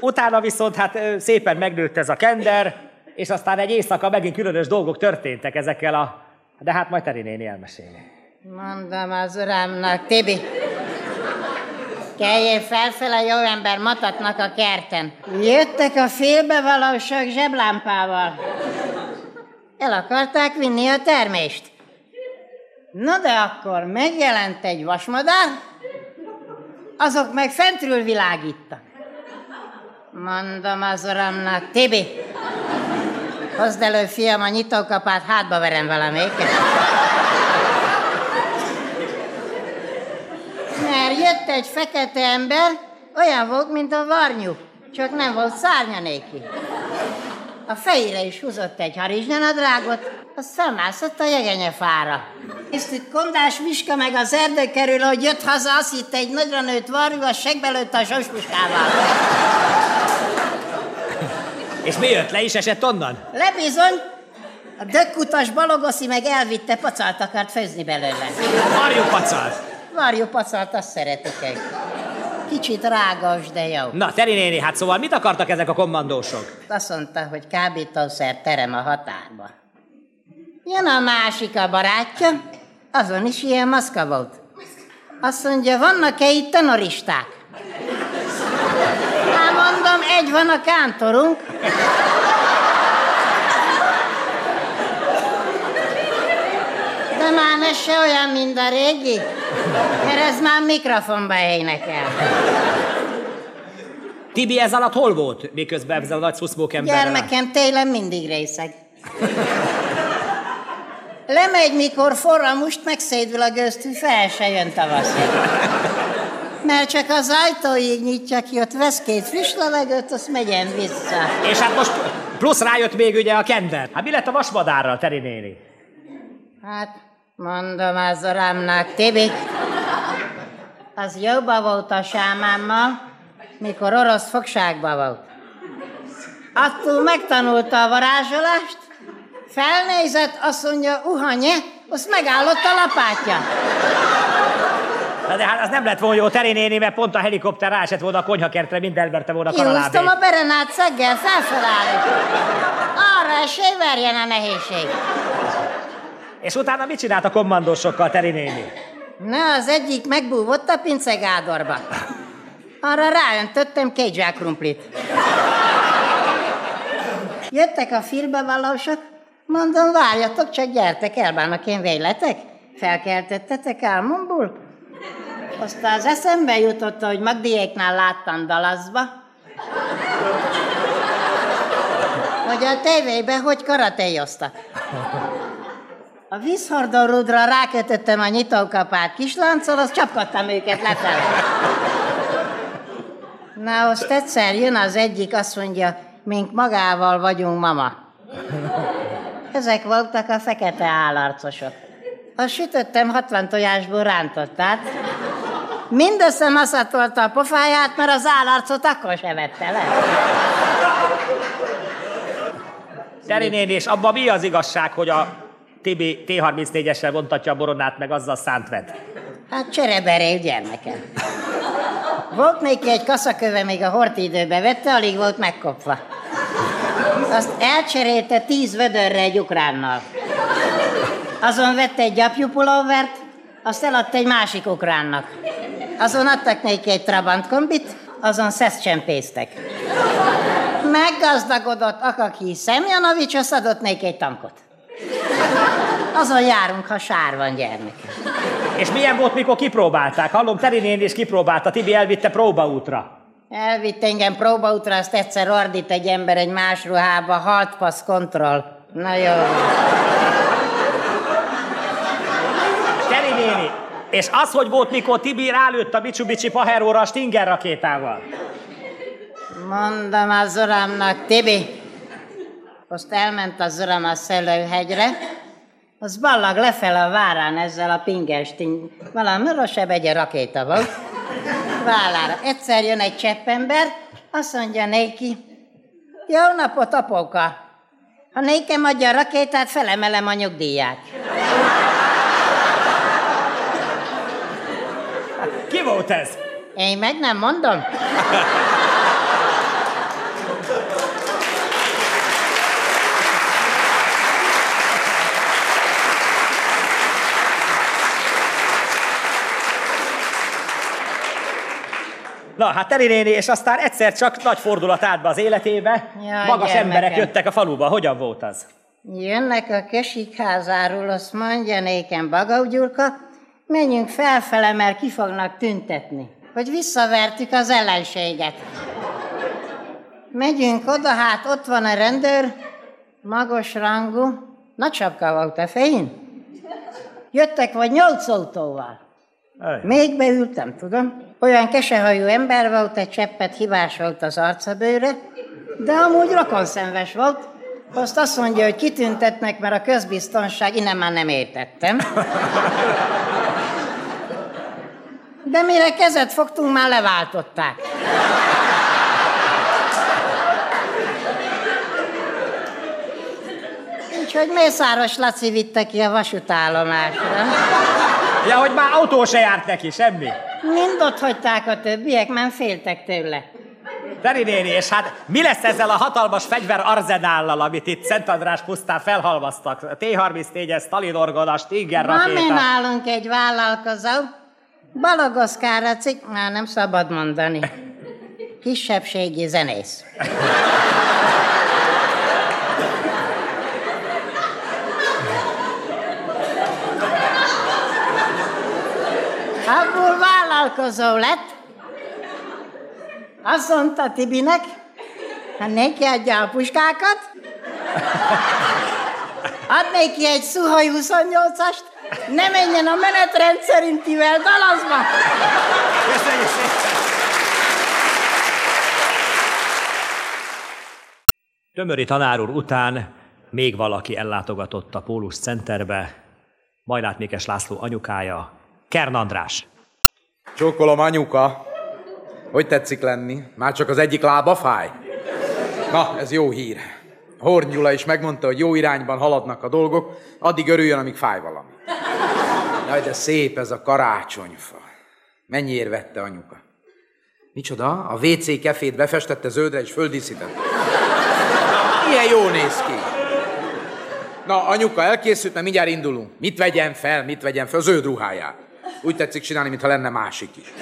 Utána viszont hát szépen megnőtt ez a kender, és aztán egy éjszaka megint különös dolgok történtek ezekkel a... De hát majd Teri néni elmeséli. Mondom az urámnak, Tibi, Keljél felfele, jó ember, matatnak a kerten. Jöttek a félbevalósak zseblámpával. El akarták vinni a termést. Na de akkor megjelent egy vasmadár, azok meg fentről világítak. Mondom az uramnak, Tibi, hozd elő, fiam, a nyitókapát, hátba verem valamelyiket. Mert jött egy fekete ember, olyan volt, mint a varnyú, csak nem volt szárnya néki. A fejére is húzott egy harizsnyanadrágot, azt felmászott a jegenyefára. És itt kondás Miska meg az erdő kerül, hogy jött haza, azt hitte egy nagyra nőtt varjú, a segbe lőtt a sospuskával. És mi jött le is esett onnan? Lebizony, a dökkutas balogoszi meg elvitte, pacalt akart főzni belőle. Varjú pacalt. Varjú pacalt, azt szeretik egy. Kicsit rágos, de jó. Na, Teri néni, hát szóval mit akartak ezek a kommandósok? Azt mondta, hogy kábítószer terem a határba. Jön a másik a barátja, azon is ilyen maszka volt. Azt mondja, vannak-e itt tenoristák? Hát mondom, egy van a kántorunk. De már ez se olyan, mint a régi, mert ez már mikrofonba énekel. Tibi ez alatt hol volt, miközben ezzel a nagy szuszmók emberrel? Gyermekem télen mindig részeg. Lemegy, mikor forramust megszédül a gőztű, fel se jön tavaszig. Mert csak az ajtóig nyitja ki, ott vesz két friss levegőt, azt megyen vissza. És hát most plusz rájött még ugye a kender. Hát mi lett a vasmadárral, Teri néni? Hát, mondom az urámnak, Tibi, az jobban volt a sámámmal, mikor orosz fogságban volt. Attól megtanulta a varázsolást, felnézett, azt mondja, uhanye, azt megállott a lapátja. Na de hát az nem lett volna jó Teri néni, mert pont a helikopter ráesett volna a konyhakertre, mind elverte volna a kanalábét. Kihúztam a berenát szeggel, felfelállít. Arra esély verjen a nehézség. És utána mit csinált a kommandósokkal, Teri néni? Na, az egyik megbúvott a pincegádorba. Arra ráöntöttem két zsák krumplit. Jöttek a filbevalósok, mondom, várjatok, csak gyertek, elbánok én véletek. Felkeltettetek álmomból? Aztán az eszembe jutott, hogy Magdiéknál láttam Dalaszba, hogy a tévében hogy karatéjoztak. A vízhordorúdra rákötöttem a nyitókapát kislánccal, azt csapkodtam őket lefelé. Na, azt egyszer jön az egyik, azt mondja, mink magával vagyunk, mama. Ezek voltak a fekete állarcosok. Azt sütöttem 60 tojásból rántottát. Mindössze maszatolta a pofáját, mert az állarcot akkor se vette le. Teri és abban mi az igazság, hogy a Tibi T-34-essel vontatja a boronát, meg azzal szánt ved? Hát csereberél gyermekem. Volt neki egy kaszaköve, még a hort időbe vette, alig volt megkopva. Azt elcserélte tíz vödörre egy ukránnal. Azon vette egy gyapjupulóvert, azt eladta egy másik ukránnak. Azon adtak neki egy Trabant kombit, azon szeszt csempésztek. Meggazdagodott Akaki Szemjanovics, azt adott neki egy tankot. Azon járunk, ha sár van gyermek. És milyen volt, mikor kipróbálták? Hallom, Teri néni is kipróbálta, Tibi elvitte próbaútra. Elvitt engem próbaútra, azt egyszer ordít egy ember egy más ruhába, halt passz kontroll. Na jó. Teri néni, és az, hogy volt, mikor Tibi rálőtt a Mitsubishi Paheróra a Stinger rakétával? Mondom az uramnak, Tibi, azt elment az uram a Szellőhegyre, az ballag lefele a várán ezzel a pingestin, valami rosebb egy rakéta volt, vállára. Egyszer jön egy cseppember, azt mondja neki, Jó napot, apóka! Ha nékem adja a rakétát, felemelem a nyugdíját. Ki volt ez? Én meg nem mondom. Na, hát Teli néni, és aztán egyszer csak nagy fordulat állt be az életébe. Jaj, Magas gyermekem. emberek jöttek a faluba. Hogyan volt az? Jönnek a kesikházáról, azt mondja nékem Bagau Gyurka, menjünk felfele, mert ki fognak tüntetni, hogy visszavertük az ellenséget. Megyünk oda, hát ott van a rendőr, magas rangú, nagy sapka volt a fején. Jöttek vagy nyolc autóval. Még beültem, tudom. Olyan kesehajú ember volt, egy cseppet hibás volt az arcabőre, de amúgy rokonszenves volt. Azt azt mondja, hogy kitüntetnek, mert a közbiztonság, innen már nem értettem. De mire kezet fogtunk, már leváltották. Úgyhogy Mészáros Laci vitte ki a vasútállomásra. Ja, hogy már autó se járt neki, semmi. Mind ott hagyták a többiek, mert féltek tőle. Teri néni, és hát mi lesz ezzel a hatalmas fegyver arzenállal, amit itt Szent András pusztán felhalmaztak? T-34-es, Stalinorgon, Stinger Van mi rakéta. nálunk egy vállalkozó, Balagoszkára cikk, már nem szabad mondani. Kisebbségi zenész. Vállalkozó lett. Azt mondta Tibinek, ha neki adja a puskákat, ad neki egy Szuhoj 28-ast, ne menjen a menetrend szerintivel Dalazba. Köszönjük szépen! Tömöri tanár úr után még valaki ellátogatott a Pólus Centerbe, Majlát Mékes László anyukája, Kern András. Csókolom, anyuka. Hogy tetszik lenni? Már csak az egyik lába fáj? Na, ez jó hír. Horn is megmondta, hogy jó irányban haladnak a dolgok, addig örüljön, amíg fáj valami. Jaj, de szép ez a karácsonyfa. Mennyiért vette anyuka? Micsoda? A WC kefét befestette zöldre és földíszítette. Ilyen jó néz ki. Na, anyuka, elkészült, mert mindjárt indulunk. Mit vegyen fel, mit vegyen fel? Zöld ruháját. Úgy tetszik csinálni, mintha lenne másik is.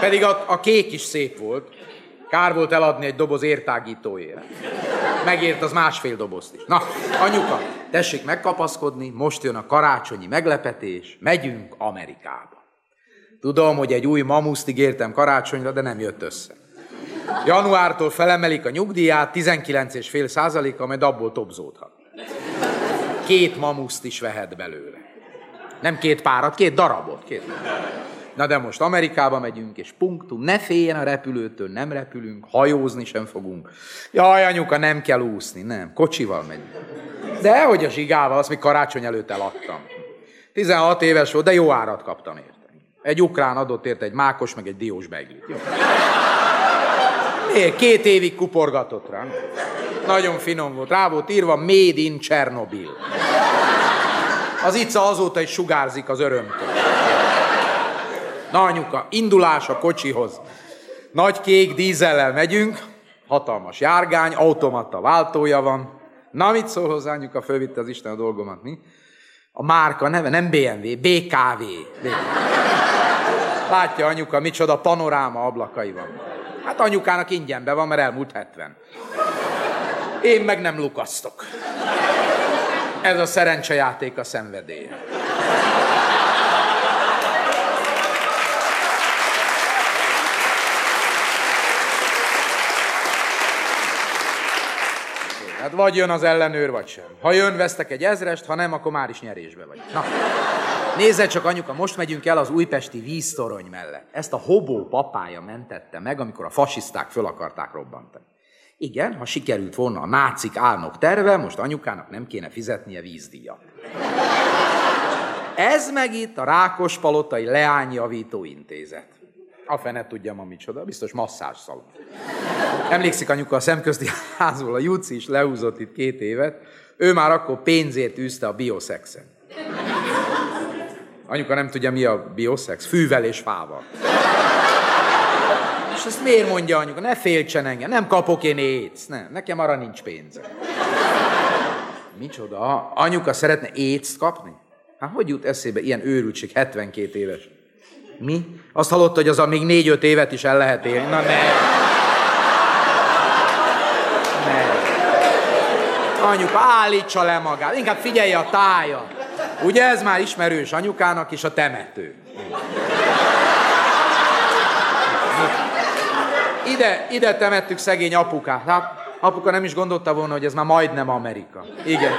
Pedig a, a kék is szép volt. Kár volt eladni egy doboz értágítóért. Megért az másfél dobozt is. Na, anyuka, tessék megkapaszkodni, most jön a karácsonyi meglepetés, megyünk Amerikába. Tudom, hogy egy új mamuszt ígértem karácsonyra, de nem jött össze. Januártól felemelik a nyugdíját 19,5 százaléka, majd abból tobzódhat. Két mamuszt is vehet belőle. Nem két párat, két darabot. Két. Na de most Amerikába megyünk, és punktum, ne féljen a repülőtől, nem repülünk, hajózni sem fogunk. Jaj, anyuka, nem kell úszni, nem, kocsival megyünk. De hogy a zsigával, azt még karácsony előtt eladtam. 16 éves volt, de jó árat kaptam érte. Egy ukrán adott érte egy mákos, meg egy diós beiglit. Jó. Két évig kuporgatott rá. Nagyon finom volt. Rá volt írva Made in Chernobyl. Az ica azóta is sugárzik az örömtől. Na anyuka, indulás a kocsihoz. Nagy kék dízellel megyünk, hatalmas járgány, automata váltója van. Na, mit szól hozzá anyuka, fölvitte az Isten a dolgomat, mi? A márka neve nem BMW, BKV. BKV. Látja anyuka, micsoda panoráma ablakai van. Hát anyukának ingyenbe van, mert elmúlt 70. Én meg nem lukasztok. Ez a szerencsejáték a szenvedélye. Hát vagy jön az ellenőr, vagy sem. Ha jön, vesztek egy ezrest, ha nem, akkor már is nyerésbe vagy. Na, nézze csak, anyuka, most megyünk el az újpesti víztorony mellett. Ezt a hobó papája mentette meg, amikor a fasiszták föl akarták robbantani. Igen, ha sikerült volna a nácik álnok terve, most anyukának nem kéne fizetnie vízdíjat. Ez meg itt a Rákospalotai Leányjavító Intézet. A fene tudja ma micsoda, biztos masszás szalon. Emlékszik anyuka a szemközti házból, a Juci is leúzott itt két évet, ő már akkor pénzért űzte a biosexen. Anyuka nem tudja, mi a bioszex? Fűvel és fával. És ezt miért mondja anyuka? Ne féltsen engem, nem kapok én éc. Nem, nekem arra nincs pénze. Micsoda? Anyuka szeretne éczt kapni? Hát hogy jut eszébe ilyen őrültség 72 éves? Mi? Azt hallotta, hogy az a még 4-5 évet is el lehet élni. Na ne! Ne! Anyuka, állítsa le magát, inkább figyelje a tája. Ugye ez már ismerős anyukának is a temető. Ide, ide temettük szegény apukát. Hát, apuka nem is gondolta volna, hogy ez már majdnem Amerika. Igen.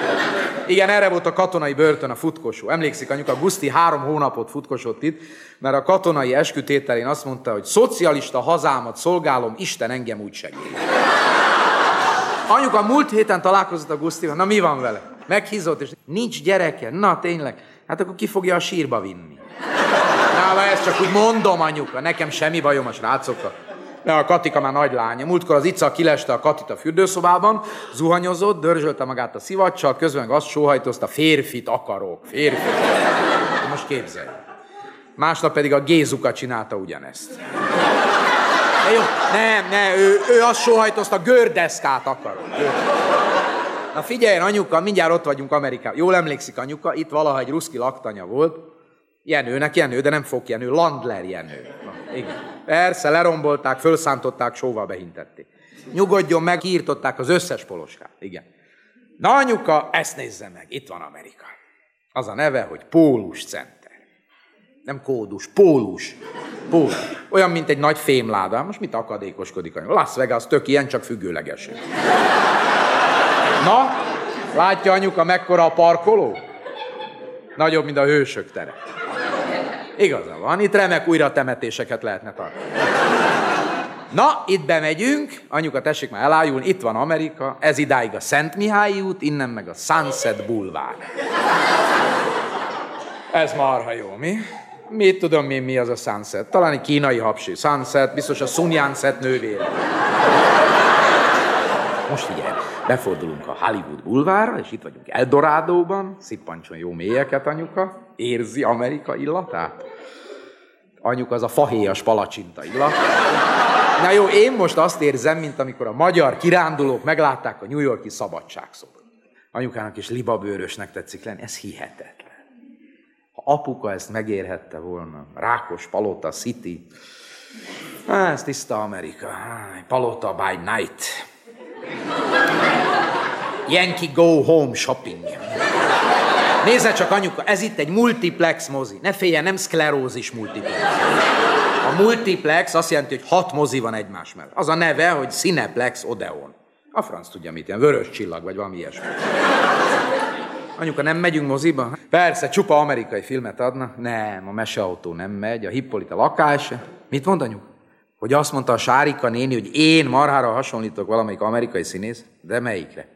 Igen, erre volt a katonai börtön, a futkosó. Emlékszik, anyuka, Guszti három hónapot futkosott itt, mert a katonai eskütételén azt mondta, hogy szocialista hazámat szolgálom, Isten engem úgy segít. Anyuka múlt héten találkozott a Gusztival, na mi van vele? Meghízott, és nincs gyereke, na tényleg, hát akkor ki fogja a sírba vinni. Na, ezt csak úgy mondom, anyuka, nekem semmi bajom a srácokkal. De a Katika már nagy lánya. Múltkor az Ica kileste a Katit a fürdőszobában, zuhanyozott, dörzsölte magát a szivacsal, közben azt sóhajtozta, férfit akarok, férfit. Most képzelj. Másnap pedig a Gézuka csinálta ugyanezt. De jó, nem, ne, ő, ő azt sóhajtozta, gördeszkát akarok. Na figyelj, anyuka, mindjárt ott vagyunk Amerikában. Jól emlékszik anyuka, itt valaha egy ruszki laktanya volt. Jenőnek Jenő, de nem fog Jenő, Landler Jenő. Igen. Persze, lerombolták, fölszántották, sóval behintették. Nyugodjon meg, kiírtották az összes poloskát. Igen. Na anyuka, ezt nézze meg, itt van Amerika. Az a neve, hogy Pólus Center. Nem kódus, pólus. Pólus. Olyan, mint egy nagy fémláda. Most mit akadékoskodik? Las Vegas tök ilyen, csak függőleges. Na, látja anyuka, mekkora a parkoló? Nagyobb, mint a hősök tere. Igaza van, itt remek újra temetéseket lehetne tartani. Na, itt bemegyünk, anyuka, tessék már elájulni, itt van Amerika, ez idáig a Szent Mihály út, innen meg a Sunset Boulevard. Ez marha jó, mi? Mit tudom én, mi az a Sunset? Talán egy kínai hapsi. Sunset, biztos a Sun Yat-sen nővére. Most figyelj, befordulunk a Hollywood bulvárra, és itt vagyunk Eldorádóban, szippancson jó mélyeket, anyuka. Érzi Amerika illatát? Anyuka az a fahéjas palacsinta illat. Na jó, én most azt érzem, mint amikor a magyar kirándulók meglátták a New Yorki szabadságszobor. Anyukának is libabőrösnek tetszik lenni, ez hihetetlen. Ha apuka ezt megérhette volna, Rákos Palota City, ez tiszta Amerika. Palota by night. Yankee go home shopping. Nézze csak, anyuka, ez itt egy multiplex mozi. Ne féljen, nem szklerózis multiplex. A multiplex azt jelenti, hogy hat mozi van egymás mellett. Az a neve, hogy Cineplex Odeon. A franc tudja mit, ilyen vörös csillag, vagy valami ilyesmi. Anyuka, nem megyünk moziba? Persze, csupa amerikai filmet adna. Nem, a meseautó nem megy, a Hippolita lakás. Mit mond anyuk? Hogy azt mondta a Sárika néni, hogy én marhára hasonlítok valamelyik amerikai színész? De melyikre?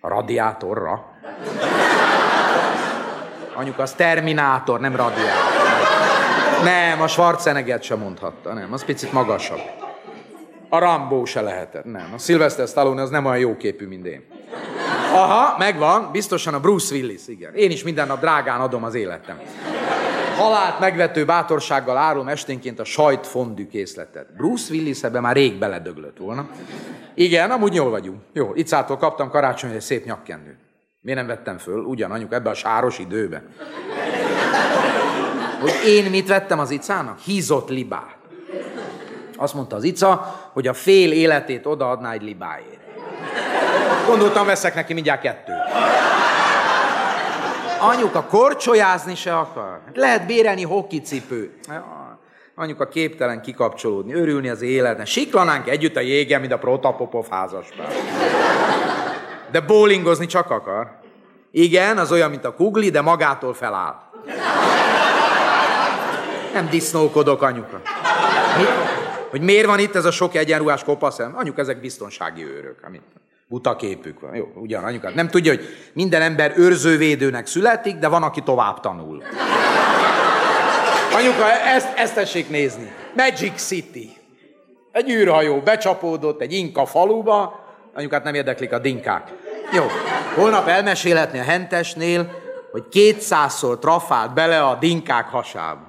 A radiátorra. Anyuka, az Terminátor, nem radiátor. Nem, a Schwarzeneggert sem mondhatta, nem, az picit magasabb. A Rambó se lehetett, nem. A Sylvester Stallone az nem olyan jó képű, mint én. Aha, megvan, biztosan a Bruce Willis, igen. Én is minden nap drágán adom az életem. Halált megvető bátorsággal árulom esténként a sajt fondű készletet. Bruce Willis ebben már rég beledöglött volna. Igen, amúgy jól vagyunk. Jó, itt kaptam karácsonyra egy szép nyakkendőt. Miért nem vettem föl? Ugyan, anyuk, ebbe a sáros időbe. Hogy én mit vettem az icának? Hízott libát. Azt mondta az ica, hogy a fél életét odaadná egy libáért. Gondoltam, veszek neki mindjárt kettőt. Anyuka korcsolyázni se akar. Lehet bérelni hokicipőt. Anyuka képtelen kikapcsolódni, örülni az életnek. Siklanánk együtt a jégen, mint a Protapopov házaspár. De bowlingozni csak akar. Igen, az olyan, mint a kugli, de magától feláll. Nem disznókodok, anyuka. Mi? Hogy miért van itt ez a sok egyenruhás kopaszem? Anyuka, ezek biztonsági őrök, amit buta képük van. Jó, ugyan, anyuka. Nem tudja, hogy minden ember őrzővédőnek születik, de van, aki tovább tanul. Anyuka, ezt, ezt tessék nézni. Magic City. Egy űrhajó becsapódott egy inka faluba, anyukát nem érdeklik a dinkák. Jó, holnap elmesélhetni a hentesnél, hogy kétszázszor trafált bele a dinkák hasába.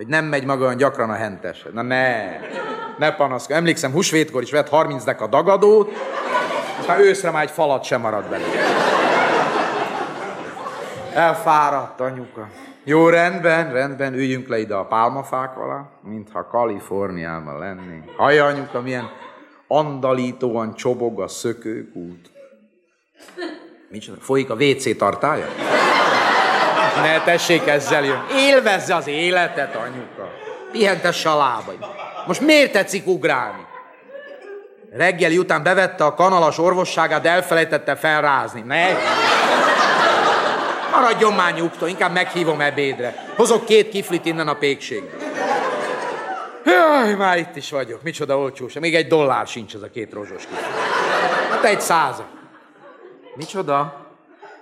Hogy nem megy maga olyan gyakran a hentes. Na ne, ne panaszkodj. Emlékszem, húsvétkor is vett 30 a dagadót, aztán őszre már egy falat sem maradt belőle. Elfáradt anyuka. Jó, rendben, rendben, üljünk le ide a pálmafák alá, mintha Kaliforniában lennénk. Hallja, anyuka, milyen andalítóan csobog a szökőkút. Micsoda? Folyik a WC tartája? Ne tessék ezzel jön. Élvezze az életet, anyuka. Pihentesse a lábai. Most miért tetszik ugrálni? Reggeli után bevette a kanalas orvosságát, de elfelejtette felrázni. Ne! Maradjon már nyugtó, inkább meghívom ebédre. Hozok két kiflit innen a pékségből. Jaj, már itt is vagyok. Micsoda olcsós. Még egy dollár sincs ez a két rozsos kifli. Hát egy százat. Micsoda?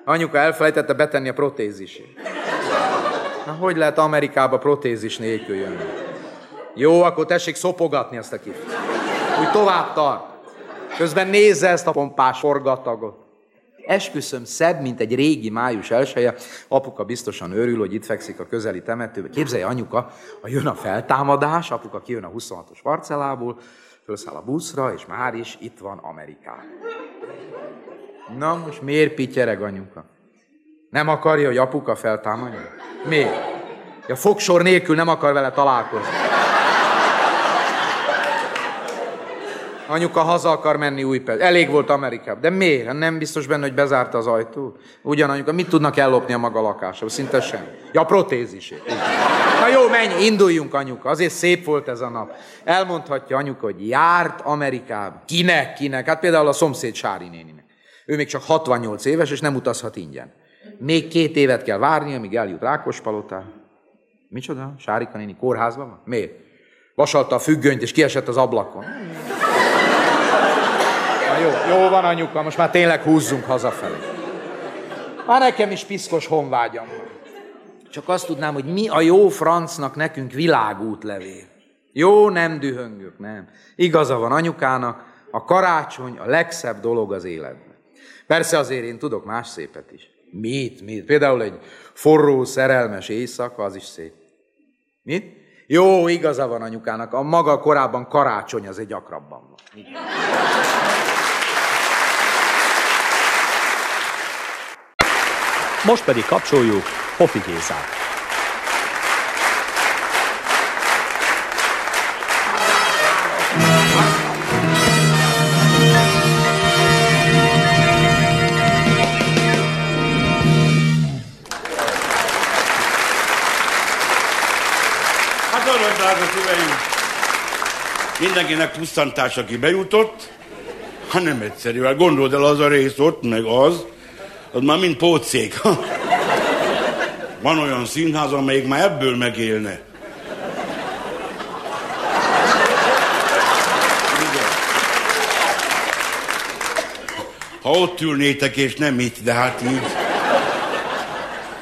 Anyuka elfelejtette betenni a protézisét. Na, hogy lehet Amerikába protézis nélkül jönni? Jó, akkor tessék szopogatni ezt a kiflit. Úgy tovább tart. Közben nézze ezt a pompás forgatagot. Esküszöm, szebb, mint egy régi május elsője. Apuka biztosan örül, hogy itt fekszik a közeli temetőben. Képzelje, anyuka, ha jön a feltámadás, apuka kijön a 26-os parcellából, felszáll a buszra, és már is itt van Amerikában. Na most miért pityereg anyuka? Nem akarja, hogy apuka feltámadja? Miért? Ja, fogsor nélkül nem akar vele találkozni. Anyuka haza akar menni Újpest. Elég volt Amerikában. De miért? Nem biztos benne, hogy bezárta az ajtót? Ugyan anyuka, mit tudnak ellopni a maga lakásába? Szinte sem. Ja, protézisét. Na jó, menj, induljunk anyuka. Azért szép volt ez a nap. Elmondhatja anyuka, hogy járt Amerikába. Kinek, kinek? Hát például a szomszéd Sári néninek. Ő még csak 68 éves, és nem utazhat ingyen. Még két évet kell várni, amíg eljut Rákospalotá. Micsoda? Sárika néni kórházban van? Miért? Vasalta a függönyt, és kiesett az ablakon. Na jó, jó van anyuka, most már tényleg húzzunk hazafelé. Már nekem is piszkos honvágyam van. Csak azt tudnám, hogy mi a jó francnak nekünk világútlevél. Jó, nem dühöngök, nem. Igaza van anyukának, a karácsony a legszebb dolog az életben. Persze azért én tudok más szépet is. Mit, mit? Például egy forró, szerelmes éjszaka, az is szép. Mit? Jó, igaza van anyukának, a maga korábban karácsony az egy gyakrabban van. Mit? Most pedig kapcsoljuk Hofi Gézát. Mindenkinek pusztantás, aki bejutott, ha nem egyszerű, hát gondold el az a rész ott, meg az, az már mind pócék. Van olyan színház, amelyik már ebből megélne. Ha ott ülnétek, és nem itt, de hát így.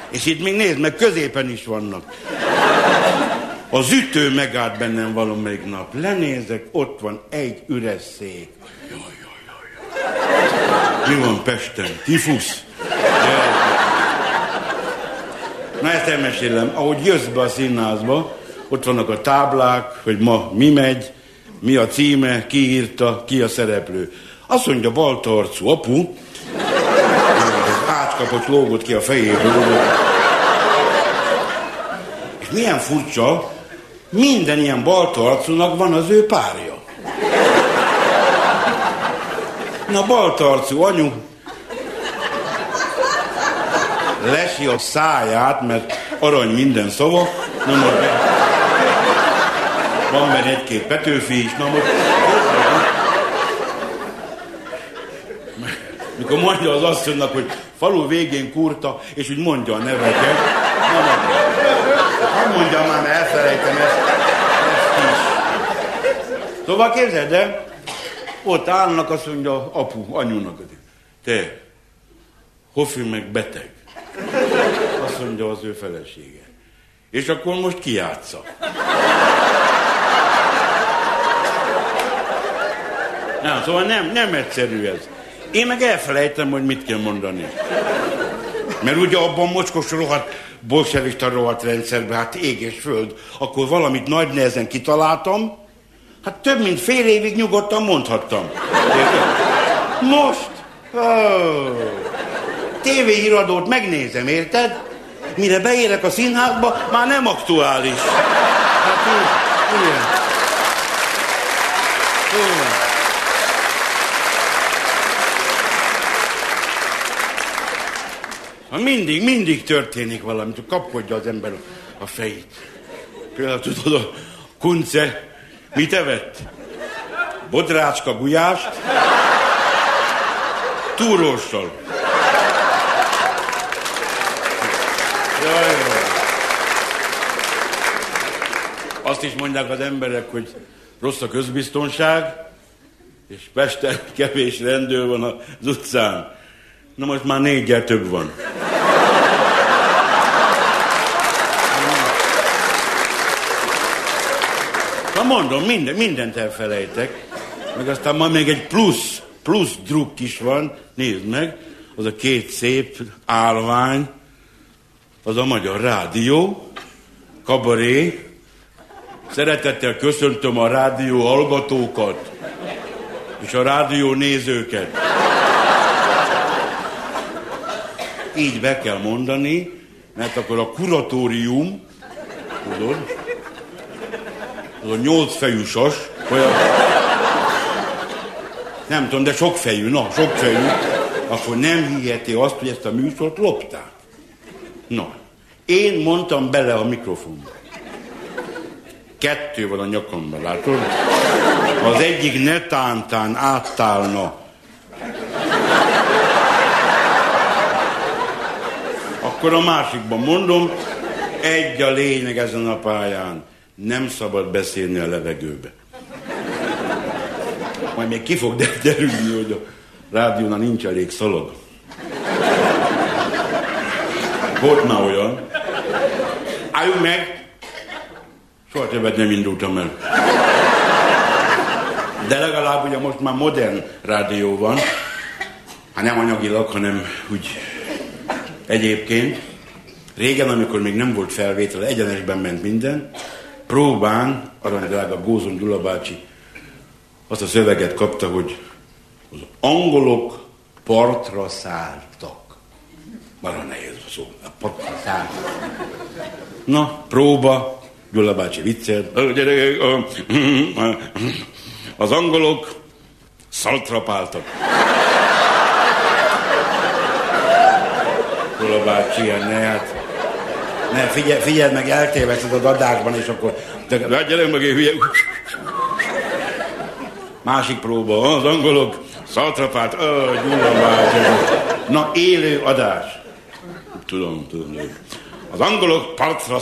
És itt még nézd meg, középen is vannak. Az ütő megállt bennem valamelyik nap. Lenézek, ott van egy üres szék. Jaj, jaj, jaj. Mi van Pesten? Tifusz? Na ezt elmesélem. Ahogy jössz be a színházba, ott vannak a táblák, hogy ma mi megy, mi a címe, ki írta, ki a szereplő. Azt mondja baltarcú apu, az ácskapott lógott ki a fejéből. És milyen furcsa, minden ilyen baltarcúnak van az ő párja. Na, baltarcú anyu lesi a száját, mert arany minden szava, na most be... van benne egy-két Petőfi is, na most... Mikor mondja az asszonynak, hogy falu végén kurta, és úgy mondja a neveket, na. Nem mondja már, mert elfelejtem ezt, ezt is. Szóval képzeld el, ott állnak, azt mondja apu, anyunak, te, Hofi meg beteg. Azt mondja az ő felesége. És akkor most ki játsza? Nem, szóval nem, nem egyszerű ez. Én meg elfelejtem, hogy mit kell mondani. Mert ugye abban mocskos rohadt bolsevista rohadt rendszerben, hát ég és föld, akkor valamit nagy nehezen kitaláltam, hát több mint fél évig nyugodtan mondhattam. Most? Oh. TV híradót megnézem, érted? Mire beérek a színházba, már nem aktuális. Hát, igen. Igen. Ha mindig, mindig történik valami, kapkodja az ember a fejét. Például tudod, a kunce mit evett? Bodrácska gulyást, túróssal. Jaj, jaj. Azt is mondják az emberek, hogy rossz a közbiztonság, és Pesten kevés rendőr van az utcán. Na most már négyel több van. Na mondom, minden, mindent elfelejtek. Meg aztán ma még egy plusz, plusz druk is van. Nézd meg, az a két szép állvány, az a Magyar Rádió, kabaré. Szeretettel köszöntöm a rádió hallgatókat és a rádió nézőket. Így be kell mondani, mert akkor a kuratórium, tudod, az a nyolc fejű sas, olyan, nem tudom, de sok fejű, na, sok fejű, akkor nem hiheti azt, hogy ezt a műsort lopták. Na, én mondtam bele a mikrofonba. Kettő van a nyakamban, látod? Az egyik netántán áttálna. Akkor a másikban mondom, egy a lényeg ezen a pályán. Nem szabad beszélni a levegőbe. Majd még ki fog derülni, hogy a rádiónál nincs elég szalag. Volt már olyan. Álljunk meg! Soha többet nem indultam el. De legalább ugye most már modern rádió van. Hát nem anyagilag, hanem úgy egyébként. Régen, amikor még nem volt felvétel, egyenesben ment minden, próbán, aranydrága Gózon Gyula bácsi azt a szöveget kapta, hogy az angolok partra szálltak. Marha nehéz a szó, a partra szálltak. Na, próba, Gyula bácsi viccel. Az angolok szaltrapáltak. Gyula bácsi, ne, hát ne, figyelj, figyeld meg, eltéveszted az adásban, és akkor... Gyere meg, hülye. Másik próba, az angolok Gyula bácsi. Na, élő adás. Tudom, tudom. Az angolok partra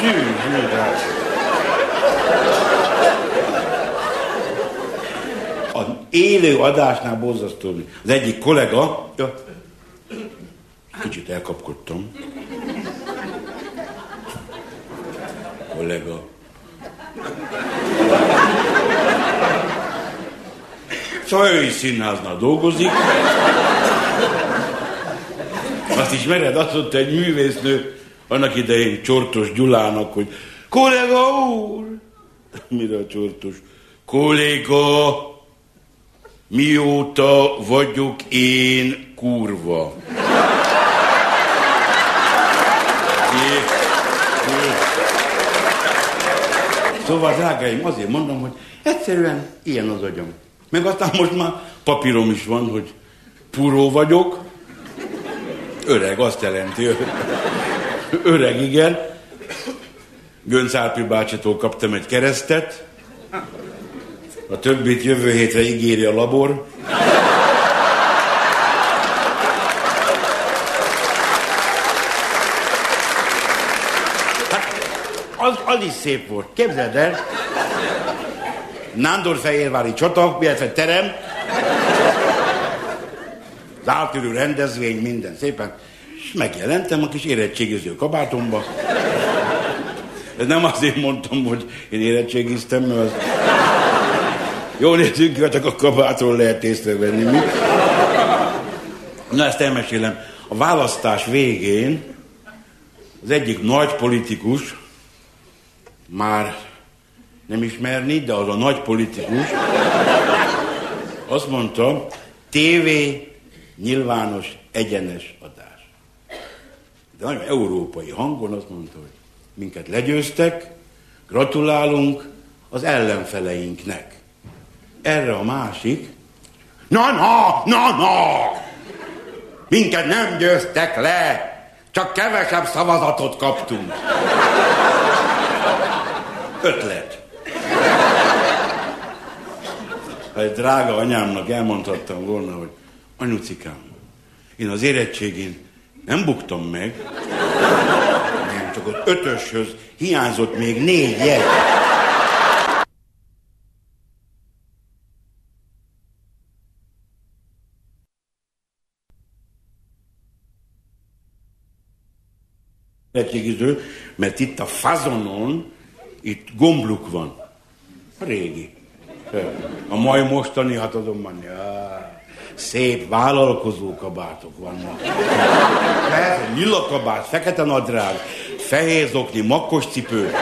zsű, Az élő adásnál borzasztó. Az egyik kollega, ja, kicsit elkapkodtam. Kollega. Szóval ő is színháznál dolgozik. Azt ismered, azt mondta egy művésznő annak idején Csortos Gyulának, hogy kollega úr, mire a Csortos? Kolléga, mióta vagyok én kurva? Szóval, drágáim, azért mondom, hogy egyszerűen ilyen az agyam. Meg aztán most már papírom is van, hogy puró vagyok, öreg, azt jelenti, öreg, igen. Gönc Árpi bácsitól kaptam egy keresztet, a többit jövő hétre ígéri a labor. Hát, az, az is szép volt. Képzeld el, Nándorfehérvári csata, illetve terem, az átürő rendezvény, minden szépen. És megjelentem a kis érettségiző kabátomba. Nem azért mondtam, hogy én érettségiztem, mert az... Jól nézünk, hogy csak a kabátról lehet észrevenni. Mi? Na, ezt elmesélem. A választás végén az egyik nagy politikus, már nem ismerni, de az a nagy politikus, azt mondta, TV nyilvános egyenes adás. De nagyon európai hangon azt mondta, hogy minket legyőztek, gratulálunk az ellenfeleinknek. Erre a másik, na, na, na, na, minket nem győztek le, csak kevesebb szavazatot kaptunk. Ötlet. Ha egy drága anyámnak elmondhattam volna, hogy anyucikám, én az érettségén nem buktam meg, nem, csak az ötöshöz hiányzott még négy jegy. Érettségiző, mert itt a fazonon, itt gombluk van. Régi. A mai mostani, hát azonban, ja, szép vállalkozó kabátok vannak. Persze, lila kabát, fekete nadrág, fehér zokni, makkos cipő.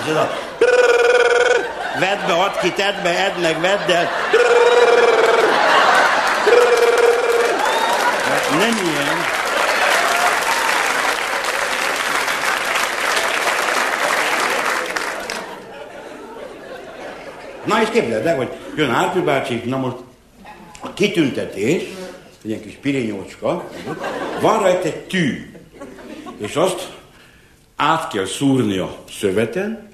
És ez a vedd be, add ki, tedd be, edd meg, vedd el. Nem ilyen. Na és képzeld el, hogy jön Árpi bácsi, na most a kitüntetés, egy ilyen kis pirinyócska, van rajta egy tű, és azt át kell szúrni a szöveten,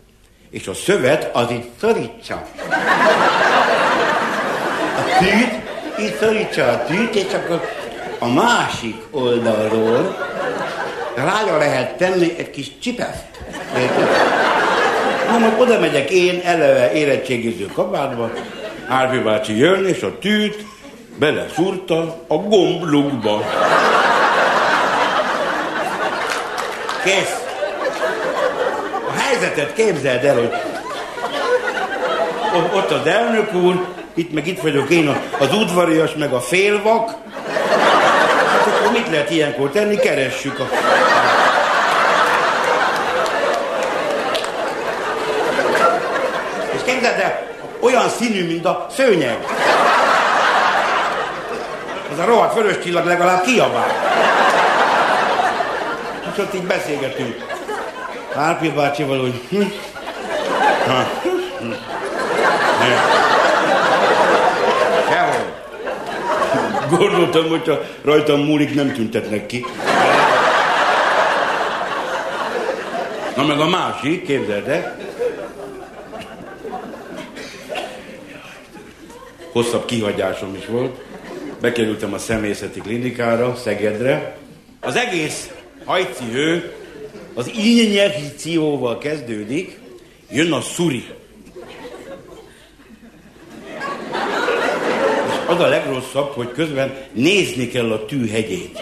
és a szövet az itt szorítsa. A tűt, itt szorítsa a tűt, és akkor a másik oldalról rája lehet tenni egy kis csipeszt. Na, majd oda megyek én eleve érettségiző kabátba, Árpi bácsi jön, és a tűt beleszúrta a gomblukba. Kész. A helyzetet képzeld el, hogy ott az elnök úr, itt meg itt vagyok én, az udvarias, meg a félvak. Hát akkor mit lehet ilyenkor tenni? Keressük a... És képzeld el, olyan színű, mint a szőnyeg. Az a rohadt vörös csillag legalább kiabál. És ott így beszélgetünk. Árpi bácsival, hogy... Hm? Ha. Hm. Sehogy. Gondoltam, hogyha rajtam múlik, nem tüntetnek ki. Na meg a másik, képzeld el, hosszabb kihagyásom is volt. Bekerültem a személyzeti klinikára, Szegedre. Az egész hajci hő az injekcióval kezdődik, jön a szuri. És az a legrosszabb, hogy közben nézni kell a tűhegyét.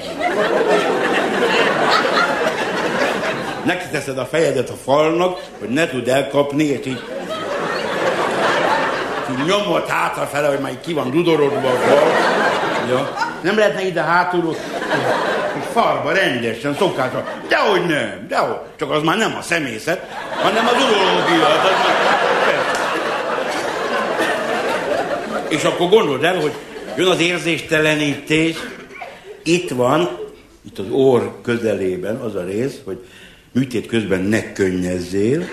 Neki teszed a fejedet a falnak, hogy ne tud elkapni, és így nyomott hátrafele, hogy már ki van dudorodva a. Ja. Nem lehetne ide hátulról, farba rendesen, szokásra. Dehogy nem, dehogy. Csak az már nem a szemészet, hanem az urológia. Már... És akkor gondold el, hogy jön az érzéstelenítés, itt van, itt az orr közelében az a rész, hogy műtét közben ne könnyezzél,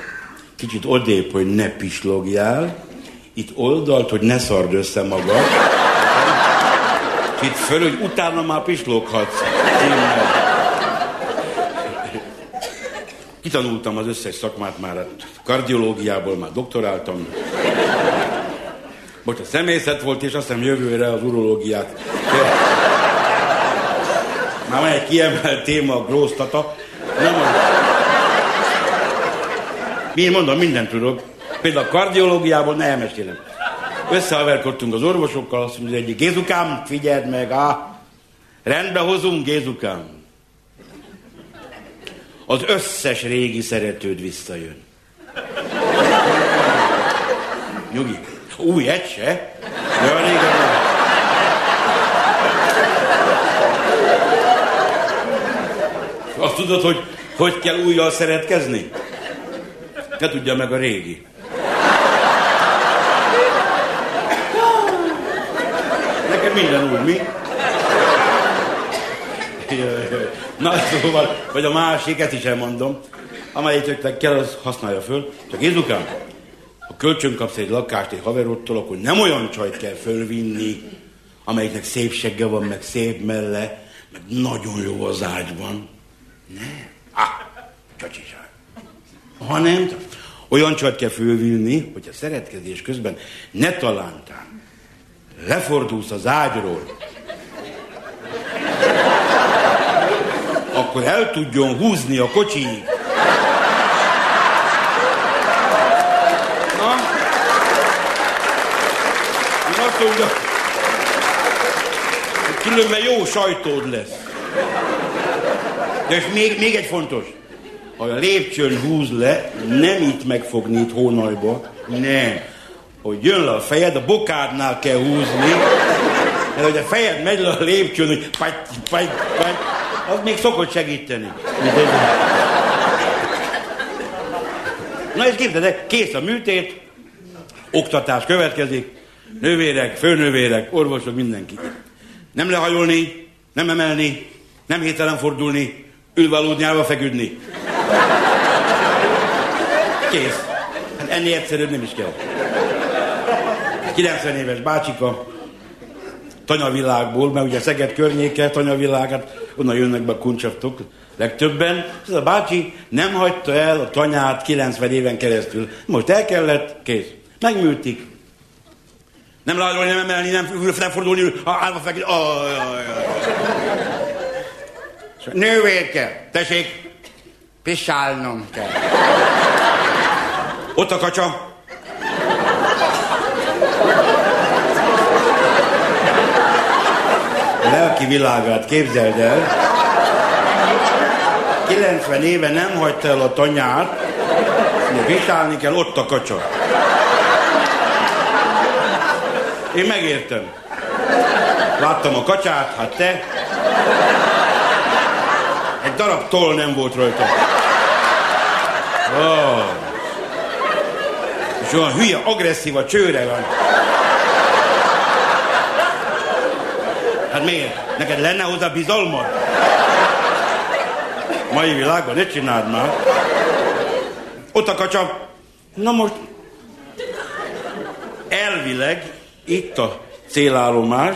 kicsit odébb, hogy ne pislogjál, itt oldalt, hogy ne szard össze magad, és itt föl, hogy utána már pisloghatsz. Kitanultam az összes szakmát már, a kardiológiából már doktoráltam. Most a személyzet volt, és azt hiszem jövőre az urológiát. Már van egy kiemelt téma, a gróztata. Nem mondom. Mondom, mindent tudok. Például a kardiológiából ne elmesélem. Összehaverkodtunk az orvosokkal, azt mondja, egyik Gézukám, figyeld meg, á, Rendbe hozunk, Gézukám. Az összes régi szeretőd visszajön. Nyugi. Új egy se? De a régen Azt tudod, hogy hogy kell újjal szeretkezni? Ne tudja meg a régi. Nekem minden úgy, mi? Na, szóval, vagy a másik, ezt is elmondom. Amelyiknek kell, az használja föl. Csak Jézukám, ha kölcsön kapsz egy lakást egy haverottól, akkor nem olyan csajt kell fölvinni, amelyiknek szép segge van, meg szép melle, meg nagyon jó az ágyban. Ne. Ah, csacsiság. Hanem olyan csajt kell fölvinni, hogy a szeretkezés közben ne talántán lefordulsz az ágyról, akkor el tudjon húzni a kocsiig. Na? Mondja, hogy különben jó sajtód lesz. De és még, még egy fontos. Ha a lépcsőn húz le, nem itt megfogni itt hónajba, nem. Hogy jön le a fejed, a bokádnál kell húzni, mert hogy a fejed megy le a lépcsőn, hogy paty, paty, paty, az még szokott segíteni. Na és képzeld kész a műtét, oktatás következik, nővérek, főnővérek, orvosok, mindenki. Nem lehajolni, nem emelni, nem hételen fordulni, ülve aludni, feküdni. Kész. Hát ennél egyszerűbb nem is kell. 90 éves bácsika, tanyavilágból, mert ugye Szeged környéke, tanyavilágát, onnan jönnek be a kuncsaftok legtöbben. Ez a bácsi nem hagyta el a tanyát 90 éven keresztül. Most el kellett, kész. Megműltik. Nem lájolni, nem emelni, nem, nem fordulni, állva feküdni. Oh, oh, oh. Nővérke, tessék, pisálnom kell. Ott a kacsa. Lelki világát képzeld el. 90 éve nem hagyta el a tanyát, de pisálni kell, ott a kacsa. Én megértem. Láttam a kacsát, hát te egy darab toll nem volt rajta. Oh. És olyan hülye, agresszív a csőre van. Hát miért? Neked lenne hozzá bizalmad? Mai világban ne csináld már. Ott a kacsa. Na most elvileg itt a célállomás,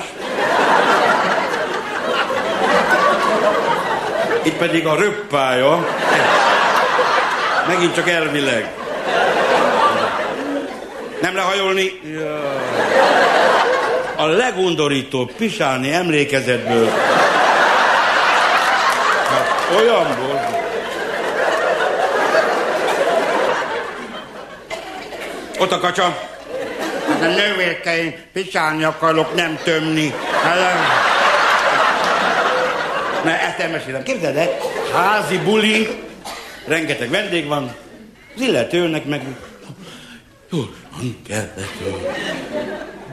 Itt pedig a röppája. Megint csak elvileg. Nem lehajolni? A legundorítóbb pisálni emlékezetből. Hát olyanból. Ott a kacsa. Hát a nővérkeim, pisálni akarok, nem tömni. Hát, Na, ezt elmesélem. Képzeld el, házi buli, rengeteg vendég van, az illetőnek meg gyorsan kellett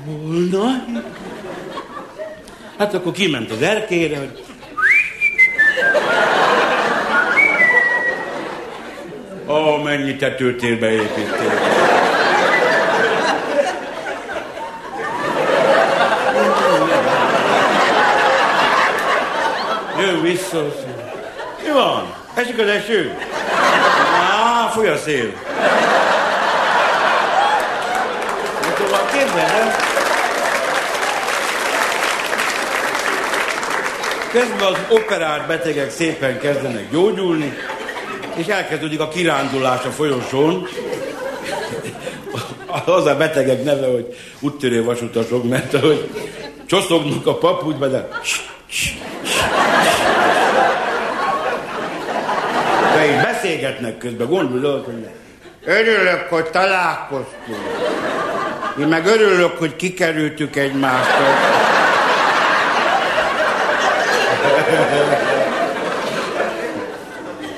volna. Hát akkor kiment az erkére, hogy Ó, oh, mennyi tetőtérbe építették. Jön vissza. Mi van? Esik az eső? Á, fúj a szél. Képzeld Közben az operált betegek szépen kezdenek gyógyulni, és elkezdődik a kirándulás a folyosón. Az a betegek neve, hogy úttörő vasutasok, mert hogy csoszognak a papucsba, de de így beszélgetnek közben, gondolod, hogy örülök, hogy találkoztunk. Én meg örülök, hogy kikerültük egymástól.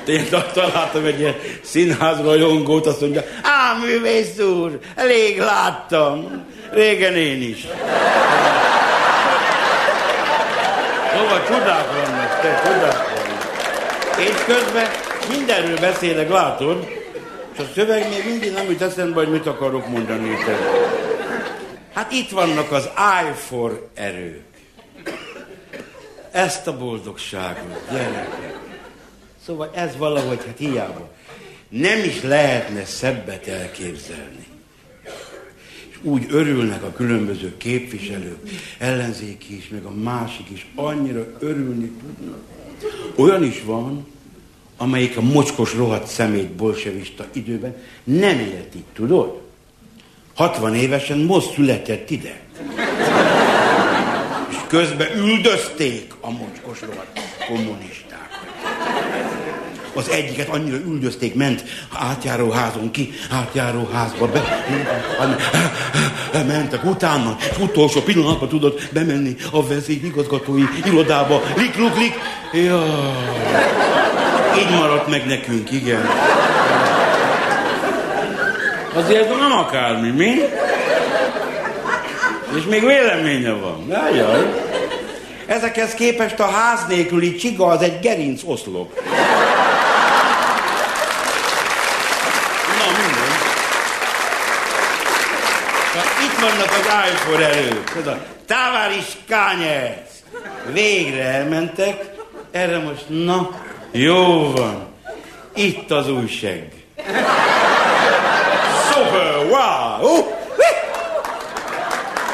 Én találtam egy ilyen színházrajongót, azt mondja, á, művész úr, elég láttam. Régen én is. Szóval csodák vannak, te, csodák vannak. Én közben mindenről beszélek, látod? És a szöveg még mindig nem jut eszembe, hogy mit akarok mondani te. Hát itt vannak az I for erők. Ezt a boldogságot, gyerekek. Szóval ez valahogy, hát hiába. Nem is lehetne szebbet elképzelni. És úgy örülnek a különböző képviselők, ellenzéki is, meg a másik is, annyira örülni tudnak. Olyan is van, amelyik a mocskos rohadt szemét bolsevista időben nem élt így, tudod? 60 évesen most született ide. És közben üldözték a mocskos rohadt kommunistákat. Az egyiket annyira üldözték, ment átjáró házon ki, átjáró házba be, mentek utána, és utolsó pillanatban tudott bemenni a vezér igazgatói irodába, lik, luk, lik. Jaj. Így maradt meg nekünk, igen. Azért nem akármi, mi? És még véleménye van. Jaj. Ezekhez képest a ház nélküli csiga az egy gerinc oszlop. Na, minden. Na, itt vannak az ájfor elők. Ez a táváris kányec. Végre elmentek. Erre most, na, jó van. Itt az újság. Szuper, wow! Uh,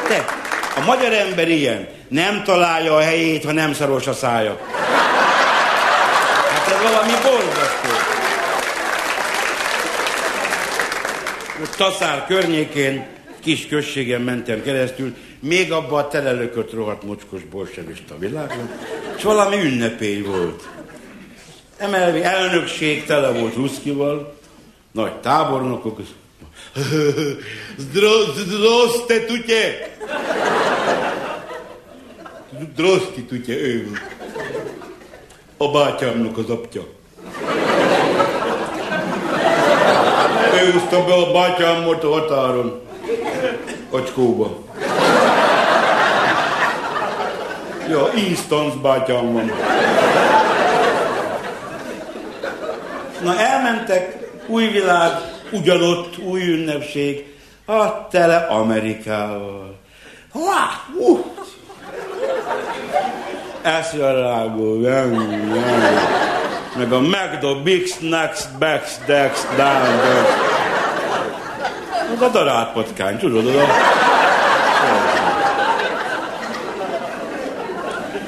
Te, a magyar ember ilyen. Nem találja a helyét, ha nem szaros a szája. Hát ez valami borzasztó. Taszár környékén, kis községen mentem keresztül, még abba a telelökött rohadt mocskos bolsevista világon, és valami ünnepély volt. Emelvi elnökség tele volt Ruszkival, nagy tábornokok. Zdraste, tutye! Zdrasti, tutye, ő. A bátyámnak az apja. Ő húzta be a bátyámot a határon. Acskóba. Ja, instance bátyám van. Na elmentek, új világ, ugyanott, új ünnepség, hát tele Amerikával. Há, uh. Eszerágó, meg a Bix, Next, Bex, Dex, Down. Az a darátpatkány, tudod, az a...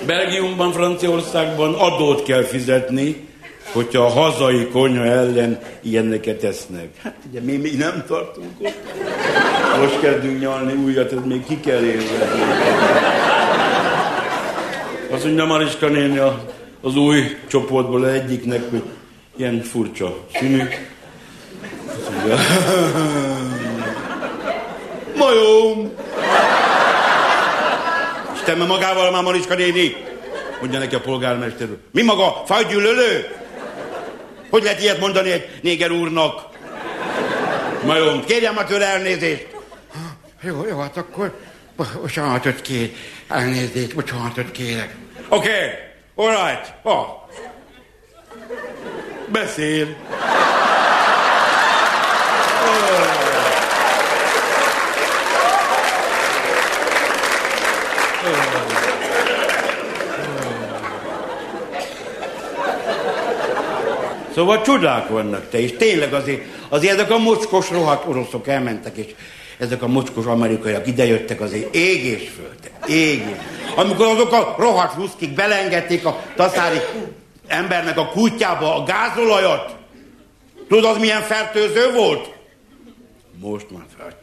Belgiumban, Franciaországban adót kell fizetni, hogyha a hazai konyha ellen ilyeneket esznek. Hát ugye mi, mi nem tartunk ott. Most kezdünk nyalni újat, ez még ki kell érni. Azt mondja Mariska néni az új csoportból egyiknek, hogy ilyen furcsa színű. Azt mondja, majom! És te magával már Mariska néni? Mondja neki a polgármester. Mi maga? Fajgyűlölő? Hogy lehet ilyet mondani egy néger úrnak? Majom, kérjem a tőle elnézést. Jó, jó, hát akkor bocsánatot kér. Elnézést, bocsánatot kérek. Oké, okay, all right. Oh. Beszél. Oh. Szóval csodák vannak te, és tényleg azért, azért ezek a mocskos rohadt oroszok elmentek, és ezek a mocskos amerikaiak idejöttek azért ég és föld, ég és. Amikor azok a rohadt ruszkik belengedték a taszári embernek a kutyába a gázolajat, tudod, az milyen fertőző volt? Most már fel.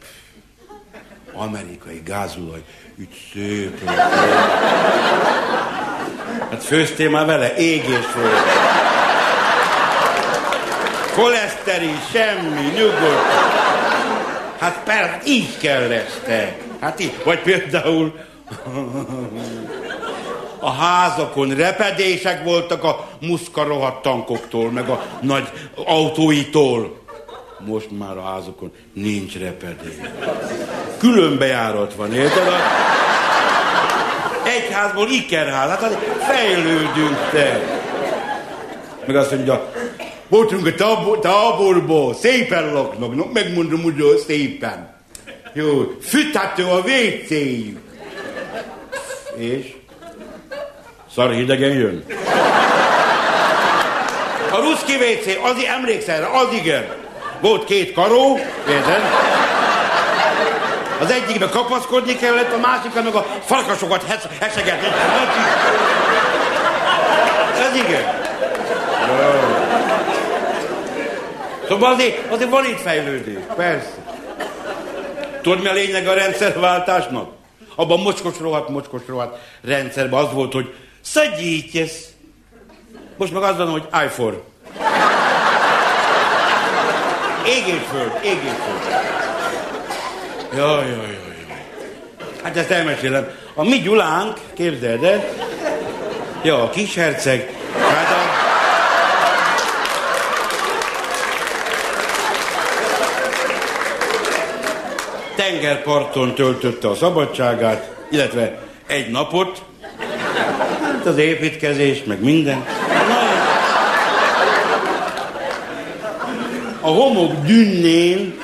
Amerikai gázolaj, úgy szép. Hát főztél már vele, ég és föld koleszterin, semmi, nyugodt. Hát hát így kell lesz te. Hát így. Vagy például a házakon repedések voltak a muszka rohadt tankoktól, meg a nagy autóitól. Most már a házakon nincs repedés. Különbejárat van, érted? A... Egy házból ikerház, hát fejlődünk te. Meg azt mondja, voltunk a tábor, szépen laknak, no, megmondom, hogy szépen. Jó, füthető a wc És? Szar hidegen jön. A ruszki WC, az emlékszel, az igen. Volt két karó, érted? Az egyikbe kapaszkodni kellett, a másikra meg a farkasokat hesegetni. Ez igen. Szóval azért, azért van itt fejlődés, persze. Tudod, mi a lényeg a rendszerváltásnak? Abban mocskos rohadt, mocskos rohadt rendszerben az volt, hogy szedjítjesz. Most meg az van, hogy iPhone. Égés föld, égés föld. Jaj, jaj, jaj. Hát ezt elmesélem. A mi Gyulánk, képzeld el, ja, a kis herceg, hát a, tengerparton töltötte a szabadságát, illetve egy napot, hát az építkezés, meg minden. A homok dünnén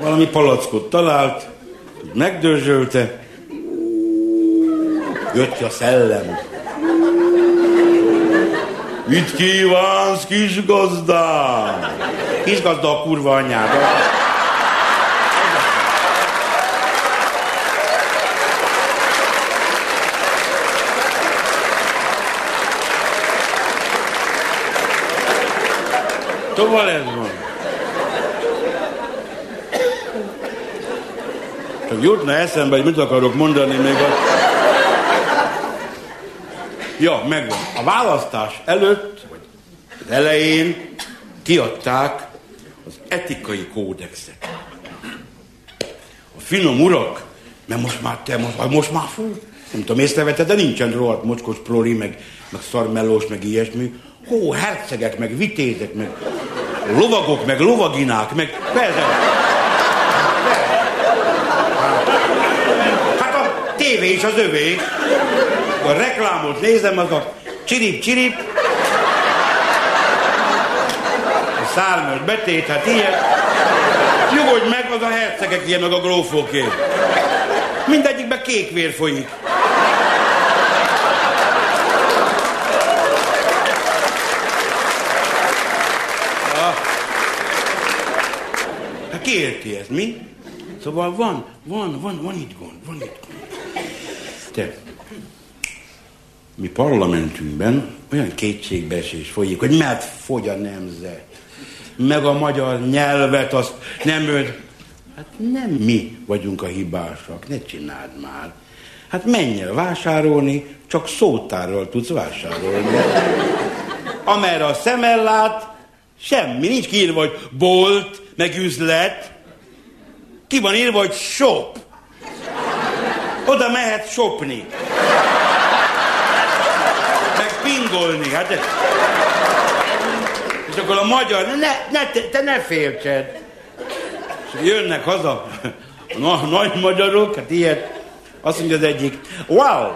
valami palackot talált, megdörzsölte, jött a szellem. Mit kívánsz, kis gazdám? Kis gazda a kurva anyáda. Ez van. Csak jutna eszembe, hogy mit akarok mondani még a... Ja, megvan. A választás előtt, vagy az elején kiadták az etikai kódexet. A finom urak, mert most már te, most, most már fú, nem tudom, észrevetted, de nincsen rohadt mocskos proli, meg, meg szarmelós, meg ilyesmi. Hó, hercegek, meg vitézek, meg lovagok, meg lovaginák, meg persze. Hát a tévé is az övé. A reklámot nézem, az a csirip, csirip. A szárnyas betét, hát ilyen. Nyugodj meg, az a hercegek ilyen, meg a grófoké. Mindegyikben kék vér folyik. ki érti ezt, mi? Szóval van, van, van, van itt gond, van itt gond. Te, mi parlamentünkben olyan kétségbeesés folyik, hogy mert fogy a nemzet, meg a magyar nyelvet, azt nem öd. Hát nem mi vagyunk a hibásak, ne csináld már. Hát menj el vásárolni, csak szótárral tudsz vásárolni. Amerre a szemel lát, semmi, nincs kiírva, hogy bolt, meg üzlet. Ki van írva, hogy shop. Oda mehet shopni. Meg pingolni. Hát de... És akkor a magyar, ne, ne, te, te ne féltsed. És jönnek haza a nagy magyarok, hát ilyet, azt mondja az egyik, wow,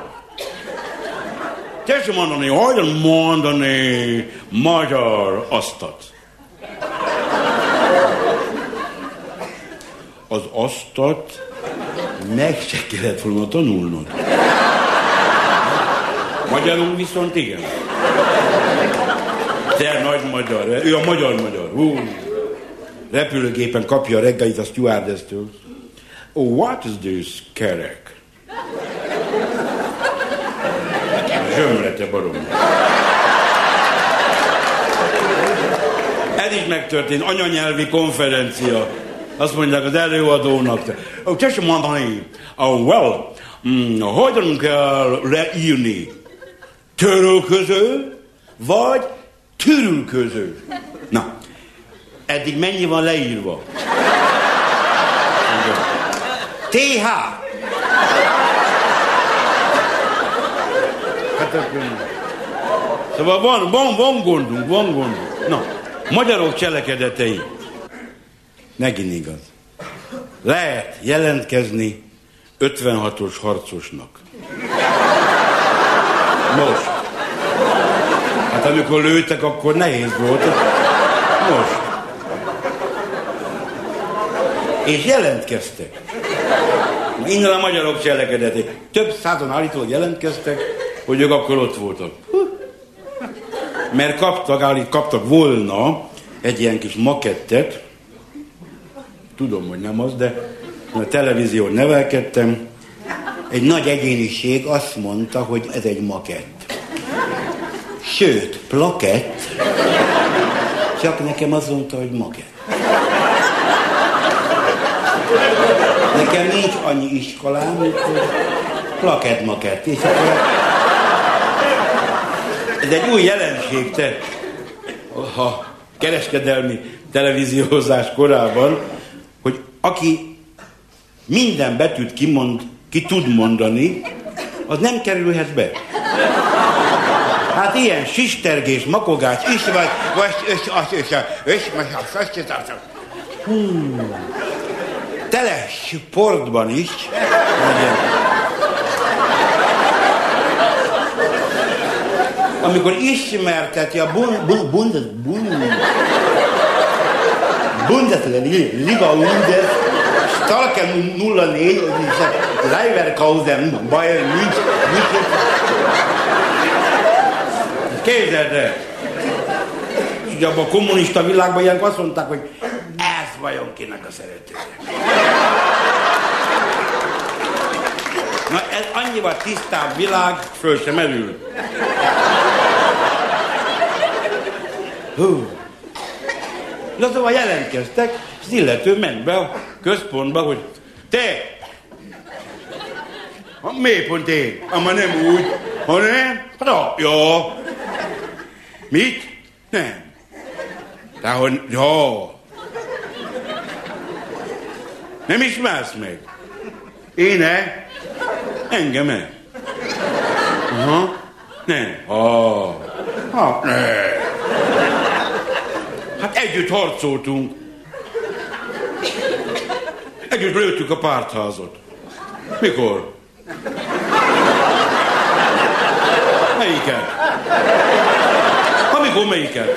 tessék mondani, hogyan mondani magyar asztat? Az asztat meg se kellett volna tanulnod. Magyarul viszont igen. Te nagy magyar, ő a magyar-magyar. Hú. Repülőgépen kapja a reggelit a stewardess-től. Oh, what is this kerek? Zsömlete barom. Is megtörtént, anyanyelvi konferencia. Azt mondják az előadónak, tessék mondani, oh, well, mm, hogyan kell leírni? Törölköző, vagy törülköző? Na, eddig mennyi van leírva? TH. tökön. Szóval van, van, van gondunk, van gondunk. Na, magyarok cselekedetei. Megint igaz. Lehet jelentkezni 56-os harcosnak. Most. Hát amikor lőttek, akkor nehéz volt. Most. És jelentkeztek. Innen a magyarok cselekedeték. Több százan állítólag jelentkeztek, hogy ők akkor ott voltak. Mert kaptak, állít, kaptak volna egy ilyen kis makettet, tudom, hogy nem az, de a televízión nevelkedtem, egy nagy egyéniség azt mondta, hogy ez egy makett. Sőt, plakett, csak nekem azt mondta, hogy makett. Nekem nincs annyi iskolám, hogy plakett makett. És akkor ez egy új jelenség, te, ha kereskedelmi televíziózás korában, hogy aki minden betűt kimond, ki tud mondani, az nem kerülhet be. Hát ilyen sistergés, makogás is vagy, vagy, és, és, és, és, és, és, Hú. Tele sportban is. Amikor ismerteti a bun, bun, bundes, bun, Bundesliga Undes, Starke 04, Leverkusen, Bayern München. Képzeld el! És ugye abban a kommunista világban ilyenkor azt mondták, hogy ez vajon kinek a szeretője. Na ez annyival tisztább világ, föl sem merül. Hú. Na szóval jelentkeztek, és az illető ment be a központba, hogy te, ha miért pont én? Ama nem úgy, hanem, hát jó. Mit? Nem. Tehát, jó. Nem ismersz meg? Én-e? Engem -e? Aha. Nem. Ah. Hát nem. Hát együtt harcoltunk. Együtt lőttük a pártházat. Mikor? Melyiket? Amikor melyiket?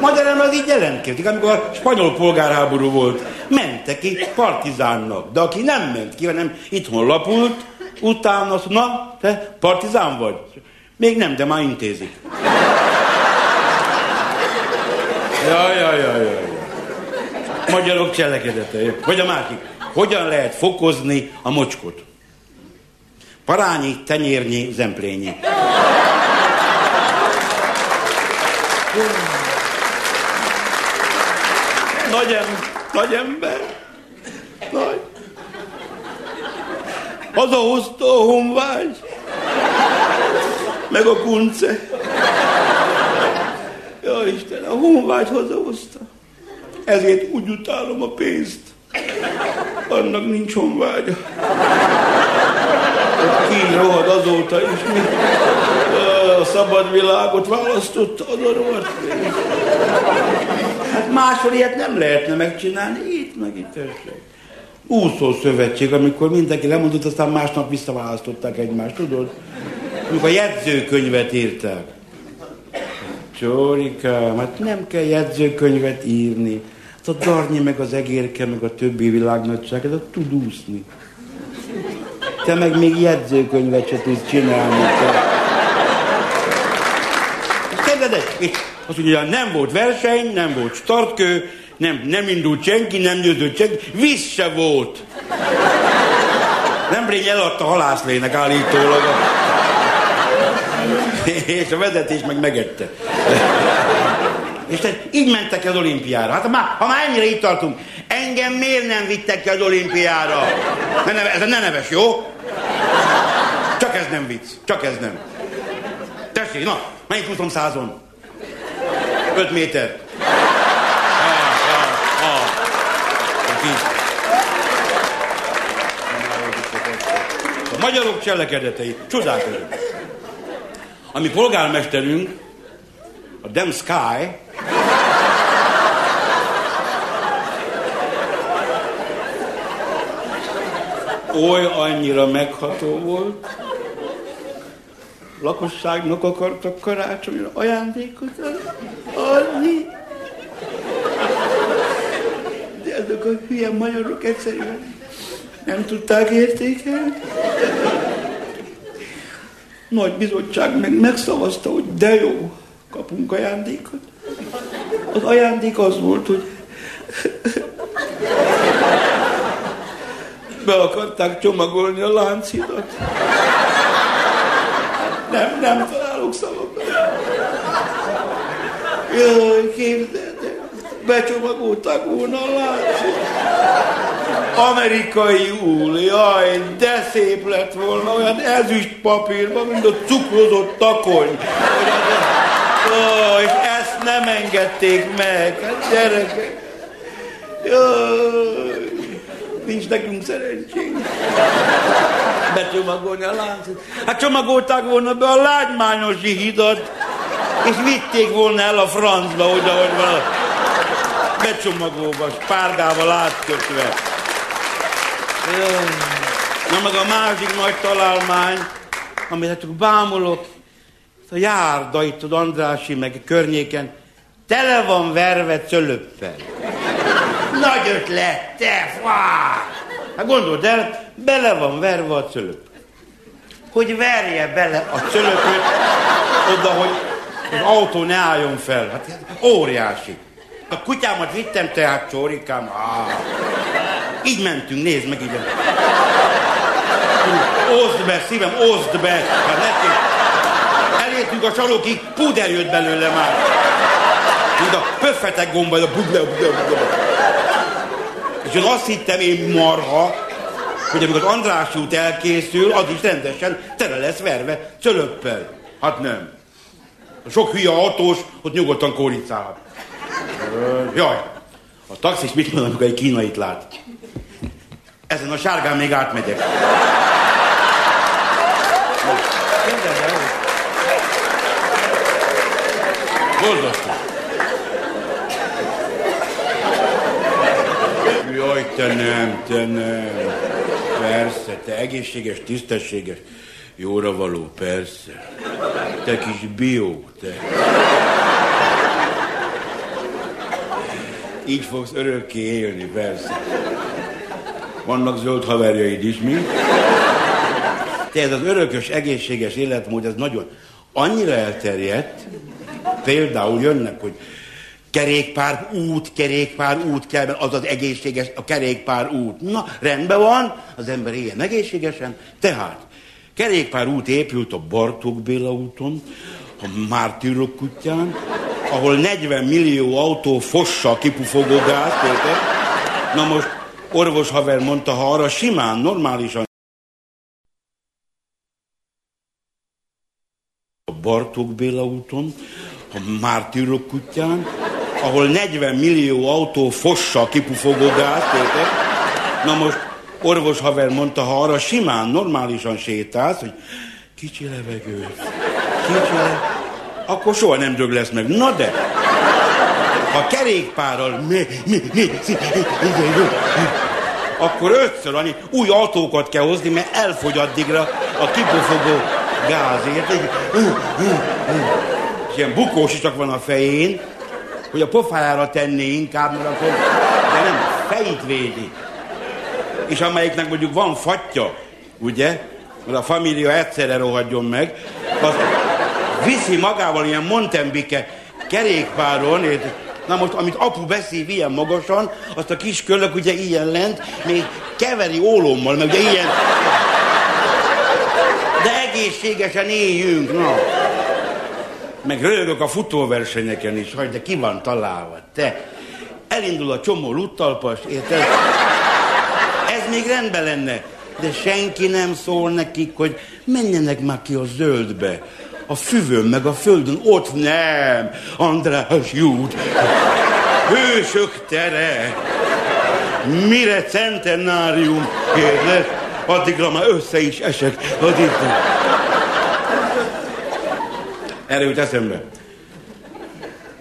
Magyarán az így jelentkezik, amikor a spanyol polgárháború volt. Mentek ki partizánnak, de aki nem ment ki, hanem itthon lapult, utána azt na, te partizán vagy? Még nem, de már intézik. Jaj, jaj, jaj, jaj. Magyarok cselekedete. Vagy a másik. Hogyan lehet fokozni a mocskot? Parányi, tenyérnyi, zemplényi. Nagy, em, nagy ember. Nagy. Hazahozta a honvágy. Meg a kunce. Ja Isten, a honvágy hazahozta. Ezért úgy utálom a pénzt. Annak nincs honvágya. Kín rohad azóta is. Mi? A szabad világot választotta az a rohadt. Hát máshol ilyet nem lehetne megcsinálni, itt meg itt tessék. Úszó szövetség, amikor mindenki lemondott, aztán másnap visszaválasztották egymást, tudod? Amikor a jegyzőkönyvet írták. Csórikám, hát nem kell jegyzőkönyvet írni. Hát a Darnyi, meg az egérke, meg a többi világnagyság, a tud úszni. Te meg még jegyzőkönyvet se tudsz csinálni. És azt mondja, nem volt verseny, nem volt startkő, nem, nem indult senki, nem győzött senki, víz se volt. Nemrég eladta halászlének állítólag. És a vezetés meg megette. És tehát így mentek az olimpiára. Hát ha már, ha már ennyire itt tartunk, engem miért nem vittek ki az olimpiára? Ne neve, ez ne neves, jó? Csak ez nem vicc, csak ez nem. Tessék, na, melyik úszom százon? Öt méter. Ah. Magyarok cselekedetei. Csodálkozunk. Ami polgármesterünk, a Dem Sky, oly annyira megható volt, lakosságnak akartak karácsonyra ajándékot adni. De ezek a hülye magyarok egyszerűen nem tudták értékelni. Nagy bizottság meg megszavazta, hogy de jó, kapunk ajándékot. Az ajándék az volt, hogy be akarták csomagolni a lánchidat. Nem, nem találok szavakat. Jaj, képzeld el, becsomagolták volna a láncidat. Amerikai úl, jaj, de szép lett volna, olyan ezüst papírban, mint a cukrozott takony. Jaj, és ezt nem engedték meg, hát gyerekek. Jaj, nincs nekünk szerencsénk. Becsomagolni a láncot. Hát csomagolták volna be a lágymányosi hidat, és vitték volna el a francba, oda, hogy van becsomagolva, spárgával átkötve. Na meg a másik nagy találmány, amit hát csak bámulok, a járda itt az Andrási meg a környéken, tele van verve cölöppel. Nagy ötlet, te fá! Hát gondold el, bele van verve a cölöp. Hogy verje bele a cölöpöt oda, hogy az autó ne álljon fel. Hát óriási. A kutyámat vittem tehát, csórikám. Ah. Így mentünk, nézd meg így. Oszd be, szívem, oszd be. Hát neki. Elértünk a csalókig, puder jött belőle már. Mint a pöffetek gomba, a budle, budle, budle. És én azt hittem, én marha, hogy amikor az András út elkészül, az is rendesen tele lesz verve cölöppel. Hát nem. A sok hülye autós, ott nyugodtan kóricálhat. Jaj, a taxis mit mond, amikor egy kínait lát? Ezen a sárgán még átmegyek. Boldogság. Jaj, te nem, te nem. Persze, te egészséges, tisztességes, jóra való, persze. Te kis bió, te. Így fogsz örökké élni, persze. Vannak zöld haverjaid is, mi? Te ez az örökös, egészséges életmód, ez nagyon annyira elterjedt, például jönnek, hogy kerékpár út, kerékpár út kell, mert az az egészséges, a kerékpár út. Na, rendben van, az ember ilyen egészségesen. Tehát, kerékpár út épült a Bartók Béla úton, a Mártírok kutyán, ahol 40 millió autó fossa a kipufogó gáz, Na most orvos haver mondta, ha arra simán, normálisan a Bartók Béla úton, a Mártírok kutyán, ahol 40 millió autó fossa a kipufogó gáz, Na most orvos haver mondta, ha arra simán, normálisan sétálsz, hogy kicsi levegő, kicsi levegő, akkor soha nem dög lesz meg. Na de, ha kerékpárral akkor ötször annyi új autókat kell hozni, mert elfogy addigra a kipufogó gázért. És ilyen bukós csak van a fején, hogy a pofájára tenné inkább, mert akkor, de nem, fejét védi. És amelyiknek mondjuk van fatja, ugye, mert a família egyszerre rohadjon meg, az viszi magával ilyen Montembike kerékpáron, és Na most, amit apu beszél ilyen magasan, azt a kis kölök ugye ilyen lent, még keveri ólommal, meg ugye ilyen... De egészségesen éljünk, na. Meg rögök a futóversenyeken is, hogy de ki van találva, te. Elindul a csomó luttalpas, érted? Ez még rendben lenne. De senki nem szól nekik, hogy menjenek már ki a zöldbe a füvön, meg a földön, ott nem, András jút, hősök tere, mire centenárium, kérdez, Addigra már össze is esek. Addig. Erre jut eszembe.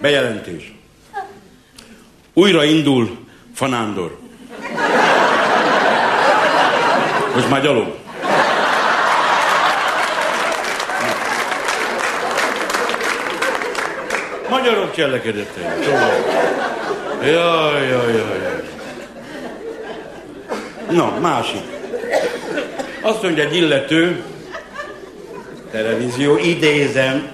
Bejelentés. Újra indul Fanándor. Most már gyalog. Magyarok cselekedetei. Szóval. Jaj, jaj, jaj, jaj. Na, másik. Azt mondja egy illető, televízió, idézem,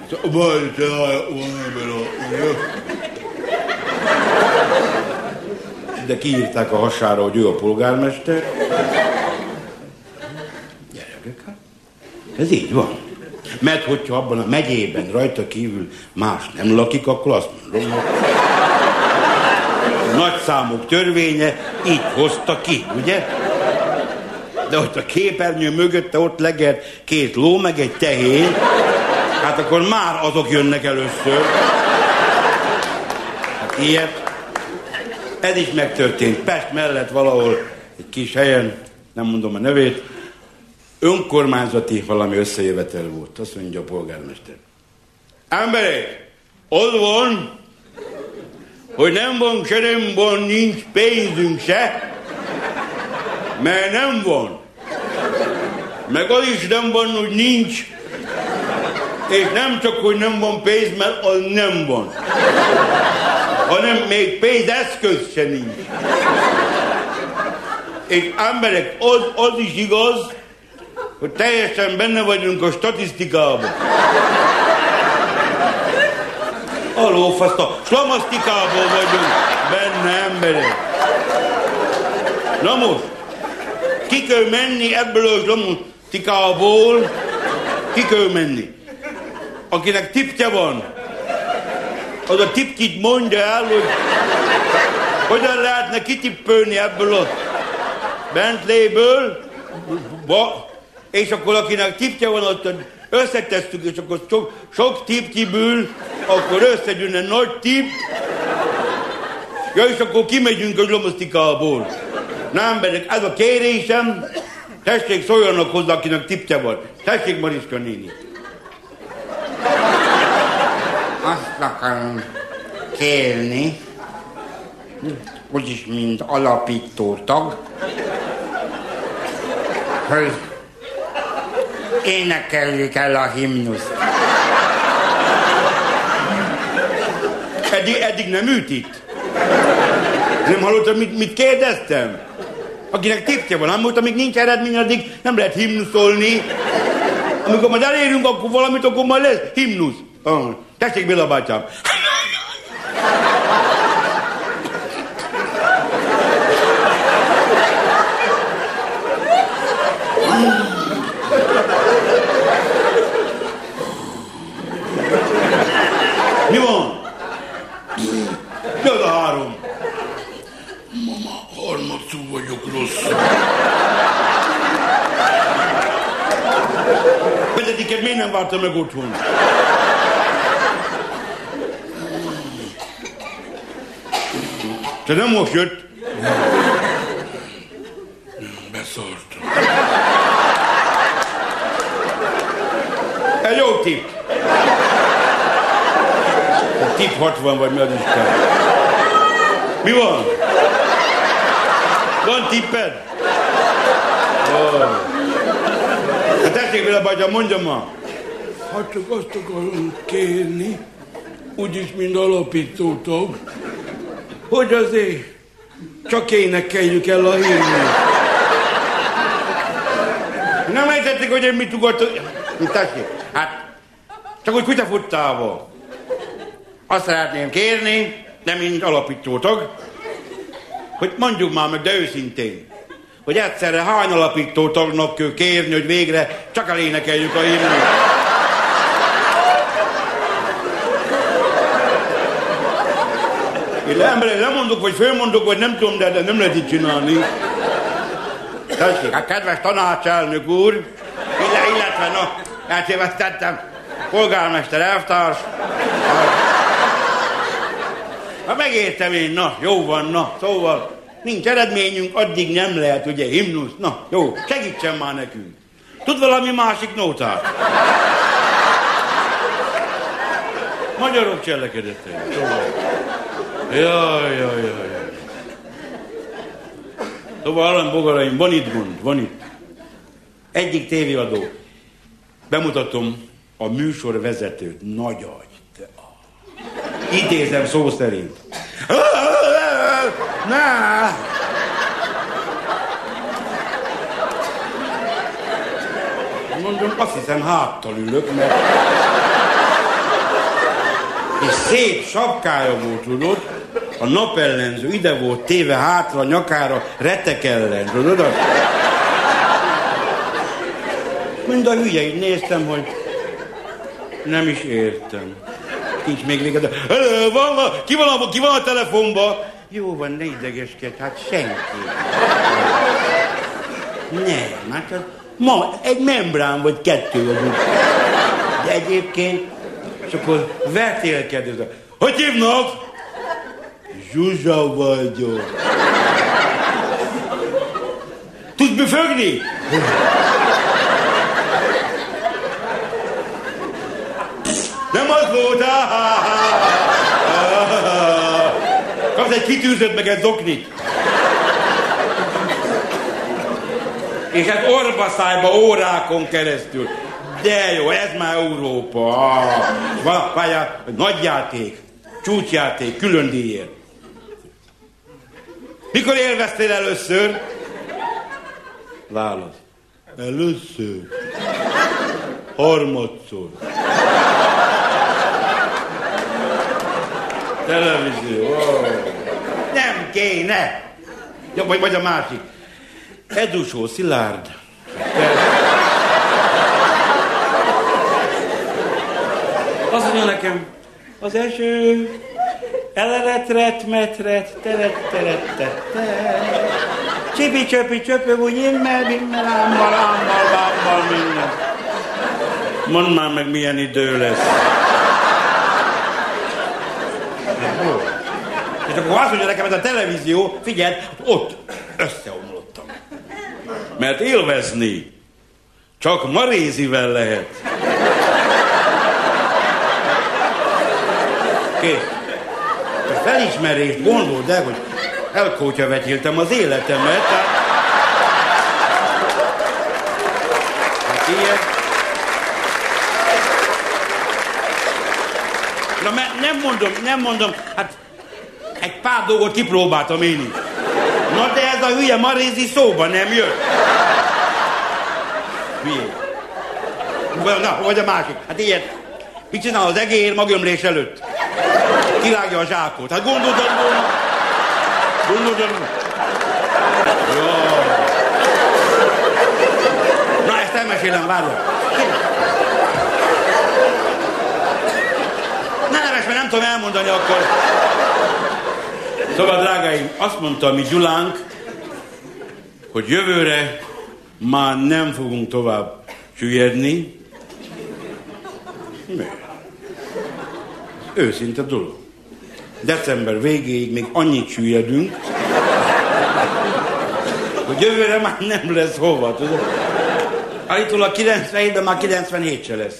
de kiírták a hasára, hogy ő a polgármester. Gyerekek, hát ez így van. Mert hogyha abban a megyében rajta kívül más nem lakik, akkor azt mondom, hogy a nagy számok törvénye így hozta ki, ugye? De ott a képernyő mögötte ott legett két ló, meg egy tehén, hát akkor már azok jönnek először. Hát ilyet. Ez is megtörtént. Pest mellett valahol egy kis helyen, nem mondom a nevét, önkormányzati valami összejövetel volt. Azt mondja a polgármester. Emberek, ott van, hogy nem van, se nem van, nincs pénzünk se, mert nem van. Meg az is nem van, hogy nincs, és nem csak, hogy nem van pénz, mert az nem van, hanem még pénzeszköz se nincs. És emberek, az, az is igaz, hogy teljesen benne vagyunk a statisztikában. A lófaszt, a slamasztikából vagyunk benne emberek. Na most, ki kell menni ebből a slamasztikából, ki kell menni. Akinek tipje van, az a tipkit mondja el, hogy hogyan lehetne kitippölni ebből a Bentley-ből, és akkor akinek tipje van, ott összetesszük, és akkor sok, sok tip kibül, akkor összegyűnne nagy tip, ja, és akkor kimegyünk a zsomasztikából. Na emberek, ez a kérésem, tessék szóljanak hozzá, akinek tipje van. Tessék, Mariska néni. Azt akarom kérni, úgyis mint alapító tag, hogy énekeljük el a himnuszt. Eddig, eddig nem ült itt. Nem hallottad, mit, mit kérdeztem? Akinek tipje van, amúgy, amíg nincs eredmény, addig nem lehet himnuszolni. Amikor majd elérünk, akkor valamit, akkor majd lesz himnusz. Ah, tessék, Béla bátyám. Mi van? Mi az a három? Mama, rossz. Benediket miért nem várta meg otthon? Te nem most jött? Beszart. Egy jó tipp. A tip 60 vagy mi az Isten. Mi van? Van tipped? Oh. Hát tessék vele, bátyám, mondjam ma. Hát csak azt akarom kérni, úgyis, mint alapító tag, hogy azért csak énekeljük el a hírnét. Nem értették, hogy én mit ugattam. Tessék, hát csak úgy kutyafuttával. Azt szeretném kérni, nem mint alapító tag, hogy mondjuk már meg, de őszintén, hogy egyszerre hány alapító tagnak kell kérni, hogy végre csak elénekeljük a himnét. Én emberek nem mondok, vagy fölmondok, vagy nem tudom, de, de nem lehet így csinálni. Tessék, hát kedves tanácselnök úr, ille, illetve, no, eltévesztettem, polgármester elvtárs. Hát megértem én, na, jó van, na, szóval nincs eredményünk, addig nem lehet, ugye, himnusz. Na, jó, segítsen már nekünk. Tud valami másik nótát? Magyarok cselekedetei. Jaj, jaj, jaj. Szóval Alan Bogaraim, van itt gond, van itt. Egyik tévéadó. Bemutatom a műsor vezetőt. Nagy agy. Idézem szó szerint. Ne! Mondom, azt hiszem háttal ülök, mert... És szép sapkája volt, tudod? A napellenző ide volt téve hátra, nyakára, retek ellen, tudod? Mind a hülye, így néztem, hogy nem is értem. Nincs még vége, Hello, van, van, ki, van a, ki van a telefonba? Jó van, ne idegeskedj, hát senki. Nem, hát az, ma egy membrán vagy kettő az úgy. De egyébként, és akkor vetélkedő. Hogy hívnak? Zsuzsa vagyok. Tudsz büfögni? Nem az volt, ah, ah, ah, ah. Kapsz egy kitűzött meg egy zoknit. És hát orbaszájba órákon keresztül. De jó, ez már Európa. Ah, Va- Várjál, nagy játék, csúcsjáték, külön díjért. Mikor élveztél először? Válasz. Először. Harmadszor. Televízió. ó. Kéne. Ja, vagy, vagy a másik. Edusó, Szilárd. Azt mondja nekem, az eső eleretret, metret, teret, teret, teret, Csipi, csöpi, csöpög, úgy immel, bimmel, ámmal, ámmal, ámmal, minden. Mondd már meg, milyen idő lesz. És akkor azt mondja nekem ez a televízió, figyeld, ott összeomlottam. Mert élvezni csak marézivel lehet. Kész. A felismerést gondold el, hogy elkótya vetéltem az életemet. Hát ilyen. Na, mert nem mondom, nem mondom, hát egy pár dolgot kipróbáltam én is. Na, de ez a hülye marézi szóba nem jött. Hülye. Na, vagy a másik. Hát ilyen, mit csinál az egér magömlés előtt? Kirágja a zsákot. Hát gondoltad volna? Gondoltad volna? Jó. Na, ezt elmesélem, várjál. Ne neves, mert nem tudom elmondani akkor. Szóval, drágáim, azt mondta mi Gyulánk, hogy jövőre már nem fogunk tovább süllyedni. Miért? Őszinte dolog. December végéig még annyit süllyedünk, hogy jövőre már nem lesz hova, tudod? Állítólag 97-ben már 97 se lesz.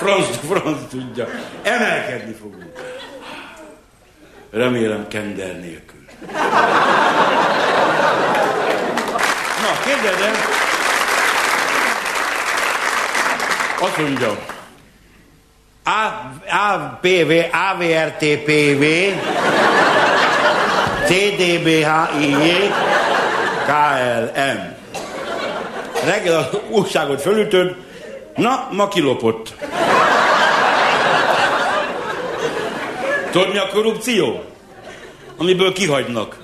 Franz, franz tudja. Emelkedni fogunk. Remélem kender nélkül. Na, kérdezem. Azt mondja, A- APV, AVRTPV, CDBHIJ, KLM. Reggel az újságot fölütöd, na, ma kilopott. Tudod, mi a korrupció? Amiből kihagynak.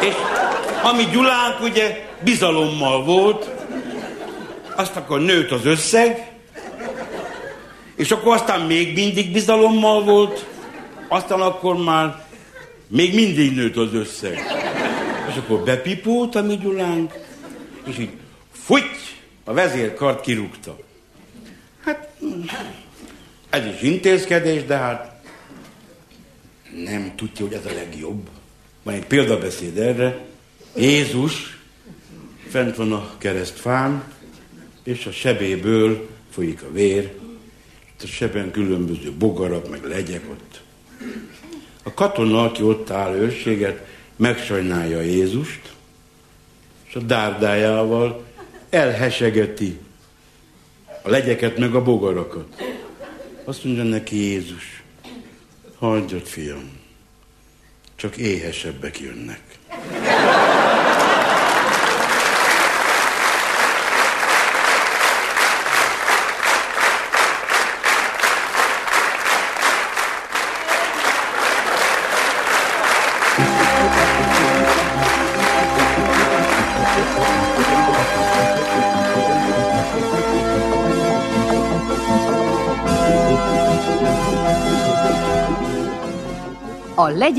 És ami Gyulánk ugye bizalommal volt, azt akkor nőtt az összeg, és akkor aztán még mindig bizalommal volt, aztán akkor már még mindig nőtt az összeg. És akkor bepipult a mi Gyulánk, és így futy, a vezérkart kirúgta. Hát, ez is intézkedés, de hát Nem tudja, hogy ez a legjobb. Van egy példabeszéd erre. Jézus fent van a keresztfán, és a sebéből folyik a vér, a seben különböző bogarak, meg legyek ott. A katona, aki ott áll őrséget, megsajnálja Jézust, és a dárdájával elhesegeti a legyeket meg a bogarakat. Azt mondja neki Jézus, hagyjad fiam, csak éhesebbek jönnek.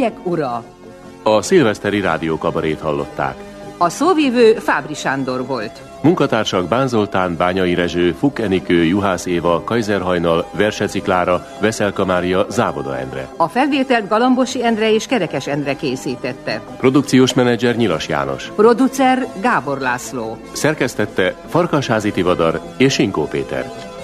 A legyek ura. A szilveszteri rádiókabarét hallották. A szóvívő Fábri Sándor volt. Munkatársak Bán Zoltán, Bányai Rezső, Fuk Enikő, Juhász Éva, Kajzerhajnal, Verseci Klára, Veszelka Mária, Závoda Endre. A felvételt Galambosi Endre és Kerekes Endre készítette. Produkciós menedzser Nyilas János. Producer Gábor László. Szerkesztette Farkasházi Tivadar és Sinkó Péter.